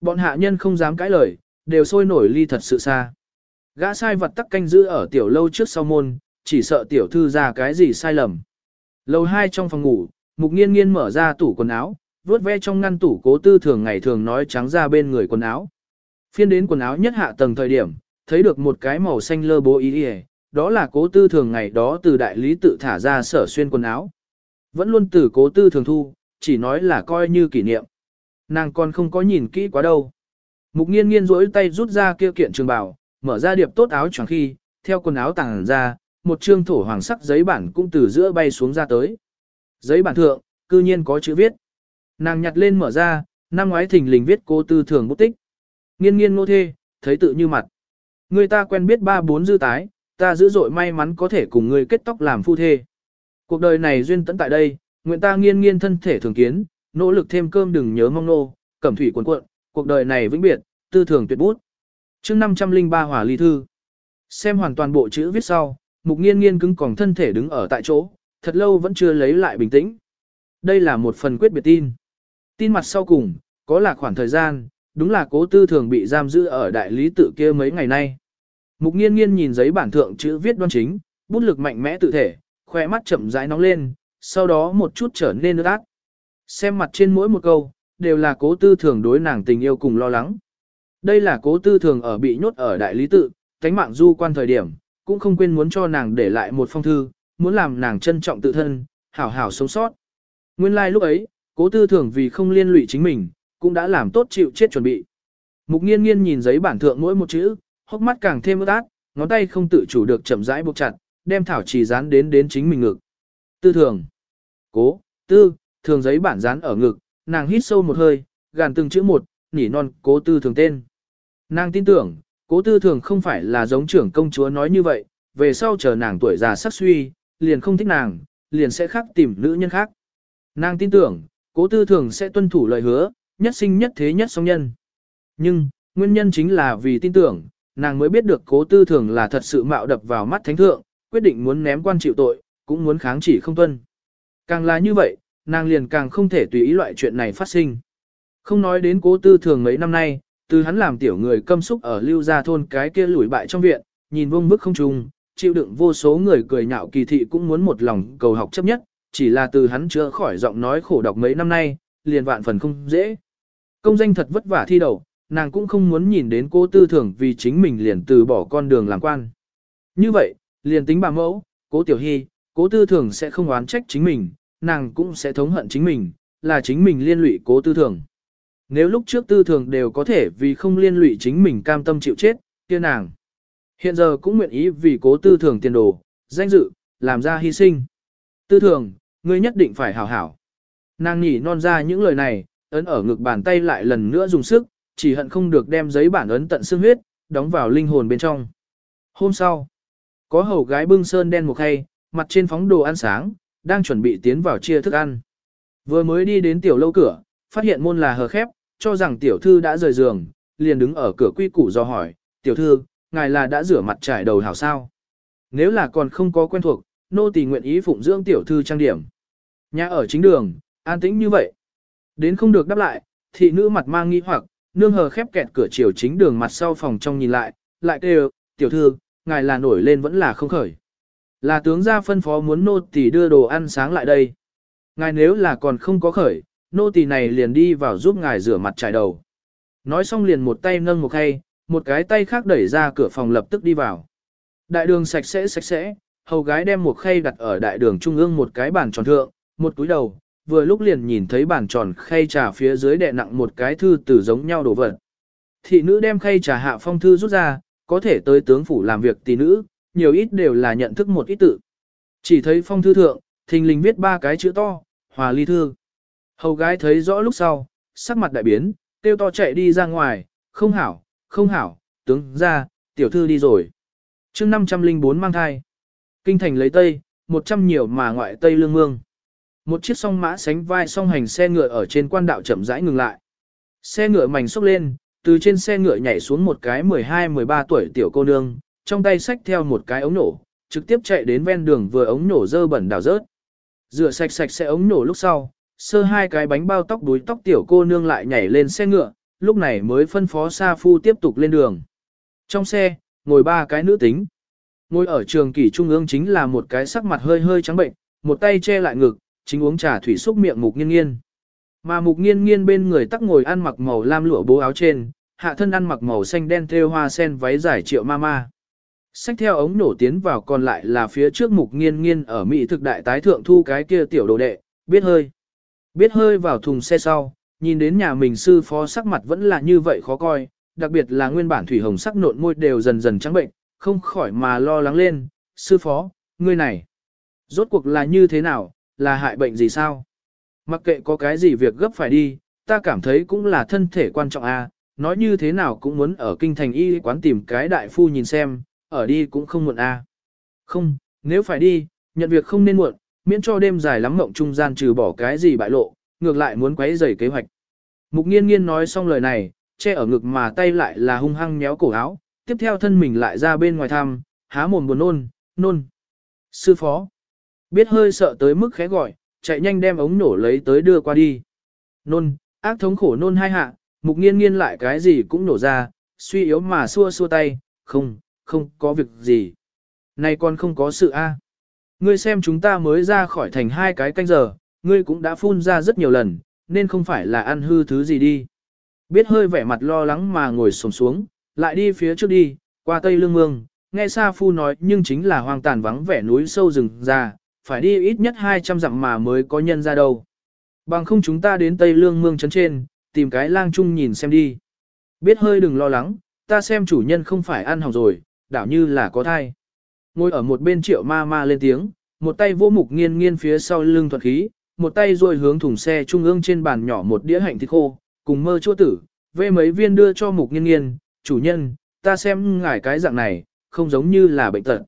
Bọn hạ nhân không dám cãi lời, đều sôi nổi ly thật sự xa. Gã sai vật tắc canh giữ ở tiểu lâu trước sau môn, chỉ sợ tiểu thư ra cái gì sai lầm. lầu hai trong phòng ngủ, mục nghiên nghiên mở ra tủ quần áo, vuốt ve trong ngăn tủ cố tư thường ngày thường nói trắng ra bên người quần áo. Phiên đến quần áo nhất hạ tầng thời điểm, thấy được một cái màu xanh lơ bố ý ý, đó là cố tư thường ngày đó từ đại lý tự thả ra sở xuyên quần áo. Vẫn luôn từ cố tư thường thu, chỉ nói là coi như kỷ niệm. Nàng còn không có nhìn kỹ quá đâu. Mục nghiên nghiên rỗi tay rút ra kia kiện trường bào, mở ra điệp tốt áo choàng khi, theo quần áo tàng ra, một trương thổ hoàng sắc giấy bản cũng từ giữa bay xuống ra tới. Giấy bản thượng, cư nhiên có chữ viết. Nàng nhặt lên mở ra, năm ngoái thình lình viết cô tư thường bút tích. Nghiên nghiên nô thê, thấy tự như mặt. Người ta quen biết ba bốn dư tái, ta dữ dội may mắn có thể cùng người kết tóc làm phu thê. Cuộc đời này duyên tận tại đây, nguyện ta nghiên nghiên thân thể thường kiến, nỗ lực thêm cơm đừng nhớ mong nô, cẩm thủy cuộn cuộn, cuộc đời này vĩnh biệt, tư thường tuyệt bút. chương 503 hỏa ly thư. Xem hoàn toàn bộ chữ viết sau, mục nghiên nghiên cứng còn thân thể đứng ở tại chỗ, thật lâu vẫn chưa lấy lại bình tĩnh. Đây là một phần quyết biệt tin. Tin mặt sau cùng, có là khoảng thời gian, đúng là cố tư thường bị giam giữ ở đại lý tự kia mấy ngày nay. Mục nghiên nghiên nhìn giấy bản thượng chữ viết đoan chính, bút lực mạnh mẽ tự thể, khỏe mắt chậm rãi nóng lên, sau đó một chút trở nên nước át. Xem mặt trên mỗi một câu, đều là cố tư thường đối nàng tình yêu cùng lo lắng. Đây là cố tư thường ở bị nhốt ở đại lý tự, cánh mạng du quan thời điểm, cũng không quên muốn cho nàng để lại một phong thư, muốn làm nàng trân trọng tự thân, hảo hảo sống sót. Nguyên lai like lúc ấy, cố tư thường vì không liên lụy chính mình, cũng đã làm tốt chịu chết chuẩn bị. Mục nghiên nghiên nhìn giấy bản thượng mỗi một chữ, hốc mắt càng thêm ướt át, ngón tay không tự chủ được chậm rãi buộc chặt, đem thảo chỉ dán đến đến chính mình ngực. Tư thường. Cố, tư, thường giấy bản dán ở ngực, nàng hít sâu một hơi, gàn từng chữ một, nỉ non cố tư thường tên. Nàng tin tưởng, cố tư thường không phải là giống trưởng công chúa nói như vậy, về sau chờ nàng tuổi già sắc suy, liền không thích nàng, liền sẽ khác tìm nữ nhân khác. Nàng tin tưởng, cố tư thường sẽ tuân thủ lời hứa, nhất sinh nhất thế nhất song nhân. Nhưng, nguyên nhân chính là vì tin tưởng, nàng mới biết được cố tư thường là thật sự mạo đập vào mắt thánh thượng, quyết định muốn ném quan chịu tội, cũng muốn kháng chỉ không tuân. Càng là như vậy, nàng liền càng không thể tùy ý loại chuyện này phát sinh. Không nói đến cố tư thường mấy năm nay, từ hắn làm tiểu người câm xúc ở lưu gia thôn cái kia lủi bại trong viện, nhìn vông bức không trùng, chịu đựng vô số người cười nhạo kỳ thị cũng muốn một lòng cầu học chấp nhất, chỉ là từ hắn chữa khỏi giọng nói khổ đọc mấy năm nay, liền vạn phần không dễ. Công danh thật vất vả thi đầu, nàng cũng không muốn nhìn đến cố tư thưởng vì chính mình liền từ bỏ con đường làm quan. Như vậy, liền tính bà mẫu, cố tiểu hy, cố tư thưởng sẽ không oán trách chính mình, nàng cũng sẽ thống hận chính mình, là chính mình liên lụy cố tư thưởng. Nếu lúc trước tư thường đều có thể vì không liên lụy chính mình cam tâm chịu chết, kia nàng. Hiện giờ cũng nguyện ý vì cố tư thường tiền đồ, danh dự, làm ra hy sinh. Tư thường, ngươi nhất định phải hảo hảo. Nàng nhỉ non ra những lời này, ấn ở ngực bàn tay lại lần nữa dùng sức, chỉ hận không được đem giấy bản ấn tận xương huyết, đóng vào linh hồn bên trong. Hôm sau, Có hầu gái bưng sơn đen một hay mặt trên phóng đồ ăn sáng, đang chuẩn bị tiến vào chia thức ăn. Vừa mới đi đến tiểu lâu cửa, phát hiện môn là hờ khép, cho rằng tiểu thư đã rời giường, liền đứng ở cửa quy củ do hỏi, tiểu thư, ngài là đã rửa mặt trải đầu hảo sao? Nếu là còn không có quen thuộc, nô tỳ nguyện ý phụng dưỡng tiểu thư trang điểm. Nhà ở chính đường, an tĩnh như vậy. Đến không được đáp lại, thị nữ mặt mang nghi hoặc, nương hờ khép kẹt cửa chiều chính đường mặt sau phòng trong nhìn lại, lại kêu, tiểu thư, ngài là nổi lên vẫn là không khởi. Là tướng gia phân phó muốn nô tỳ đưa đồ ăn sáng lại đây. Ngài nếu là còn không có khởi, nô tỳ này liền đi vào giúp ngài rửa mặt trải đầu. Nói xong liền một tay nâng một khay, một cái tay khác đẩy ra cửa phòng lập tức đi vào. Đại đường sạch sẽ sạch sẽ, hầu gái đem một khay đặt ở đại đường trung ương một cái bàn tròn thượng, một túi đầu, vừa lúc liền nhìn thấy bàn tròn khay trà phía dưới đè nặng một cái thư từ giống nhau đổ vật. Thị nữ đem khay trà hạ phong thư rút ra, có thể tới tướng phủ làm việc tỷ nữ, nhiều ít đều là nhận thức một ít tự. Chỉ thấy phong thư thượng, thình lình viết ba cái chữ to, hòa ly thư. Hầu gái thấy rõ lúc sau, sắc mặt đại biến, tiêu to chạy đi ra ngoài, không hảo, không hảo, tướng ra, tiểu thư đi rồi. chương 504 mang thai. Kinh thành lấy Tây, 100 nhiều mà ngoại Tây lương mương. Một chiếc song mã sánh vai song hành xe ngựa ở trên quan đạo chậm rãi ngừng lại. Xe ngựa mảnh xốc lên, từ trên xe ngựa nhảy xuống một cái 12-13 tuổi tiểu cô nương, trong tay xách theo một cái ống nổ, trực tiếp chạy đến ven đường vừa ống nổ dơ bẩn đào rớt. Rửa sạch sạch sẽ ống nổ lúc sau, sơ hai cái bánh bao tóc đuối tóc tiểu cô nương lại nhảy lên xe ngựa, lúc này mới phân phó Sa Phu tiếp tục lên đường. Trong xe, ngồi ba cái nữ tính. Ngồi ở trường kỷ trung ương chính là một cái sắc mặt hơi hơi trắng bệnh, một tay che lại ngực, chính uống trà thủy xúc miệng mục nghiên nghiên. Mà mục nghiên nghiên bên người tắc ngồi ăn mặc màu lam lụa bố áo trên, hạ thân ăn mặc màu xanh đen thêu hoa sen váy dài triệu ma ma. Xách theo ống nổ tiến vào còn lại là phía trước mục nghiên nghiên ở Mỹ thực đại tái thượng thu cái kia tiểu đồ đệ, biết hơi. Biết hơi vào thùng xe sau, nhìn đến nhà mình sư phó sắc mặt vẫn là như vậy khó coi, đặc biệt là nguyên bản thủy hồng sắc nộn môi đều dần dần trắng bệnh, không khỏi mà lo lắng lên, sư phó, ngươi này, rốt cuộc là như thế nào, là hại bệnh gì sao? Mặc kệ có cái gì việc gấp phải đi, ta cảm thấy cũng là thân thể quan trọng a. À, nói như thế nào cũng muốn ở kinh thành y quán tìm cái đại phu nhìn xem, ở đi cũng không muộn a. À. Không, nếu phải đi, nhận việc không nên muộn, miễn cho đêm dài lắm mộng trung gian trừ bỏ cái gì bại lộ, ngược lại muốn quấy rầy kế hoạch. Mục nghiên nghiên nói xong lời này, che ở ngực mà tay lại là hung hăng méo cổ áo, tiếp theo thân mình lại ra bên ngoài thăm, há mồm buồn nôn, nôn. Sư phó, biết hơi sợ tới mức khẽ gọi, chạy nhanh đem ống nổ lấy tới đưa qua đi. Nôn, ác thống khổ nôn hai hạ, mục nghiên nghiên lại cái gì cũng nổ ra, suy yếu mà xua xua tay, không, không có việc gì. Này con không có sự a. Ngươi xem chúng ta mới ra khỏi thành hai cái canh giờ, ngươi cũng đã phun ra rất nhiều lần, nên không phải là ăn hư thứ gì đi. Biết hơi vẻ mặt lo lắng mà ngồi xổm xuống, lại đi phía trước đi, qua Tây Lương Mương, nghe Sa Phu nói nhưng chính là hoang tàn vắng vẻ núi sâu rừng già, phải đi ít nhất 200 dặm mà mới có nhân ra đâu. Bằng không chúng ta đến Tây Lương Mương chấn trên, tìm cái lang chung nhìn xem đi. Biết hơi đừng lo lắng, ta xem chủ nhân không phải ăn hỏng rồi, đảo như là có thai. Ngồi ở một bên triệu ma ma lên tiếng, một tay vô mục nghiên nghiên phía sau lưng thuật khí, một tay rồi hướng thùng xe trung ương trên bàn nhỏ một đĩa hạnh thịt khô, cùng mơ chua tử, vê mấy viên đưa cho mục nghiên nghiên, chủ nhân, ta xem ngài cái dạng này, không giống như là bệnh tật.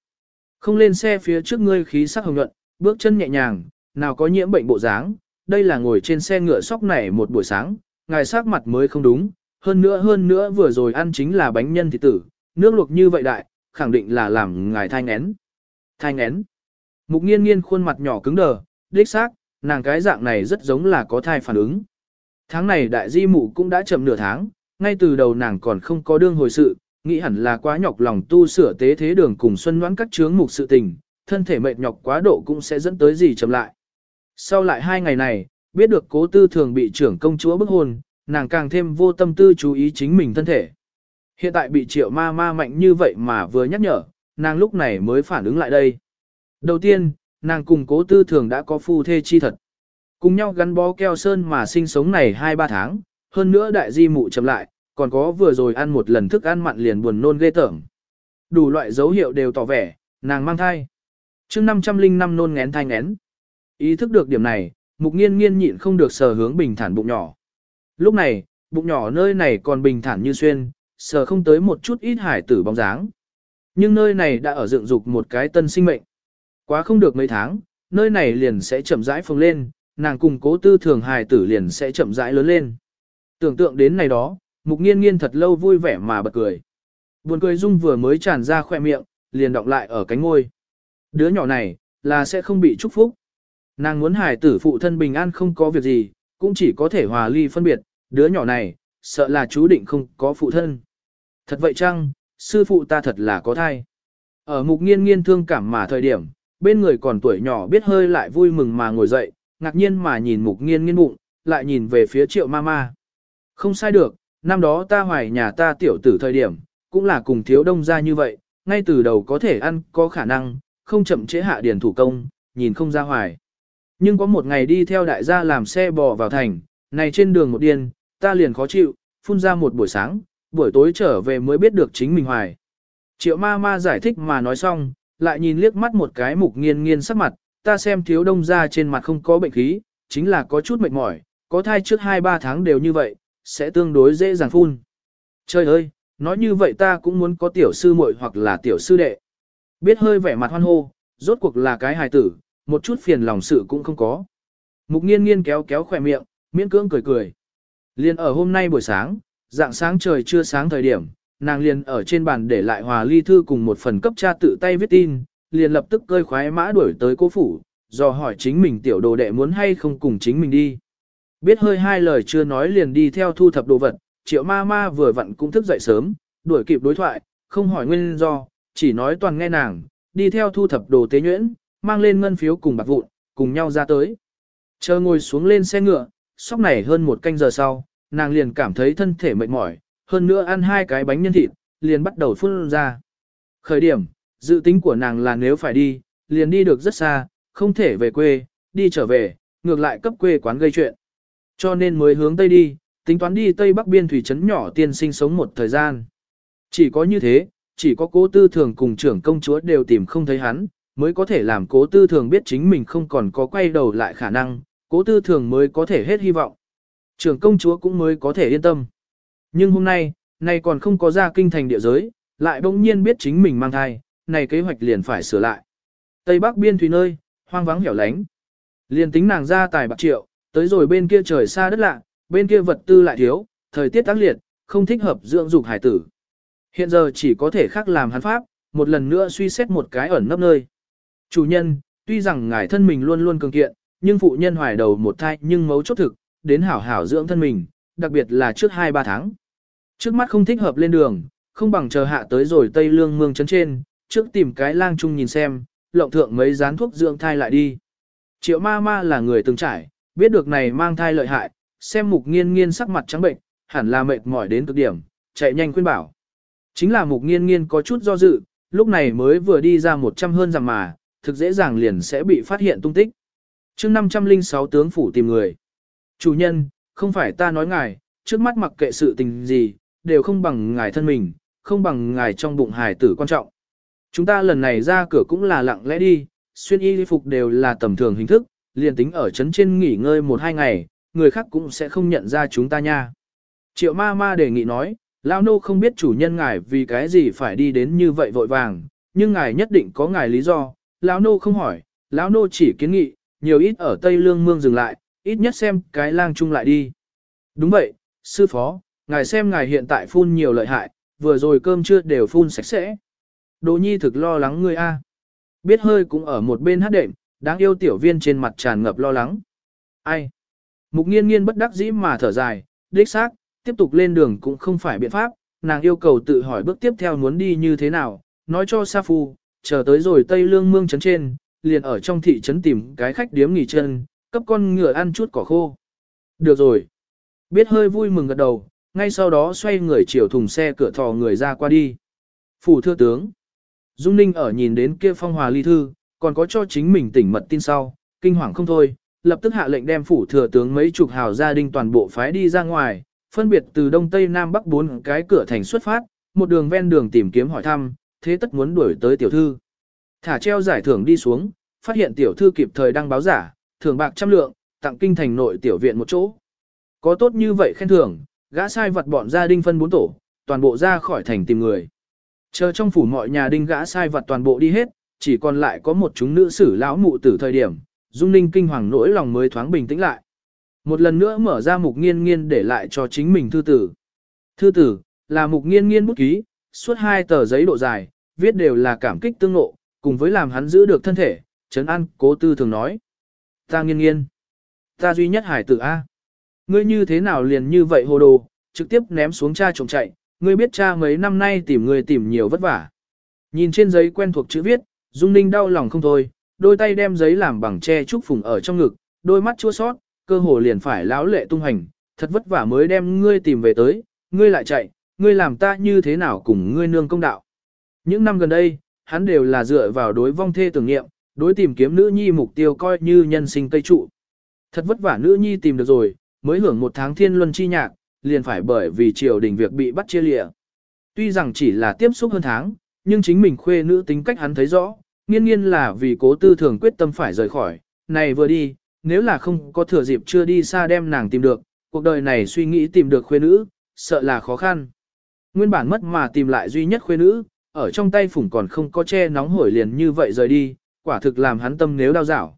Không lên xe phía trước ngươi khí sắc hồng nhuận, bước chân nhẹ nhàng, nào có nhiễm bệnh bộ dáng, đây là ngồi trên xe ngựa sóc này một buổi sáng, ngài sắc mặt mới không đúng, hơn nữa hơn nữa vừa rồi ăn chính là bánh nhân thịt tử, nước luộc như vậy đại, khẳng định là làm ngài thai ngén. Thai ngén. Mục nghiên nghiên khuôn mặt nhỏ cứng đờ, đích xác, nàng cái dạng này rất giống là có thai phản ứng. Tháng này đại di mụ cũng đã chậm nửa tháng, ngay từ đầu nàng còn không có đương hồi sự, nghĩ hẳn là quá nhọc lòng tu sửa tế thế đường cùng xuân noãn các chướng mục sự tình, thân thể mệt nhọc quá độ cũng sẽ dẫn tới gì chậm lại. Sau lại hai ngày này, biết được cố tư thường bị trưởng công chúa bức hôn, nàng càng thêm vô tâm tư chú ý chính mình thân thể. Hiện tại bị triệu ma ma mạnh như vậy mà vừa nhắc nhở, nàng lúc này mới phản ứng lại đây. Đầu tiên, nàng cùng cố tư thường đã có phu thê chi thật. Cùng nhau gắn bó keo sơn mà sinh sống này 2-3 tháng, hơn nữa đại di mụ chậm lại, còn có vừa rồi ăn một lần thức ăn mặn liền buồn nôn ghê tởm. Đủ loại dấu hiệu đều tỏ vẻ, nàng mang thai. chương 505 nôn ngén thai ngén. Ý thức được điểm này, mục nghiên nghiên nhịn không được sờ hướng bình thản bụng nhỏ. Lúc này, bụng nhỏ nơi này còn bình thản như xuyên, sờ không tới một chút ít hải tử bóng dáng. Nhưng nơi này đã ở dựng dục một cái tân sinh mệnh. Quá không được mấy tháng, nơi này liền sẽ chậm rãi phồng lên, nàng cùng cố tư thường hài tử liền sẽ chậm rãi lớn lên. Tưởng tượng đến này đó, mục nghiên nghiên thật lâu vui vẻ mà bật cười. Buồn cười dung vừa mới tràn ra khoe miệng, liền đọng lại ở cánh ngôi. Đứa nhỏ này, là sẽ không bị chúc phúc. Nàng muốn hài tử phụ thân bình an không có việc gì, cũng chỉ có thể hòa ly phân biệt, đứa nhỏ này, sợ là chú định không có phụ thân. Thật vậy chăng, sư phụ ta thật là có thai. Ở mục nghiên nghiên thương cảm mà thời điểm, bên người còn tuổi nhỏ biết hơi lại vui mừng mà ngồi dậy, ngạc nhiên mà nhìn mục nghiên nghiên bụng, lại nhìn về phía triệu ma ma. Không sai được, năm đó ta hoài nhà ta tiểu tử thời điểm, cũng là cùng thiếu đông ra như vậy, ngay từ đầu có thể ăn có khả năng, không chậm chế hạ điển thủ công, nhìn không ra hoài. Nhưng có một ngày đi theo đại gia làm xe bò vào thành, này trên đường một điên, ta liền khó chịu, phun ra một buổi sáng, buổi tối trở về mới biết được chính mình hoài. Triệu ma ma giải thích mà nói xong, lại nhìn liếc mắt một cái mục nghiên nghiên sắc mặt, ta xem thiếu đông ra trên mặt không có bệnh khí, chính là có chút mệt mỏi, có thai trước 2-3 tháng đều như vậy, sẽ tương đối dễ dàng phun. Trời ơi, nói như vậy ta cũng muốn có tiểu sư muội hoặc là tiểu sư đệ. Biết hơi vẻ mặt hoan hô, rốt cuộc là cái hài tử, một chút phiền lòng sự cũng không có. Mục nghiên nghiên kéo kéo khỏe miệng, miễn cưỡng cười cười. Liên ở hôm nay buổi sáng, dạng sáng trời chưa sáng thời điểm, nàng liền ở trên bàn để lại hòa ly thư cùng một phần cấp cha tự tay viết tin, liền lập tức cơi khoái mã đuổi tới cố phủ, do hỏi chính mình tiểu đồ đệ muốn hay không cùng chính mình đi. Biết hơi hai lời chưa nói liền đi theo thu thập đồ vật, triệu ma ma vừa vặn cũng thức dậy sớm, đuổi kịp đối thoại, không hỏi nguyên do, chỉ nói toàn nghe nàng, đi theo thu thập đồ tế nhuyễn, mang lên ngân phiếu cùng bạc vụn, cùng nhau ra tới. Chờ ngồi xuống lên xe ngựa, sóc này hơn một canh giờ sau, nàng liền cảm thấy thân thể mệt mỏi, hơn nữa ăn hai cái bánh nhân thịt, liền bắt đầu phun ra. Khởi điểm, dự tính của nàng là nếu phải đi, liền đi được rất xa, không thể về quê, đi trở về, ngược lại cấp quê quán gây chuyện. Cho nên mới hướng Tây đi, tính toán đi Tây Bắc biên thủy trấn nhỏ tiên sinh sống một thời gian. Chỉ có như thế, chỉ có cố tư thường cùng trưởng công chúa đều tìm không thấy hắn, mới có thể làm cố tư thường biết chính mình không còn có quay đầu lại khả năng, cố tư thường mới có thể hết hy vọng. Trưởng công chúa cũng mới có thể yên tâm. Nhưng hôm nay, nay còn không có ra kinh thành địa giới, lại bỗng nhiên biết chính mình mang thai, này kế hoạch liền phải sửa lại. Tây Bắc biên thủy nơi, hoang vắng hẻo lánh. Liền tính nàng ra tài bạc triệu, tới rồi bên kia trời xa đất lạ, bên kia vật tư lại thiếu, thời tiết tác liệt, không thích hợp dưỡng dục hải tử. Hiện giờ chỉ có thể khác làm hắn pháp, một lần nữa suy xét một cái ẩn nấp nơi. Chủ nhân, tuy rằng ngài thân mình luôn luôn cường kiện, nhưng phụ nhân hoài đầu một thai nhưng mấu chốt thực, đến hảo hảo dưỡng thân mình, đặc biệt là trước 2-3 tháng. Trước mắt không thích hợp lên đường, không bằng chờ hạ tới rồi Tây Lương mương chấn trên, trước tìm cái lang chung nhìn xem, lộng thượng mấy dán thuốc dưỡng thai lại đi. Triệu ma ma là người từng trải, biết được này mang thai lợi hại, xem mục nghiên nghiên sắc mặt trắng bệnh, hẳn là mệt mỏi đến cực điểm, chạy nhanh khuyên bảo. Chính là mục nghiên nghiên có chút do dự, lúc này mới vừa đi ra một trăm hơn rằng mà, thực dễ dàng liền sẽ bị phát hiện tung tích. chương 506 tướng phủ tìm người. Chủ nhân, không phải ta nói ngài, trước mắt mặc kệ sự tình gì, đều không bằng ngài thân mình, không bằng ngài trong bụng hài tử quan trọng. Chúng ta lần này ra cửa cũng là lặng lẽ đi, xuyên y phục đều là tầm thường hình thức, liền tính ở trấn trên nghỉ ngơi một hai ngày, người khác cũng sẽ không nhận ra chúng ta nha. Triệu ma ma đề nghị nói, Lão nô không biết chủ nhân ngài vì cái gì phải đi đến như vậy vội vàng, nhưng ngài nhất định có ngài lý do. Lão nô không hỏi, lão nô chỉ kiến nghị, nhiều ít ở Tây Lương Mương dừng lại, ít nhất xem cái lang chung lại đi. Đúng vậy, sư phó, ngài xem ngài hiện tại phun nhiều lợi hại, vừa rồi cơm chưa đều phun sạch sẽ. Đỗ nhi thực lo lắng ngươi a. Biết hơi cũng ở một bên hát đệm, đáng yêu tiểu viên trên mặt tràn ngập lo lắng. Ai? Mục nghiên nghiên bất đắc dĩ mà thở dài, đích xác, tiếp tục lên đường cũng không phải biện pháp, nàng yêu cầu tự hỏi bước tiếp theo muốn đi như thế nào, nói cho Sa Phu, chờ tới rồi Tây Lương Mương trấn trên, liền ở trong thị trấn tìm cái khách điếm nghỉ chân, cấp con ngựa ăn chút cỏ khô. Được rồi. Biết hơi vui mừng gật đầu, ngay sau đó xoay người chiều thùng xe cửa thò người ra qua đi. Phủ thưa tướng. Dung Ninh ở nhìn đến kia phong hòa ly thư, còn có cho chính mình tỉnh mật tin sau, kinh hoàng không thôi, lập tức hạ lệnh đem phủ thừa tướng mấy chục hào gia đình toàn bộ phái đi ra ngoài, phân biệt từ đông tây nam bắc bốn cái cửa thành xuất phát, một đường ven đường tìm kiếm hỏi thăm, thế tất muốn đuổi tới tiểu thư. Thả treo giải thưởng đi xuống, phát hiện tiểu thư kịp thời đăng báo giả, thưởng bạc trăm lượng, tặng kinh thành nội tiểu viện một chỗ. Có tốt như vậy khen thưởng, gã sai vật bọn gia đình phân bốn tổ, toàn bộ ra khỏi thành tìm người. Chờ trong phủ mọi nhà đinh gã sai vật toàn bộ đi hết, chỉ còn lại có một chúng nữ sử lão mụ tử thời điểm, Dung Ninh kinh hoàng nỗi lòng mới thoáng bình tĩnh lại. Một lần nữa mở ra mục nghiên nghiên để lại cho chính mình thư tử. Thư tử, là mục nghiên nghiên bút ký, suốt hai tờ giấy độ dài, viết đều là cảm kích tương ngộ, cùng với làm hắn giữ được thân thể, Trấn An cố tư thường nói. Ta nghiên nghiên. Ta duy nhất hải tử A. Ngươi như thế nào liền như vậy hồ đồ, trực tiếp ném xuống cha trộm chạy, ngươi biết cha mấy năm nay tìm người tìm nhiều vất vả. Nhìn trên giấy quen thuộc chữ viết, Dung Ninh đau lòng không thôi, đôi tay đem giấy làm bằng tre trúc phùng ở trong ngực, đôi mắt chua sót, cơ hồ liền phải lão lệ tung hành, thật vất vả mới đem ngươi tìm về tới, ngươi lại chạy, ngươi làm ta như thế nào cùng ngươi nương công đạo. Những năm gần đây, hắn đều là dựa vào đối vong thê tưởng nghiệm, đối tìm kiếm nữ nhi mục tiêu coi như nhân sinh cây trụ. Thật vất vả nữ nhi tìm được rồi, mới hưởng một tháng thiên luân chi nhạc, liền phải bởi vì triều đình việc bị bắt chia lịa. Tuy rằng chỉ là tiếp xúc hơn tháng, nhưng chính mình khuê nữ tính cách hắn thấy rõ, nghiên nghiên là vì cố tư thường quyết tâm phải rời khỏi, này vừa đi, nếu là không có thừa dịp chưa đi xa đem nàng tìm được, cuộc đời này suy nghĩ tìm được khuê nữ, sợ là khó khăn. Nguyên bản mất mà tìm lại duy nhất khuê nữ, ở trong tay phủng còn không có che nóng hổi liền như vậy rời đi, quả thực làm hắn tâm nếu đau dảo.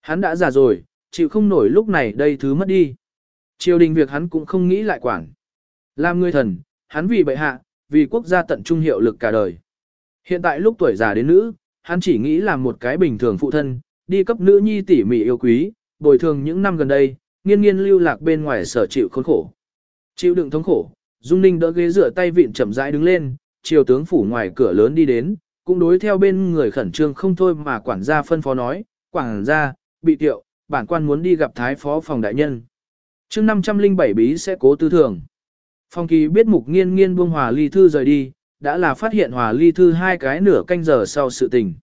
Hắn đã già rồi, chịu không nổi lúc này đây thứ mất đi. Triều đình việc hắn cũng không nghĩ lại quản. Làm người thần, hắn vì bệ hạ, vì quốc gia tận trung hiệu lực cả đời. Hiện tại lúc tuổi già đến nữ, hắn chỉ nghĩ làm một cái bình thường phụ thân, đi cấp nữ nhi tỉ mỉ yêu quý, bồi thường những năm gần đây, nghiên nghiên lưu lạc bên ngoài sở chịu khốn khổ. Chịu đựng thống khổ, Dung Ninh đỡ ghế rửa tay vịn chậm rãi đứng lên, triều tướng phủ ngoài cửa lớn đi đến, cũng đối theo bên người khẩn trương không thôi mà quản gia phân phó nói, quản gia, bị tiệu, bản quan muốn đi gặp thái phó phòng đại nhân. chương 507 bí sẽ cố tư thường. Phong kỳ biết mục nghiên nghiên buông hòa ly thư rời đi, đã là phát hiện hòa ly thư hai cái nửa canh giờ sau sự tình.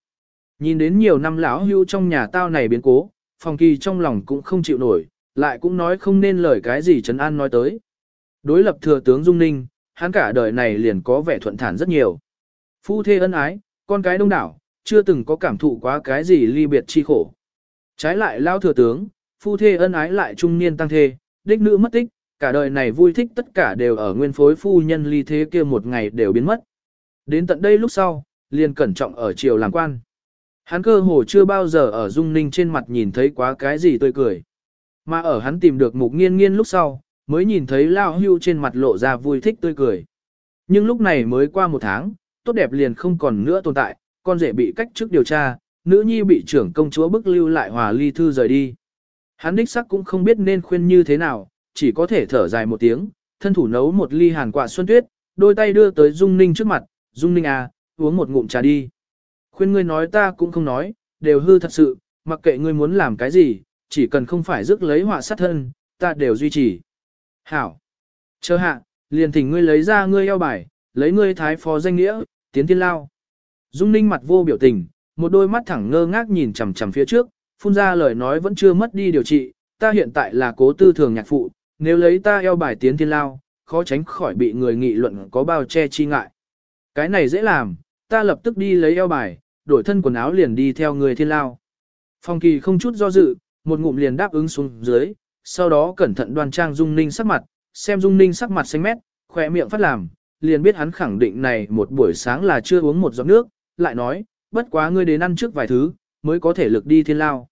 Nhìn đến nhiều năm lão hưu trong nhà tao này biến cố, phong kỳ trong lòng cũng không chịu nổi, lại cũng nói không nên lời cái gì Trấn An nói tới. Đối lập thừa tướng Dung Ninh, hắn cả đời này liền có vẻ thuận thản rất nhiều. Phu thê ân ái, con cái đông đảo, chưa từng có cảm thụ quá cái gì ly biệt chi khổ. Trái lại lao thừa tướng, phu thê ân ái lại trung niên tăng thê, đích nữ mất tích, cả đời này vui thích tất cả đều ở nguyên phối phu nhân ly thế kia một ngày đều biến mất. Đến tận đây lúc sau, liền cẩn trọng ở triều làm quan. Hắn cơ hồ chưa bao giờ ở Dung Ninh trên mặt nhìn thấy quá cái gì tươi cười. Mà ở hắn tìm được mục nghiên nghiên lúc sau, mới nhìn thấy Lao Hưu trên mặt lộ ra vui thích tươi cười. Nhưng lúc này mới qua một tháng, tốt đẹp liền không còn nữa tồn tại, con rể bị cách chức điều tra, nữ nhi bị trưởng công chúa bức lưu lại hòa ly thư rời đi. Hắn đích sắc cũng không biết nên khuyên như thế nào, chỉ có thể thở dài một tiếng, thân thủ nấu một ly hàn quả xuân tuyết, đôi tay đưa tới Dung Ninh trước mặt, Dung Ninh à, uống một ngụm trà đi. Khuyên ngươi nói ta cũng không nói, đều hư thật sự, mặc kệ ngươi muốn làm cái gì, chỉ cần không phải rước lấy họa sát thân, ta đều duy trì. Hảo. Chờ hạ, liền thỉnh ngươi lấy ra ngươi eo bài, lấy ngươi thái phó danh nghĩa, tiến thiên lao. Dung ninh mặt vô biểu tình, một đôi mắt thẳng ngơ ngác nhìn chằm chằm phía trước, phun ra lời nói vẫn chưa mất đi điều trị, ta hiện tại là cố tư thường nhạc phụ, nếu lấy ta eo bài tiến thiên lao, khó tránh khỏi bị người nghị luận có bao che chi ngại. Cái này dễ làm, ta lập tức đi lấy eo bài, đổi thân quần áo liền đi theo người thiên lao. Phong kỳ không chút do dự, một ngụm liền đáp ứng xuống dưới, sau đó cẩn thận đoan trang Dung Ninh sắc mặt, xem Dung Ninh sắc mặt xanh mét, khỏe miệng phát làm, liền biết hắn khẳng định này một buổi sáng là chưa uống một giọt nước, lại nói, bất quá ngươi đến ăn trước vài thứ, mới có thể lực đi thiên lao.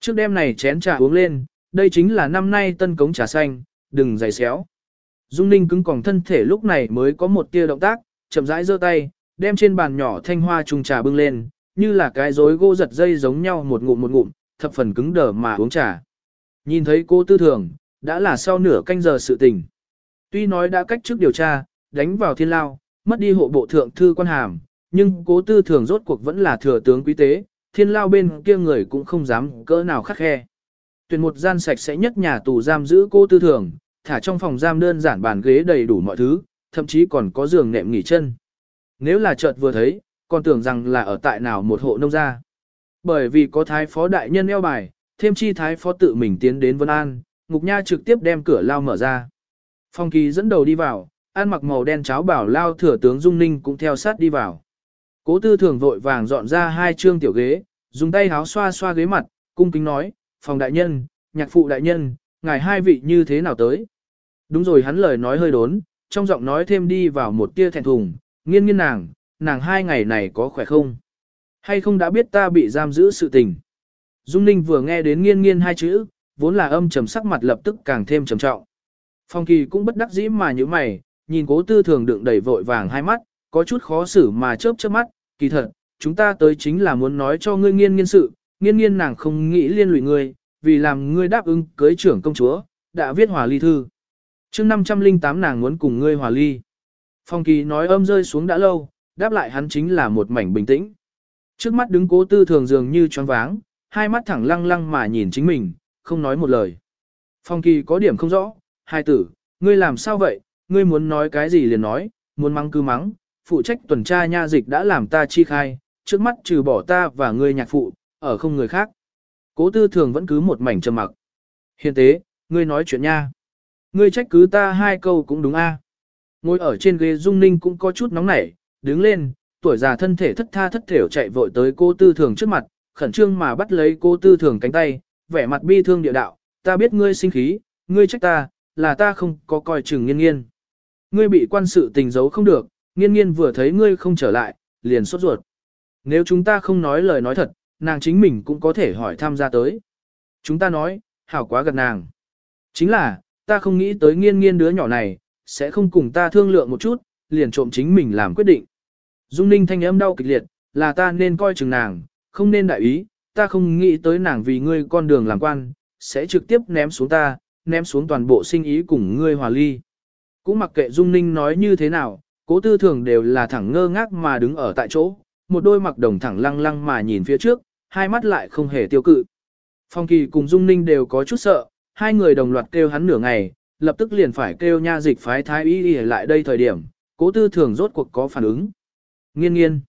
Trước đêm này chén trà uống lên, đây chính là năm nay tân cống trà xanh, đừng dày xéo. Dung Ninh cứng còng thân thể lúc này mới có một tia động tác, chậm rãi giơ tay, đem trên bàn nhỏ thanh hoa trùng trà bưng lên, như là cái rối gỗ giật dây giống nhau một ngụm một ngụm, thập phần cứng đờ mà uống trà. Nhìn thấy cô tư thường, đã là sau nửa canh giờ sự tình. Tuy nói đã cách trước điều tra, đánh vào thiên lao, mất đi hộ bộ thượng thư quan hàm, nhưng cố tư thường rốt cuộc vẫn là thừa tướng quý tế, thiên lao bên kia người cũng không dám cỡ nào khắc khe. Tuyển một gian sạch sẽ nhất nhà tù giam giữ cô tư thường, thả trong phòng giam đơn giản bàn ghế đầy đủ mọi thứ, thậm chí còn có giường nệm nghỉ chân. Nếu là chợt vừa thấy, còn tưởng rằng là ở tại nào một hộ nông gia. Bởi vì có thái phó đại nhân eo bài, thêm chi thái phó tự mình tiến đến Vân An, Ngục Nha trực tiếp đem cửa lao mở ra. Phong kỳ dẫn đầu đi vào, ăn mặc màu đen cháo bảo lao thừa tướng Dung Ninh cũng theo sát đi vào. Cố tư thường vội vàng dọn ra hai trương tiểu ghế, dùng tay háo xoa xoa ghế mặt, cung kính nói, phòng đại nhân, nhạc phụ đại nhân, ngài hai vị như thế nào tới. Đúng rồi hắn lời nói hơi đốn, trong giọng nói thêm đi vào một tia thẹn thùng, nghiên nghiên nàng, nàng hai ngày này có khỏe không? Hay không đã biết ta bị giam giữ sự tình? Dung Ninh vừa nghe đến nghiên nghiên hai chữ, vốn là âm trầm sắc mặt lập tức càng thêm trầm trọng. Phong kỳ cũng bất đắc dĩ mà như mày, nhìn cố tư thường đựng đầy vội vàng hai mắt, có chút khó xử mà chớp chớp mắt, kỳ thật, chúng ta tới chính là muốn nói cho ngươi nghiên nghiên sự, nghiên nghiên nàng không nghĩ liên lụy ngươi, vì làm ngươi đáp ứng cưới trưởng công chúa, đã viết hòa ly thư. chương 508 nàng muốn cùng ngươi hòa ly. Phong kỳ nói âm rơi xuống đã lâu, đáp lại hắn chính là một mảnh bình tĩnh. Trước mắt đứng cố tư thường dường như choáng váng, hai mắt thẳng lăng lăng mà nhìn chính mình, không nói một lời. Phong kỳ có điểm không rõ, hai tử, ngươi làm sao vậy, ngươi muốn nói cái gì liền nói, muốn mắng cứ mắng, phụ trách tuần tra nha dịch đã làm ta chi khai, trước mắt trừ bỏ ta và ngươi nhạc phụ, ở không người khác. Cố tư thường vẫn cứ một mảnh trầm mặc. Hiện tế, ngươi nói chuyện nha. Ngươi trách cứ ta hai câu cũng đúng a. Ngồi ở trên ghế Dung Ninh cũng có chút nóng nảy, đứng lên, tuổi già thân thể thất tha thất thểu chạy vội tới cô tư thường trước mặt, khẩn trương mà bắt lấy cô tư thường cánh tay, vẻ mặt bi thương địa đạo, ta biết ngươi sinh khí, ngươi trách ta, là ta không có coi chừng nghiên nghiên. Ngươi bị quan sự tình giấu không được, nghiên nghiên vừa thấy ngươi không trở lại, liền sốt ruột. Nếu chúng ta không nói lời nói thật, nàng chính mình cũng có thể hỏi tham gia tới. Chúng ta nói, hảo quá gần nàng. Chính là, ta không nghĩ tới nghiên nghiên đứa nhỏ này, sẽ không cùng ta thương lượng một chút, liền trộm chính mình làm quyết định. Dung ninh thanh âm đau kịch liệt, là ta nên coi chừng nàng, không nên đại ý, ta không nghĩ tới nàng vì ngươi con đường làm quan, sẽ trực tiếp ném xuống ta, ném xuống toàn bộ sinh ý cùng ngươi hòa ly. Cũng mặc kệ Dung Ninh nói như thế nào, cố tư thường đều là thẳng ngơ ngác mà đứng ở tại chỗ, một đôi mặc đồng thẳng lăng lăng mà nhìn phía trước, hai mắt lại không hề tiêu cự. Phong Kỳ cùng Dung Ninh đều có chút sợ, hai người đồng loạt kêu hắn nửa ngày, lập tức liền phải kêu nha dịch phái thái y y lại đây thời điểm, cố tư thường rốt cuộc có phản ứng. Nghiên nghiên,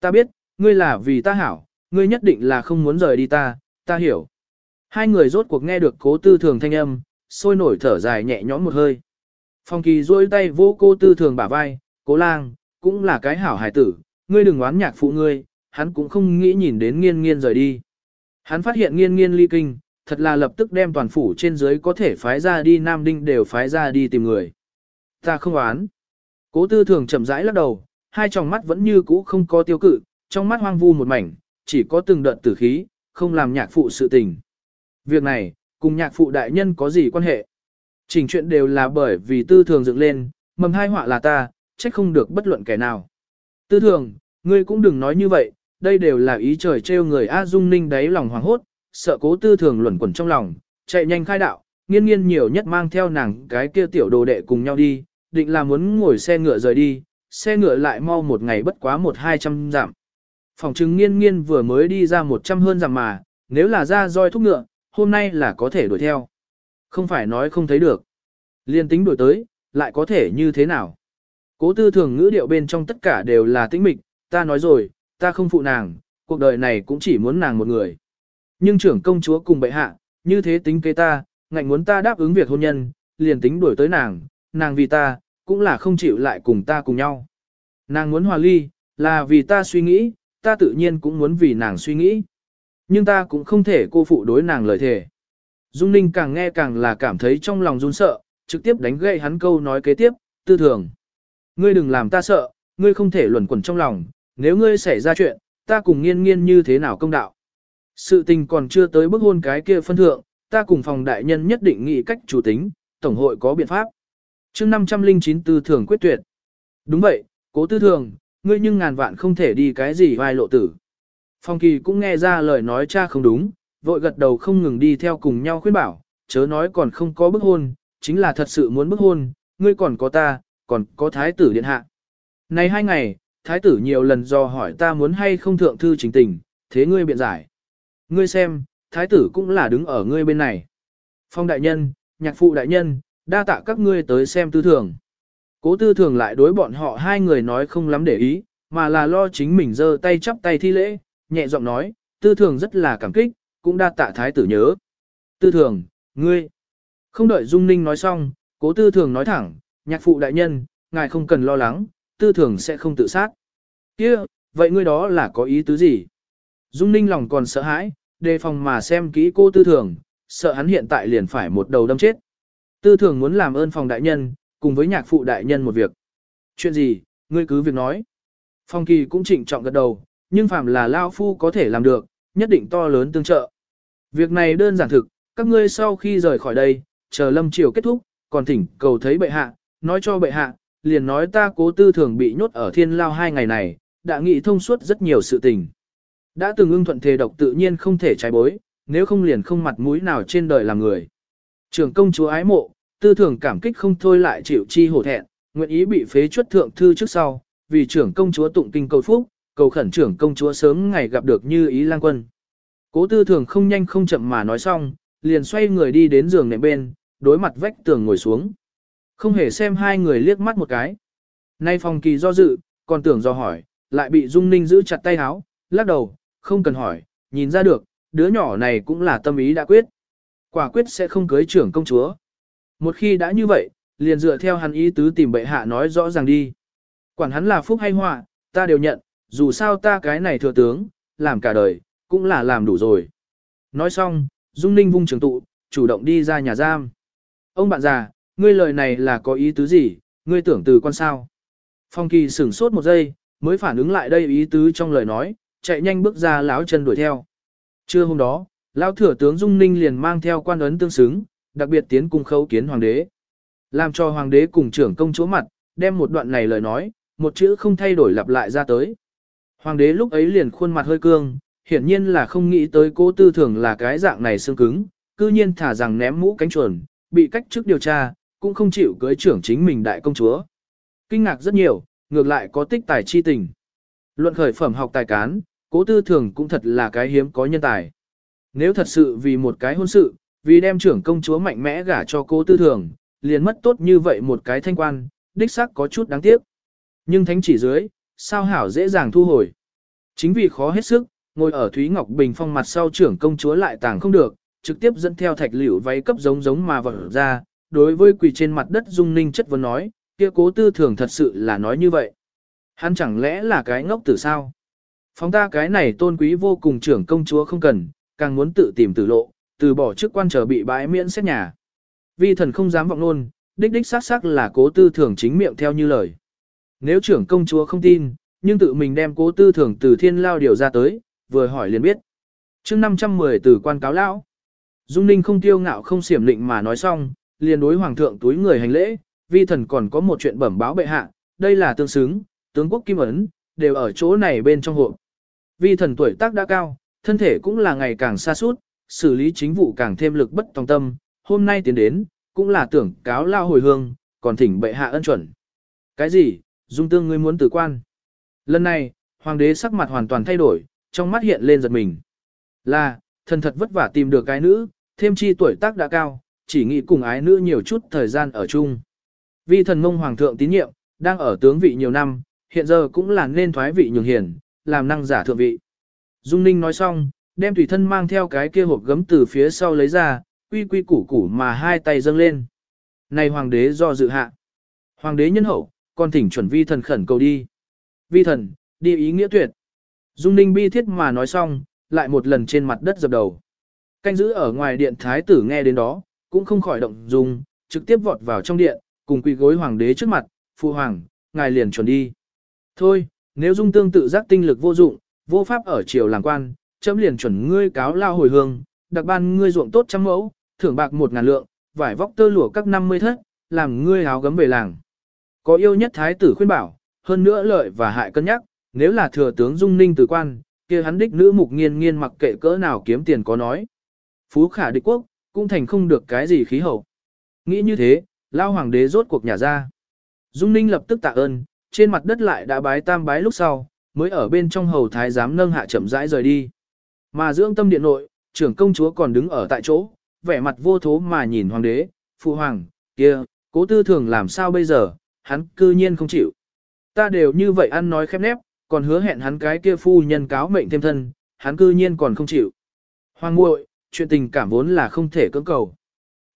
ta biết, ngươi là vì ta hảo, ngươi nhất định là không muốn rời đi ta, ta hiểu. Hai người rốt cuộc nghe được cố tư thường thanh âm, sôi nổi thở dài nhẹ nhõm một hơi. Phong kỳ duỗi tay vô cô tư thường bả vai, cố lang, cũng là cái hảo hài tử, ngươi đừng oán nhạc phụ ngươi, hắn cũng không nghĩ nhìn đến nghiên nghiên rời đi. Hắn phát hiện nghiên nghiên ly kinh, thật là lập tức đem toàn phủ trên dưới có thể phái ra đi Nam Đinh đều phái ra đi tìm người. Ta không oán. Cố tư thường chậm rãi lắc đầu, hai tròng mắt vẫn như cũ không có tiêu cự, trong mắt hoang vu một mảnh, chỉ có từng đợt tử khí, không làm nhạc phụ sự tình. Việc này, cùng nhạc phụ đại nhân có gì quan hệ? Chỉnh chuyện đều là bởi vì tư thường dựng lên, mầm hai họa là ta, trách không được bất luận kẻ nào. Tư thường, ngươi cũng đừng nói như vậy, đây đều là ý trời trêu người A Dung Ninh đáy lòng hoàng hốt, sợ cố tư thường luẩn quẩn trong lòng, chạy nhanh khai đạo, nghiên nghiên nhiều nhất mang theo nàng cái kia tiểu đồ đệ cùng nhau đi, định là muốn ngồi xe ngựa rời đi, xe ngựa lại mau một ngày bất quá một hai trăm dặm. Phòng chứng nghiên nghiên vừa mới đi ra một trăm hơn dặm mà, nếu là ra roi thúc ngựa, hôm nay là có thể đuổi theo. Không phải nói không thấy được. Liên tính đuổi tới, lại có thể như thế nào? Cố tư thường ngữ điệu bên trong tất cả đều là tĩnh mịch, ta nói rồi, ta không phụ nàng, cuộc đời này cũng chỉ muốn nàng một người. Nhưng trưởng công chúa cùng bệ hạ, như thế tính kế ta, ngạnh muốn ta đáp ứng việc hôn nhân, liền tính đuổi tới nàng, nàng vì ta, cũng là không chịu lại cùng ta cùng nhau. Nàng muốn hòa ly, là vì ta suy nghĩ, ta tự nhiên cũng muốn vì nàng suy nghĩ. Nhưng ta cũng không thể cô phụ đối nàng lời thề. Dung Ninh càng nghe càng là cảm thấy trong lòng run sợ, trực tiếp đánh gậy hắn câu nói kế tiếp, tư thường. Ngươi đừng làm ta sợ, ngươi không thể luẩn quẩn trong lòng, nếu ngươi xảy ra chuyện, ta cùng nghiên nghiên như thế nào công đạo. Sự tình còn chưa tới bức hôn cái kia phân thượng, ta cùng phòng đại nhân nhất định nghĩ cách chủ tính, tổng hội có biện pháp. chương 509 tư thường quyết tuyệt. Đúng vậy, cố tư thường, ngươi nhưng ngàn vạn không thể đi cái gì vai lộ tử. Phong kỳ cũng nghe ra lời nói cha không đúng, vội gật đầu không ngừng đi theo cùng nhau khuyên bảo, chớ nói còn không có bức hôn, chính là thật sự muốn bức hôn, ngươi còn có ta, còn có thái tử điện hạ. Này hai ngày, thái tử nhiều lần do hỏi ta muốn hay không thượng thư chính tình, thế ngươi biện giải. Ngươi xem, thái tử cũng là đứng ở ngươi bên này. Phong đại nhân, nhạc phụ đại nhân, đa tạ các ngươi tới xem tư thường. Cố tư thường lại đối bọn họ hai người nói không lắm để ý, mà là lo chính mình giơ tay chắp tay thi lễ, nhẹ giọng nói, tư thường rất là cảm kích, cũng đa tạ thái tử nhớ. Tư thường, ngươi. Không đợi Dung Ninh nói xong, cố tư thường nói thẳng, nhạc phụ đại nhân, ngài không cần lo lắng, tư thường sẽ không tự sát. kia vậy ngươi đó là có ý tứ gì? Dung Ninh lòng còn sợ hãi, đề phòng mà xem kỹ cô tư thường, sợ hắn hiện tại liền phải một đầu đâm chết. Tư thường muốn làm ơn phòng đại nhân, cùng với nhạc phụ đại nhân một việc. Chuyện gì, ngươi cứ việc nói. Phong kỳ cũng trịnh trọng gật đầu, nhưng phàm là Lao Phu có thể làm được, nhất định to lớn tương trợ. Việc này đơn giản thực, các ngươi sau khi rời khỏi đây, chờ lâm triều kết thúc, còn thỉnh cầu thấy bệ hạ, nói cho bệ hạ, liền nói ta cố tư thường bị nhốt ở thiên lao hai ngày này, đã nghĩ thông suốt rất nhiều sự tình. Đã từng ưng thuận thề độc tự nhiên không thể trái bối, nếu không liền không mặt mũi nào trên đời làm người. Trường công chúa ái mộ, tư thường cảm kích không thôi lại chịu chi hổ thẹn, nguyện ý bị phế chuất thượng thư trước sau, vì trưởng công chúa tụng kinh cầu phúc, cầu khẩn trưởng công chúa sớm ngày gặp được như ý lang quân. Cố tư thường không nhanh không chậm mà nói xong, liền xoay người đi đến giường nệm bên, đối mặt vách tường ngồi xuống. Không hề xem hai người liếc mắt một cái. Nay phòng kỳ do dự, còn tưởng do hỏi, lại bị Dung Ninh giữ chặt tay áo, lắc đầu, không cần hỏi, nhìn ra được, đứa nhỏ này cũng là tâm ý đã quyết. Quả quyết sẽ không cưới trưởng công chúa. Một khi đã như vậy, liền dựa theo hắn ý tứ tìm bệ hạ nói rõ ràng đi. Quản hắn là phúc hay họa, ta đều nhận, dù sao ta cái này thừa tướng, làm cả đời, cũng là làm đủ rồi. Nói xong, Dung Ninh vung trường tụ, chủ động đi ra nhà giam. Ông bạn già, ngươi lời này là có ý tứ gì, ngươi tưởng từ con sao. Phong kỳ sửng sốt một giây, mới phản ứng lại đây ý tứ trong lời nói, chạy nhanh bước ra láo chân đuổi theo. Trưa hôm đó, lão thừa tướng Dung Ninh liền mang theo quan ấn tương xứng, đặc biệt tiến cung khấu kiến hoàng đế. Làm cho hoàng đế cùng trưởng công chúa mặt, đem một đoạn này lời nói, một chữ không thay đổi lặp lại ra tới. Hoàng đế lúc ấy liền khuôn mặt hơi cương, hiển nhiên là không nghĩ tới cố tư thường là cái dạng này xương cứng, cư nhiên thả rằng ném mũ cánh chuồn, bị cách chức điều tra, cũng không chịu cưới trưởng chính mình đại công chúa. Kinh ngạc rất nhiều, ngược lại có tích tài chi tình. Luận khởi phẩm học tài cán, cố tư thường cũng thật là cái hiếm có nhân tài. Nếu thật sự vì một cái hôn sự, vì đem trưởng công chúa mạnh mẽ gả cho cố tư thường, liền mất tốt như vậy một cái thanh quan, đích xác có chút đáng tiếc. Nhưng thánh chỉ dưới, sao hảo dễ dàng thu hồi. Chính vì khó hết sức, ngồi ở Thúy Ngọc Bình phong mặt sau trưởng công chúa lại tàng không được, trực tiếp dẫn theo thạch liễu váy cấp giống giống mà vỡ ra, đối với quỳ trên mặt đất Dung Ninh chất vấn nói, kia cố tư thường thật sự là nói như vậy. Hắn chẳng lẽ là cái ngốc tử sao? Phóng ta cái này tôn quý vô cùng trưởng công chúa không cần, càng muốn tự tìm tử lộ, từ bỏ chức quan trở bị bãi miễn xét nhà. Vi thần không dám vọng luôn, đích đích xác xác là cố tư thường chính miệng theo như lời. Nếu trưởng công chúa không tin, nhưng tự mình đem cố tư thường từ thiên lao điều ra tới, vừa hỏi liền biết. chương 510 từ quan cáo lão. Dung Ninh không tiêu ngạo không xiểm định mà nói xong, liền đối hoàng thượng túi người hành lễ, vi thần còn có một chuyện bẩm báo bệ hạ, đây là tương xứng, tướng quốc kim ấn, đều ở chỗ này bên trong hộ. Vi thần tuổi tác đã cao, thân thể cũng là ngày càng xa suốt, xử lý chính vụ càng thêm lực bất tòng tâm, hôm nay tiến đến, cũng là tưởng cáo lao hồi hương, còn thỉnh bệ hạ ân chuẩn. Cái gì, dung tương ngươi muốn tử quan? Lần này, hoàng đế sắc mặt hoàn toàn thay đổi, trong mắt hiện lên giật mình. Là, thần thật vất vả tìm được cái nữ, thêm chi tuổi tác đã cao, chỉ nghĩ cùng ái nữ nhiều chút thời gian ở chung. vì thần mông hoàng thượng tín nhiệm, đang ở tướng vị nhiều năm, hiện giờ cũng là nên thoái vị nhường hiền, làm năng giả thượng vị. Dung Ninh nói xong, đem tùy thân mang theo cái kia hộp gấm từ phía sau lấy ra, quy quy củ củ mà hai tay dâng lên. Này hoàng đế do dự hạ. Hoàng đế nhân hậu, con thỉnh chuẩn vi thần khẩn cầu đi. Vi thần, đi ý nghĩa tuyệt. Dung Ninh bi thiết mà nói xong, lại một lần trên mặt đất dập đầu. Canh giữ ở ngoài điện thái tử nghe đến đó, cũng không khỏi động dung, trực tiếp vọt vào trong điện, cùng quỳ gối hoàng đế trước mặt, phụ hoàng, ngài liền chuẩn đi. Thôi, nếu dung tương tự giác tinh lực vô dụng, vô pháp ở triều làm quan, chấm liền chuẩn ngươi cáo lao hồi hương, đặc ban ngươi ruộng tốt trăm mẫu, thưởng bạc một ngàn lượng, vải vóc tơ lụa các năm mươi thất, làm ngươi áo gấm về làng. Có yêu nhất thái tử khuyên bảo, hơn nữa lợi và hại cân nhắc, nếu là thừa tướng dung ninh từ quan, kia hắn đích nữ mục nghiên nghiên mặc kệ cỡ nào kiếm tiền có nói. Phú khả địch quốc, cũng thành không được cái gì khí hậu. Nghĩ như thế, lao hoàng đế rốt cuộc nhà ra. Dung ninh lập tức tạ ơn, trên mặt đất lại đã bái tam bái lúc sau, mới ở bên trong hầu thái giám nâng hạ chậm rãi rời đi. Mà dưỡng tâm điện nội, trưởng công chúa còn đứng ở tại chỗ, vẻ mặt vô thố mà nhìn hoàng đế, phụ hoàng, kia, cố tư thường làm sao bây giờ, hắn cư nhiên không chịu. Ta đều như vậy ăn nói khép nép, còn hứa hẹn hắn cái kia phu nhân cáo mệnh thêm thân, hắn cư nhiên còn không chịu. Hoàng muội, chuyện tình cảm vốn là không thể cưỡng cầu.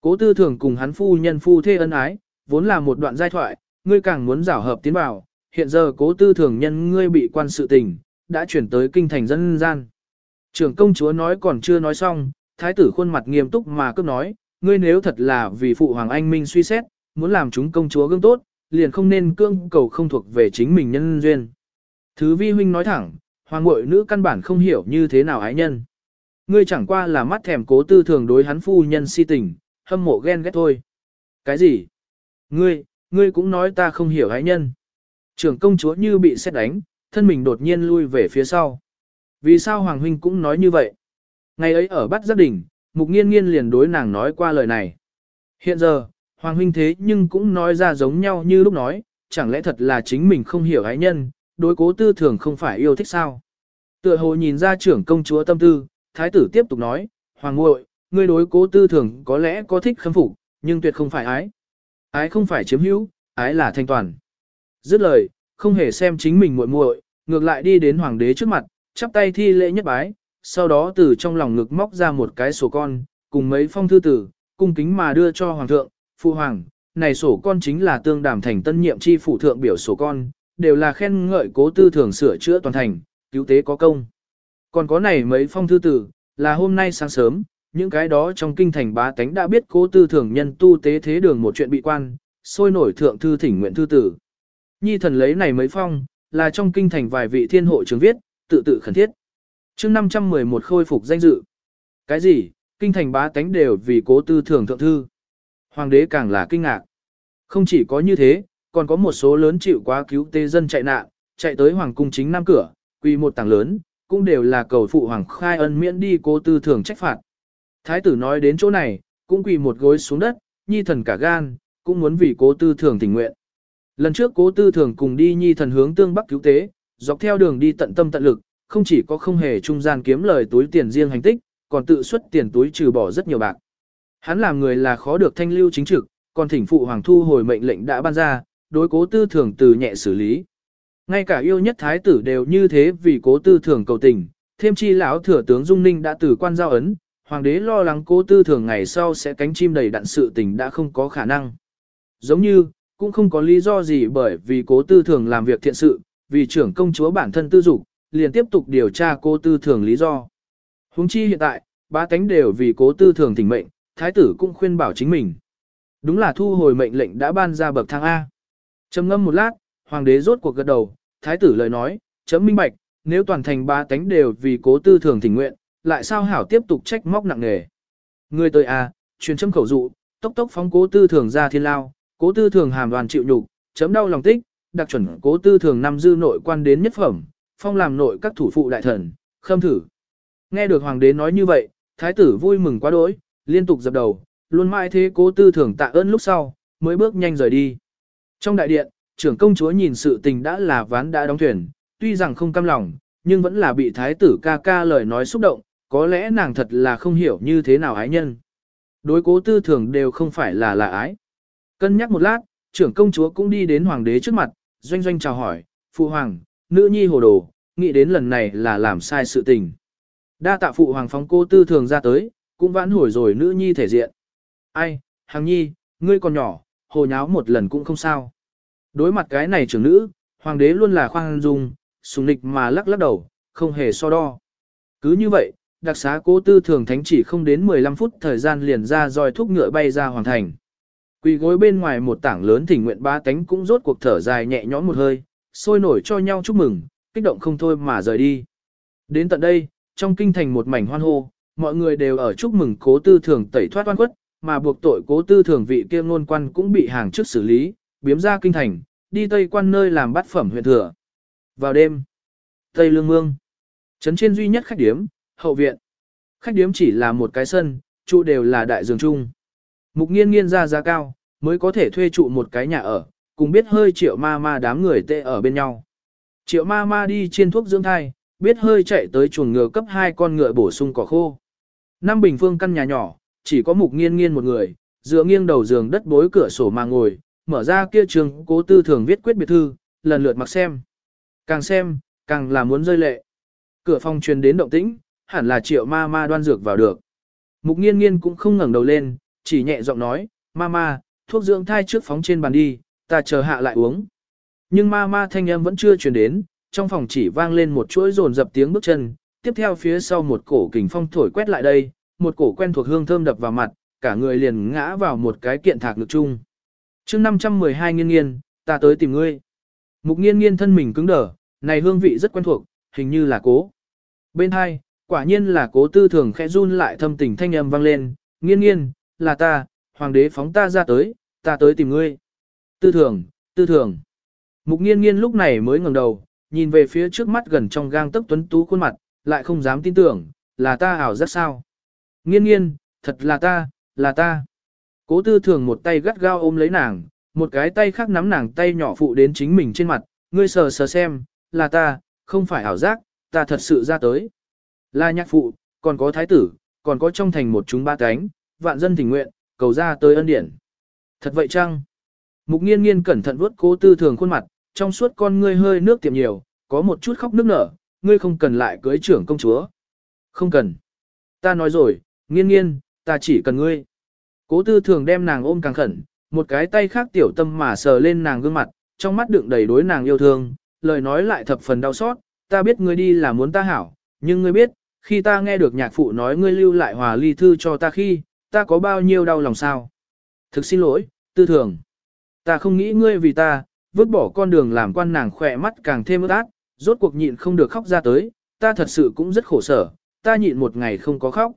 Cố tư thường cùng hắn phu nhân phu thê ân ái, vốn là một đoạn giai thoại, ngươi càng muốn rảo hợp tiến vào, hiện giờ cố tư thường nhân ngươi bị quan sự tình, đã chuyển tới kinh thành dân gian. Trưởng công chúa nói còn chưa nói xong, thái tử khuôn mặt nghiêm túc mà cấp nói, ngươi nếu thật là vì phụ hoàng anh minh suy xét, muốn làm chúng công chúa gương tốt, liền không nên cương cầu không thuộc về chính mình nhân duyên. Thứ vi huynh nói thẳng, hoàng mội nữ căn bản không hiểu như thế nào ái nhân. Ngươi chẳng qua là mắt thèm cố tư thường đối hắn phu nhân si tình, hâm mộ ghen ghét thôi. Cái gì? Ngươi, ngươi cũng nói ta không hiểu ái nhân. Trưởng công chúa như bị xét đánh, thân mình đột nhiên lui về phía sau. Vì sao Hoàng Huynh cũng nói như vậy? Ngày ấy ở bắt gia đình, mục nghiên nghiên liền đối nàng nói qua lời này. Hiện giờ, Hoàng Huynh thế nhưng cũng nói ra giống nhau như lúc nói, chẳng lẽ thật là chính mình không hiểu ái nhân, đối cố tư thường không phải yêu thích sao? Tựa hồ nhìn ra trưởng công chúa tâm tư, thái tử tiếp tục nói, Hoàng muội, ngươi đối cố tư thường có lẽ có thích khâm phục, nhưng tuyệt không phải ái. Ái không phải chiếm hữu, ái là thanh toàn. Dứt lời, không hề xem chính mình muội muội, ngược lại đi đến hoàng đế trước mặt, chắp tay thi lễ nhất bái, sau đó từ trong lòng ngực móc ra một cái sổ con, cùng mấy phong thư tử, cung kính mà đưa cho hoàng thượng, phụ hoàng, này sổ con chính là tương đàm thành tân nhiệm chi phủ thượng biểu sổ con, đều là khen ngợi cố tư thường sửa chữa toàn thành, cứu tế có công. Còn có này mấy phong thư tử, là hôm nay sáng sớm, những cái đó trong kinh thành bá tánh đã biết cố tư thường nhân tu tế thế đường một chuyện bị quan, sôi nổi thượng thư thỉnh nguyện thư tử. Nhi thần lấy này mấy phong, là trong kinh thành vài vị thiên hộ trưởng viết, tự tự khẩn thiết. chương 511 khôi phục danh dự. Cái gì, kinh thành bá tánh đều vì cố tư thường thượng thư. Hoàng đế càng là kinh ngạc. Không chỉ có như thế, còn có một số lớn chịu quá cứu tế dân chạy nạn, chạy tới hoàng cung chính nam cửa, quy một tảng lớn, cũng đều là cầu phụ hoàng khai ân miễn đi cố tư thường trách phạt. Thái tử nói đến chỗ này, cũng quỳ một gối xuống đất, nhi thần cả gan, cũng muốn vì cố tư thường tình nguyện. Lần trước cố tư thường cùng đi nhi thần hướng tương bắc cứu tế, dọc theo đường đi tận tâm tận lực, không chỉ có không hề trung gian kiếm lời túi tiền riêng hành tích, còn tự xuất tiền túi trừ bỏ rất nhiều bạc. Hắn làm người là khó được thanh lưu chính trực, còn thỉnh phụ hoàng thu hồi mệnh lệnh đã ban ra, đối cố tư thường từ nhẹ xử lý. Ngay cả yêu nhất thái tử đều như thế vì cố tư thường cầu tình, thêm chi lão thừa tướng Dung Ninh đã từ quan giao ấn, hoàng đế lo lắng cố tư thường ngày sau sẽ cánh chim đầy đặn sự tình đã không có khả năng. Giống như, cũng không có lý do gì bởi vì cố tư thường làm việc thiện sự, vì trưởng công chúa bản thân tư dục, liền tiếp tục điều tra cố tư thường lý do. Hùng chi hiện tại, ba cánh đều vì cố tư thường thỉnh mệnh, thái tử cũng khuyên bảo chính mình. Đúng là thu hồi mệnh lệnh đã ban ra bậc thang A trầm ngâm một lát, hoàng đế rốt cuộc gật đầu, thái tử lời nói, chấm minh bạch, nếu toàn thành ba tánh đều vì cố tư thường thỉnh nguyện, lại sao hảo tiếp tục trách móc nặng nề. Người tới à, truyền châm khẩu dụ, tốc tốc phóng cố tư thường ra thiên lao, cố tư thường hàm đoàn chịu nhục, chấm đau lòng tích, đặc chuẩn cố tư thường năm dư nội quan đến nhất phẩm, phong làm nội các thủ phụ đại thần, khâm thử. Nghe được hoàng đế nói như vậy, thái tử vui mừng quá đỗi, liên tục dập đầu, luôn mãi thế cố tư thường tạ ơn lúc sau, mới bước nhanh rời đi. Trong đại điện, trưởng công chúa nhìn sự tình đã là ván đã đóng thuyền, tuy rằng không cam lòng, nhưng vẫn là bị thái tử ca ca lời nói xúc động, có lẽ nàng thật là không hiểu như thế nào ái nhân. Đối cố tư thường đều không phải là là ái. Cân nhắc một lát, trưởng công chúa cũng đi đến hoàng đế trước mặt, doanh doanh chào hỏi, phụ hoàng, nữ nhi hồ đồ, nghĩ đến lần này là làm sai sự tình. Đa tạ phụ hoàng phóng cô tư thường ra tới, cũng vãn hồi rồi nữ nhi thể diện. Ai, hàng nhi, ngươi còn nhỏ, hồ nháo một lần cũng không sao. Đối mặt cái này trưởng nữ, hoàng đế luôn là khoan dung, sùng nịch mà lắc lắc đầu, không hề so đo. Cứ như vậy, đặc xá cố tư thường thánh chỉ không đến 15 phút thời gian liền ra roi thúc ngựa bay ra hoàng thành. Quỳ gối bên ngoài một tảng lớn thỉnh nguyện ba tánh cũng rốt cuộc thở dài nhẹ nhõm một hơi, sôi nổi cho nhau chúc mừng, kích động không thôi mà rời đi. Đến tận đây, trong kinh thành một mảnh hoan hô, mọi người đều ở chúc mừng cố tư thường tẩy thoát oan khuất, mà buộc tội cố tư thường vị kia ngôn quan cũng bị hàng trước xử lý, biếm ra kinh thành, đi tây quan nơi làm bắt phẩm huyện thừa. Vào đêm, Tây Lương Mương, trấn trên duy nhất khách điếm, hậu viện. Khách điếm chỉ là một cái sân, trụ đều là đại giường chung. Mục nghiên nghiên ra giá cao, mới có thể thuê trụ một cái nhà ở, cùng biết hơi triệu ma ma đám người tệ ở bên nhau. Triệu ma ma đi trên thuốc dưỡng thai, biết hơi chạy tới chuồng ngựa cấp hai con ngựa bổ sung cỏ khô. Năm bình phương căn nhà nhỏ, chỉ có mục nghiên nghiên một người, dựa nghiêng đầu giường đất bối cửa sổ mà ngồi, mở ra kia trường cố tư thường viết quyết biệt thư, lần lượt mặc xem. Càng xem, càng là muốn rơi lệ. Cửa phòng truyền đến động tĩnh, hẳn là triệu ma ma đoan dược vào được. Mục nghiên nghiên cũng không ngẩng đầu lên, chỉ nhẹ giọng nói, ma ma thuốc dưỡng thai trước phóng trên bàn đi, ta chờ hạ lại uống. Nhưng ma ma thanh âm vẫn chưa truyền đến, trong phòng chỉ vang lên một chuỗi rồn dập tiếng bước chân, tiếp theo phía sau một cổ kình phong thổi quét lại đây, một cổ quen thuộc hương thơm đập vào mặt, cả người liền ngã vào một cái kiện thạc lực chung. chương 512 nghiên nghiên, ta tới tìm ngươi. Mục nghiên nghiên thân mình cứng đờ, này hương vị rất quen thuộc, hình như là cố. Bên hai, quả nhiên là cố tư thường khẽ run lại thâm tình thanh âm vang lên, nghiên nghiên, là ta, hoàng đế phóng ta ra tới, ta tới tìm ngươi. Tư thường, tư thường. Mục nghiên nghiên lúc này mới ngẩng đầu, nhìn về phía trước mắt gần trong gang tấc tuấn tú khuôn mặt, lại không dám tin tưởng, là ta ảo rất sao. Nghiên nghiên, thật là ta, là ta. Cố tư thường một tay gắt gao ôm lấy nàng, một cái tay khác nắm nàng tay nhỏ phụ đến chính mình trên mặt, ngươi sờ sờ xem, là ta, không phải ảo giác, ta thật sự ra tới. Là nhạc phụ, còn có thái tử, còn có trong thành một chúng ba cánh, vạn dân tình nguyện, cầu ra tới ân điển. Thật vậy chăng? Mục nghiên nghiên cẩn thận vuốt cố tư thường khuôn mặt, trong suốt con ngươi hơi nước tiệm nhiều, có một chút khóc nước nở, ngươi không cần lại cưới trưởng công chúa. Không cần. Ta nói rồi, nghiên nghiên, ta chỉ cần ngươi. Cố tư thường đem nàng ôm càng khẩn, một cái tay khác tiểu tâm mà sờ lên nàng gương mặt, trong mắt đựng đầy đối nàng yêu thương, lời nói lại thập phần đau xót, ta biết ngươi đi là muốn ta hảo, nhưng ngươi biết, khi ta nghe được nhạc phụ nói ngươi lưu lại hòa ly thư cho ta khi, ta có bao nhiêu đau lòng sao? Thực xin lỗi, tư thường. Ta không nghĩ ngươi vì ta, vứt bỏ con đường làm quan nàng khỏe mắt càng thêm ướt át, rốt cuộc nhịn không được khóc ra tới, ta thật sự cũng rất khổ sở, ta nhịn một ngày không có khóc.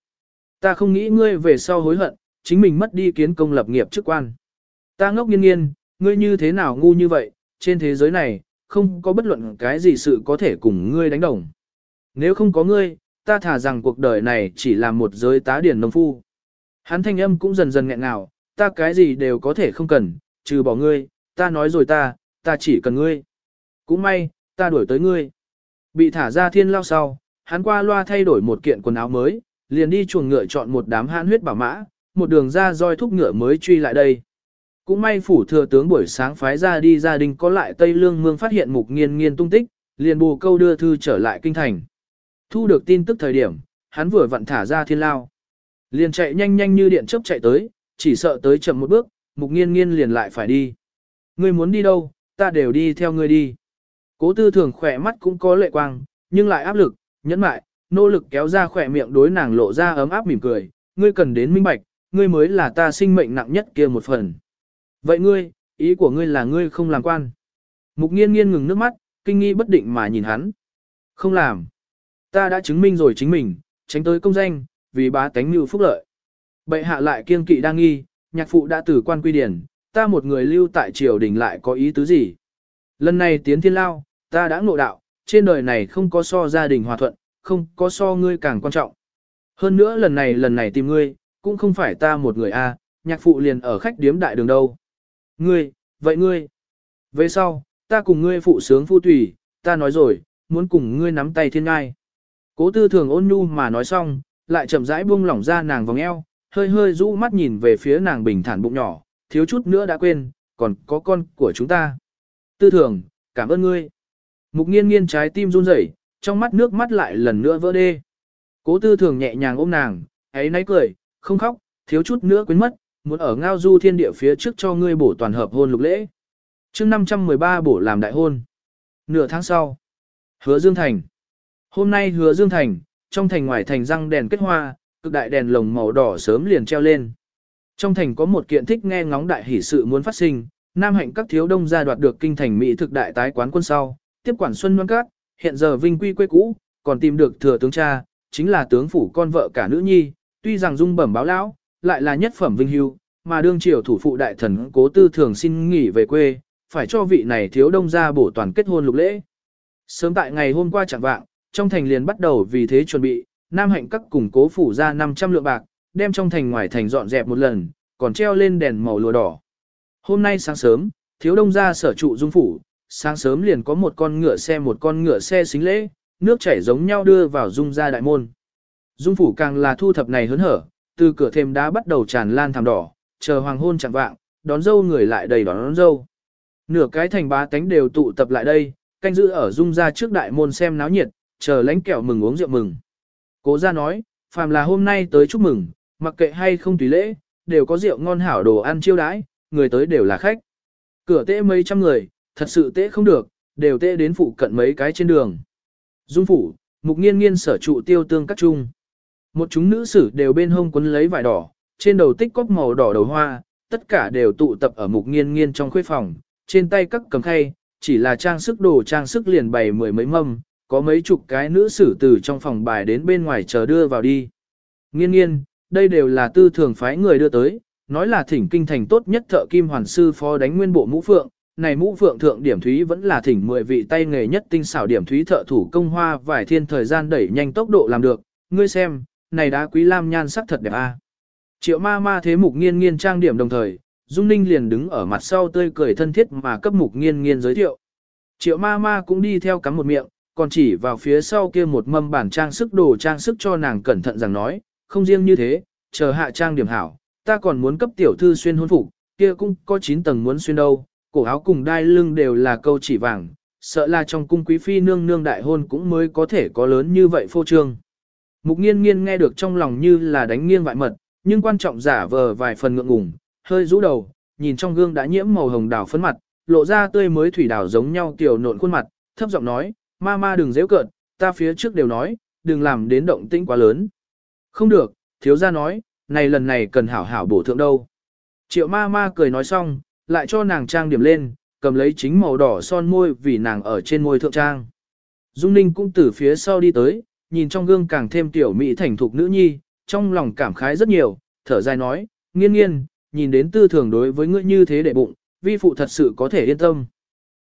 Ta không nghĩ ngươi về sau hối hận, chính mình mất đi kiến công lập nghiệp chức quan. Ta ngốc nghiên nghiên, ngươi như thế nào ngu như vậy, trên thế giới này, không có bất luận cái gì sự có thể cùng ngươi đánh đồng. Nếu không có ngươi, ta thả rằng cuộc đời này chỉ là một giới tá điển nông phu. Hắn thanh âm cũng dần dần nghẹn ngào, ta cái gì đều có thể không cần, trừ bỏ ngươi, ta nói rồi ta, ta chỉ cần ngươi. Cũng may, ta đuổi tới ngươi. Bị thả ra thiên lao sau, hắn qua loa thay đổi một kiện quần áo mới, liền đi chuồng ngựa chọn một đám hãn huyết bảo mã, một đường ra roi thúc ngựa mới truy lại đây. Cũng may phủ thừa tướng buổi sáng phái ra đi gia đình có lại Tây Lương Mương phát hiện mục nghiên nghiên tung tích, liền bù câu đưa thư trở lại kinh thành. Thu được tin tức thời điểm, hắn vừa vặn thả ra thiên lao. Liền chạy nhanh nhanh như điện chớp chạy tới, chỉ sợ tới chậm một bước, mục nghiên nghiên liền lại phải đi. Ngươi muốn đi đâu, ta đều đi theo ngươi đi. Cố tư thường khỏe mắt cũng có lệ quang, nhưng lại áp lực, nhẫn mại, nỗ lực kéo ra khỏe miệng đối nàng lộ ra ấm áp mỉm cười. Ngươi cần đến minh bạch, ngươi mới là ta sinh mệnh nặng nhất kia một phần. Vậy ngươi, ý của ngươi là ngươi không làm quan. Mục nghiên nghiên ngừng nước mắt, kinh nghi bất định mà nhìn hắn. Không làm. Ta đã chứng minh rồi chính mình, tránh tới công danh, vì bá tánh mưu phúc lợi. Bệ hạ lại kiên kỵ đang nghi, nhạc phụ đã tử quan quy điển, ta một người lưu tại triều đình lại có ý tứ gì. Lần này tiến thiên lao, ta đã ngộ đạo, trên đời này không có so gia đình hòa thuận, không có so ngươi càng quan trọng. Hơn nữa lần này lần này tìm ngươi, cũng không phải ta một người a, nhạc phụ liền ở khách điếm đại đường đâu. Ngươi, vậy ngươi. Về sau, ta cùng ngươi phụ sướng phu tùy, ta nói rồi, muốn cùng ngươi nắm tay thiên ngai. Cố tư thường ôn nhu mà nói xong, lại chậm rãi buông lỏng ra nàng vòng eo, hơi hơi rũ mắt nhìn về phía nàng bình thản bụng nhỏ, thiếu chút nữa đã quên, còn có con của chúng ta. Tư thường, cảm ơn ngươi. Mục nghiên nghiên trái tim run rẩy, trong mắt nước mắt lại lần nữa vỡ đê. Cố tư thường nhẹ nhàng ôm nàng, ấy náy cười, không khóc, thiếu chút nữa quên mất, muốn ở ngao du thiên địa phía trước cho ngươi bổ toàn hợp hôn lục lễ. chương 513 bổ làm đại hôn. Nửa tháng sau, hứa Dương Thành. Hôm nay hứa Dương Thành, trong thành ngoài thành răng đèn kết hoa, cực đại đèn lồng màu đỏ sớm liền treo lên. Trong thành có một kiện thích nghe ngóng đại hỷ sự muốn phát sinh, Nam hạnh các thiếu đông gia đoạt được kinh thành Mỹ thực đại tái quán quân sau, tiếp quản Xuân văn Cát, hiện giờ vinh quy quê cũ, còn tìm được thừa tướng cha, chính là tướng phủ con vợ cả nữ nhi, tuy rằng dung bẩm báo lão, lại là nhất phẩm vinh hưu, mà đương triều thủ phụ đại thần cố tư thường xin nghỉ về quê, phải cho vị này thiếu đông gia bổ toàn kết hôn lục lễ. Sớm tại ngày hôm qua chẳng vạng, trong thành liền bắt đầu vì thế chuẩn bị, Nam hạnh các củng cố phủ ra 500 lượng bạc, đem trong thành ngoài thành dọn dẹp một lần, còn treo lên đèn màu lùa đỏ. Hôm nay sáng sớm, thiếu đông gia sở trụ dung phủ, sáng sớm liền có một con ngựa xe một con ngựa xe xính lễ, nước chảy giống nhau đưa vào dung ra đại môn. Dung phủ càng là thu thập này hớn hở, từ cửa thềm đá bắt đầu tràn lan thảm đỏ, chờ hoàng hôn chẳng vạng, đón dâu người lại đầy đón, đón dâu. Nửa cái thành bá tánh đều tụ tập lại đây, canh giữ ở dung ra trước đại môn xem náo nhiệt, chờ lánh kẹo mừng uống rượu mừng. Cố gia nói, phàm là hôm nay tới chúc mừng, mặc kệ hay không tùy lễ, đều có rượu ngon hảo đồ ăn chiêu đãi, người tới đều là khách. Cửa tễ mấy trăm người, thật sự tệ không được, đều tệ đến phụ cận mấy cái trên đường. Dung phủ, mục nghiên nghiên sở trụ tiêu tương các trung. Một chúng nữ sử đều bên hông quấn lấy vải đỏ, trên đầu tích cóc màu đỏ đầu hoa, tất cả đều tụ tập ở mục nghiên nghiên trong khuê phòng, trên tay các cầm khay, chỉ là trang sức đồ trang sức liền bày mười mấy mâm, có mấy chục cái nữ sử từ trong phòng bài đến bên ngoài chờ đưa vào đi. Nghiên nghiên, đây đều là tư thường phái người đưa tới, nói là thỉnh kinh thành tốt nhất thợ kim hoàn sư phó đánh nguyên bộ mũ phượng, này mũ phượng thượng điểm thúy vẫn là thỉnh 10 vị tay nghề nhất tinh xảo điểm thúy thợ thủ công hoa vài thiên thời gian đẩy nhanh tốc độ làm được, ngươi xem, này đá quý lam nhan sắc thật đẹp a. Triệu ma ma thế mục nghiên nghiên trang điểm đồng thời, Dung Ninh liền đứng ở mặt sau tươi cười thân thiết mà cấp mục nghiên nghiên giới thiệu. Triệu ma ma cũng đi theo cắm một miệng, còn chỉ vào phía sau kia một mâm bản trang sức đồ trang sức cho nàng cẩn thận rằng nói, không riêng như thế, chờ hạ trang điểm hảo, ta còn muốn cấp tiểu thư xuyên hôn phục, kia cũng có 9 tầng muốn xuyên đâu, cổ áo cùng đai lưng đều là câu chỉ vàng, sợ là trong cung quý phi nương nương đại hôn cũng mới có thể có lớn như vậy phô trương. Mục nghiên nghiên nghe được trong lòng như là đánh nghiêng vại mật, nhưng quan trọng giả vờ vài phần ngượng ngùng, hơi rũ đầu, nhìn trong gương đã nhiễm màu hồng đào phấn mặt, lộ ra tươi mới thủy đào giống nhau tiểu nộn khuôn mặt, thấp giọng nói, ma ma đừng dễ cợt, ta phía trước đều nói, đừng làm đến động tĩnh quá lớn. Không được, thiếu gia nói, này lần này cần hảo hảo bổ thượng đâu. Triệu ma ma cười nói xong, lại cho nàng trang điểm lên, cầm lấy chính màu đỏ son môi vì nàng ở trên môi thượng trang. Dung Ninh cũng từ phía sau đi tới, nhìn trong gương càng thêm tiểu mỹ thành thục nữ nhi, trong lòng cảm khái rất nhiều, thở dài nói, nghiên nghiên, nhìn đến tư thường đối với ngươi như thế để bụng, vi phụ thật sự có thể yên tâm.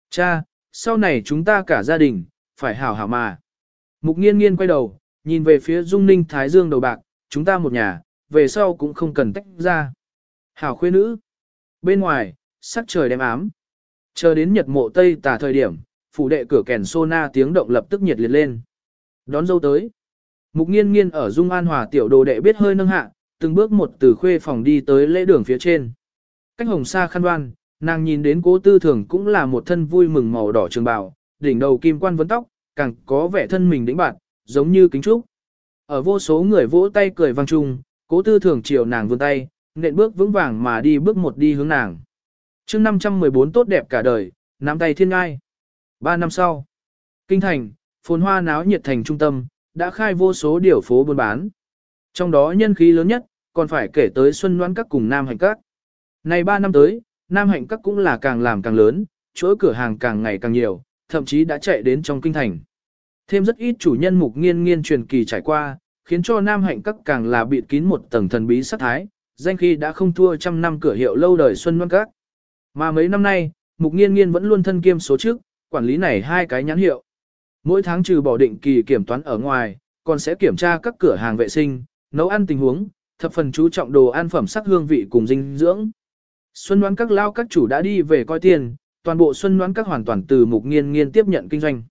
Cha, sau này chúng ta cả gia đình, phải hảo hảo mà. Mục nghiên nghiên quay đầu, nhìn về phía Dung Ninh Thái Dương đầu bạc, chúng ta một nhà, về sau cũng không cần tách ra. Hảo khuê nữ. Bên ngoài, sắc trời đem ám. Chờ đến nhật mộ tây tà thời điểm, phủ đệ cửa kèn sô na tiếng động lập tức nhiệt liệt lên. Đón dâu tới. Mục nghiên nghiên ở Dung An Hòa tiểu đồ đệ biết hơi nâng hạ, từng bước một từ khuê phòng đi tới lễ đường phía trên. Cách hồng xa khăn đoan, nàng nhìn đến cố tư thường cũng là một thân vui mừng màu đỏ trường bào, đỉnh đầu kim quan vấn tóc, càng có vẻ thân mình đĩnh bạn, giống như kính trúc. Ở vô số người vỗ tay cười vang chung, cố tư thường chiều nàng vươn tay, nện bước vững vàng mà đi bước một đi hướng nàng chương 514 tốt đẹp cả đời, nắm tay thiên ngai. Ba năm sau, kinh thành, phồn hoa náo nhiệt thành trung tâm, đã khai vô số điều phố buôn bán. Trong đó nhân khí lớn nhất, còn phải kể tới Xuân Loan Các cùng Nam Hạnh Các. Này 3 năm tới, Nam Hạnh Các cũng là càng làm càng lớn, chuỗi cửa hàng càng ngày càng nhiều, thậm chí đã chạy đến trong kinh thành. Thêm rất ít chủ nhân mục nghiên nghiên truyền kỳ trải qua, khiến cho Nam Hạnh Các càng là bịt kín một tầng thần bí sát thái, danh khi đã không thua trăm năm cửa hiệu lâu đời Xuân Loan Các. Mà mấy năm nay, mục nghiên nghiên vẫn luôn thân kiêm số trước, quản lý này hai cái nhãn hiệu. Mỗi tháng trừ bỏ định kỳ kiểm toán ở ngoài, còn sẽ kiểm tra các cửa hàng vệ sinh, nấu ăn tình huống, thập phần chú trọng đồ ăn phẩm sắc hương vị cùng dinh dưỡng. Xuân đoán các lao các chủ đã đi về coi tiền, toàn bộ xuân đoán các hoàn toàn từ mục nghiên nghiên tiếp nhận kinh doanh.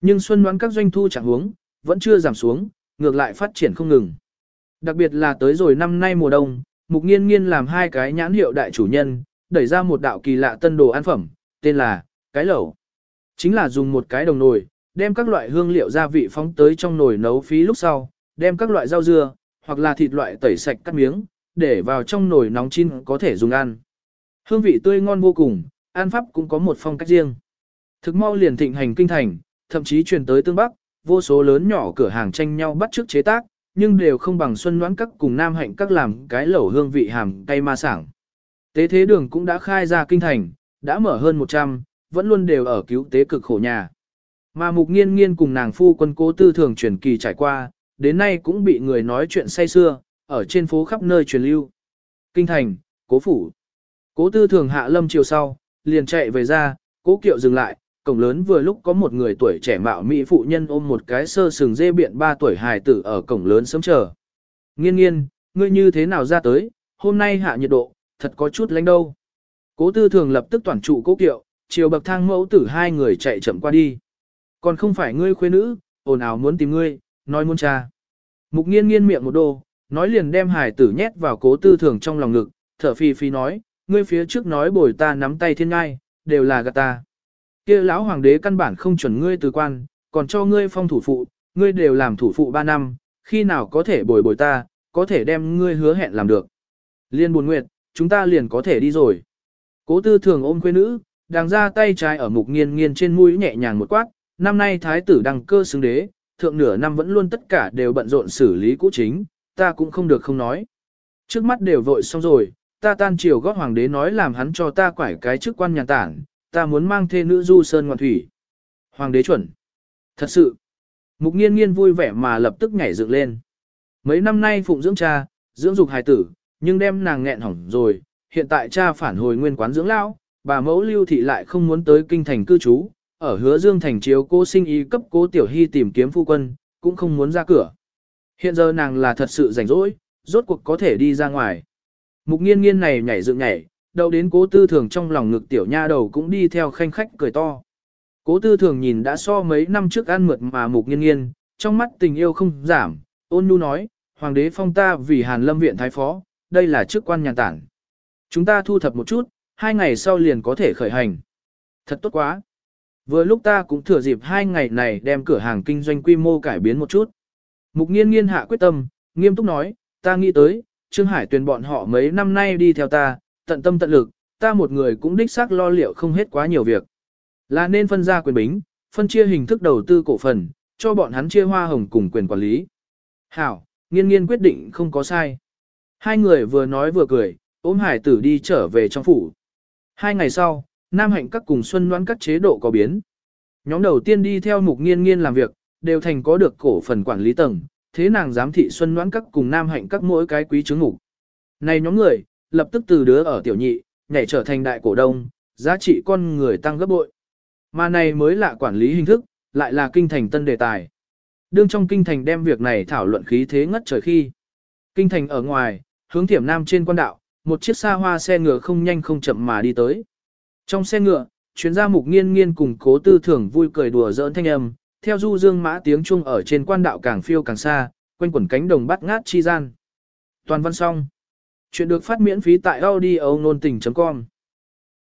Nhưng xuân đoán các doanh thu chẳng huống vẫn chưa giảm xuống, ngược lại phát triển không ngừng. Đặc biệt là tới rồi năm nay mùa đông, mục nghiên nghiên làm hai cái nhãn hiệu đại chủ nhân, đẩy ra một đạo kỳ lạ tân đồ ăn phẩm, tên là cái lẩu. Chính là dùng một cái đồng nồi, đem các loại hương liệu gia vị phóng tới trong nồi nấu phí lúc sau, đem các loại rau dưa, hoặc là thịt loại tẩy sạch cắt miếng, để vào trong nồi nóng chín có thể dùng ăn. Hương vị tươi ngon vô cùng, ăn pháp cũng có một phong cách riêng. Thực mau liền thịnh hành kinh thành, thậm chí truyền tới tương Bắc, vô số lớn nhỏ cửa hàng tranh nhau bắt chước chế tác, nhưng đều không bằng xuân đoán các cùng nam hạnh các làm cái lẩu hương vị hàm cay ma sảng. Tế thế đường cũng đã khai ra kinh thành, đã mở hơn 100, vẫn luôn đều ở cứu tế cực khổ nhà. Mà mục nghiên nghiên cùng nàng phu quân cố tư thường truyền kỳ trải qua, đến nay cũng bị người nói chuyện say xưa, ở trên phố khắp nơi truyền lưu. Kinh thành, cố phủ. Cố tư thường hạ lâm chiều sau, liền chạy về ra, cố kiệu dừng lại, cổng lớn vừa lúc có một người tuổi trẻ mạo mỹ phụ nhân ôm một cái sơ sừng dê biện ba tuổi hài tử ở cổng lớn sớm chờ. Nghiên nghiên, ngươi như thế nào ra tới, hôm nay hạ nhiệt độ, thật có chút lánh đâu. Cố tư thường lập tức toàn trụ cố kiệu, chiều bậc thang mẫu tử hai người chạy chậm qua đi. Còn không phải ngươi khuê nữ, ồn ào muốn tìm ngươi, nói muốn cha. Mục nghiên nghiên miệng một đô, nói liền đem hải tử nhét vào cố tư thường trong lòng ngực, thở phi phi nói, ngươi phía trước nói bồi ta nắm tay thiên ngai, đều là gạt ta. kia lão hoàng đế căn bản không chuẩn ngươi từ quan, còn cho ngươi phong thủ phụ, ngươi đều làm thủ phụ ba năm, khi nào có thể bồi bồi ta, có thể đem ngươi hứa hẹn làm được. Liên buồn nguyệt, chúng ta liền có thể đi rồi. Cố tư thường ôm quê nữ, đang ra tay trái ở mục nghiên nghiên trên mũi nhẹ nhàng một quát, năm nay thái tử đăng cơ xứng đế, thượng nửa năm vẫn luôn tất cả đều bận rộn xử lý cũ chính, ta cũng không được không nói. Trước mắt đều vội xong rồi, ta tan chiều gót hoàng đế nói làm hắn cho ta quải cái chức quan nhà tản, ta muốn mang thê nữ du sơn ngoạn thủy. Hoàng đế chuẩn. Thật sự. Mục nghiên nghiên vui vẻ mà lập tức nhảy dựng lên. Mấy năm nay phụng dưỡng cha, dưỡng dục hài tử, nhưng đem nàng nghẹn hỏng rồi, hiện tại cha phản hồi nguyên quán dưỡng lão, bà mẫu lưu thị lại không muốn tới kinh thành cư trú, ở hứa dương thành chiếu cô sinh ý cấp cố tiểu hy tìm kiếm phu quân, cũng không muốn ra cửa. Hiện giờ nàng là thật sự rảnh rỗi, rốt cuộc có thể đi ra ngoài. Mục nghiên nghiên này nhảy dựng nhảy, đầu đến cố tư thường trong lòng ngực tiểu nha đầu cũng đi theo khanh khách cười to. Cố tư thường nhìn đã so mấy năm trước ăn mượt mà mục nghiên nghiên, trong mắt tình yêu không giảm, ôn nhu nói, hoàng đế phong ta vì hàn lâm viện thái phó, đây là chức quan nhàn tản. Chúng ta thu thập một chút, hai ngày sau liền có thể khởi hành. Thật tốt quá. Vừa lúc ta cũng thừa dịp hai ngày này đem cửa hàng kinh doanh quy mô cải biến một chút. Mục nghiên nghiên hạ quyết tâm, nghiêm túc nói, ta nghĩ tới, Trương Hải tuyền bọn họ mấy năm nay đi theo ta, tận tâm tận lực, ta một người cũng đích xác lo liệu không hết quá nhiều việc. Là nên phân ra quyền bính, phân chia hình thức đầu tư cổ phần, cho bọn hắn chia hoa hồng cùng quyền quản lý. Hảo, nghiên nghiên quyết định không có sai. Hai người vừa nói vừa cười, ôm hải tử đi trở về trong phủ. Hai ngày sau, Nam Hạnh các cùng Xuân Noãn các chế độ có biến. Nhóm đầu tiên đi theo mục nghiên nghiên làm việc, đều thành có được cổ phần quản lý tầng, thế nàng giám thị Xuân Noãn các cùng Nam Hạnh các mỗi cái quý chứng ngục. Này nhóm người, lập tức từ đứa ở tiểu nhị, nhảy trở thành đại cổ đông, giá trị con người tăng gấp bội. Mà này mới là quản lý hình thức, lại là kinh thành tân đề tài. Đương trong kinh thành đem việc này thảo luận khí thế ngất trời khi. Kinh thành ở ngoài, hướng thiểm nam trên quan đạo, một chiếc xa hoa xe ngựa không nhanh không chậm mà đi tới. Trong xe ngựa, chuyến gia mục nghiên nghiên cùng cố tư thưởng vui cười đùa giỡn thanh âm, theo du dương mã tiếng chuông ở trên quan đạo càng phiêu càng xa, quanh quẩn cánh đồng bắt ngát chi gian. Toàn văn xong. Chuyện được phát miễn phí tại audio nôn tình.com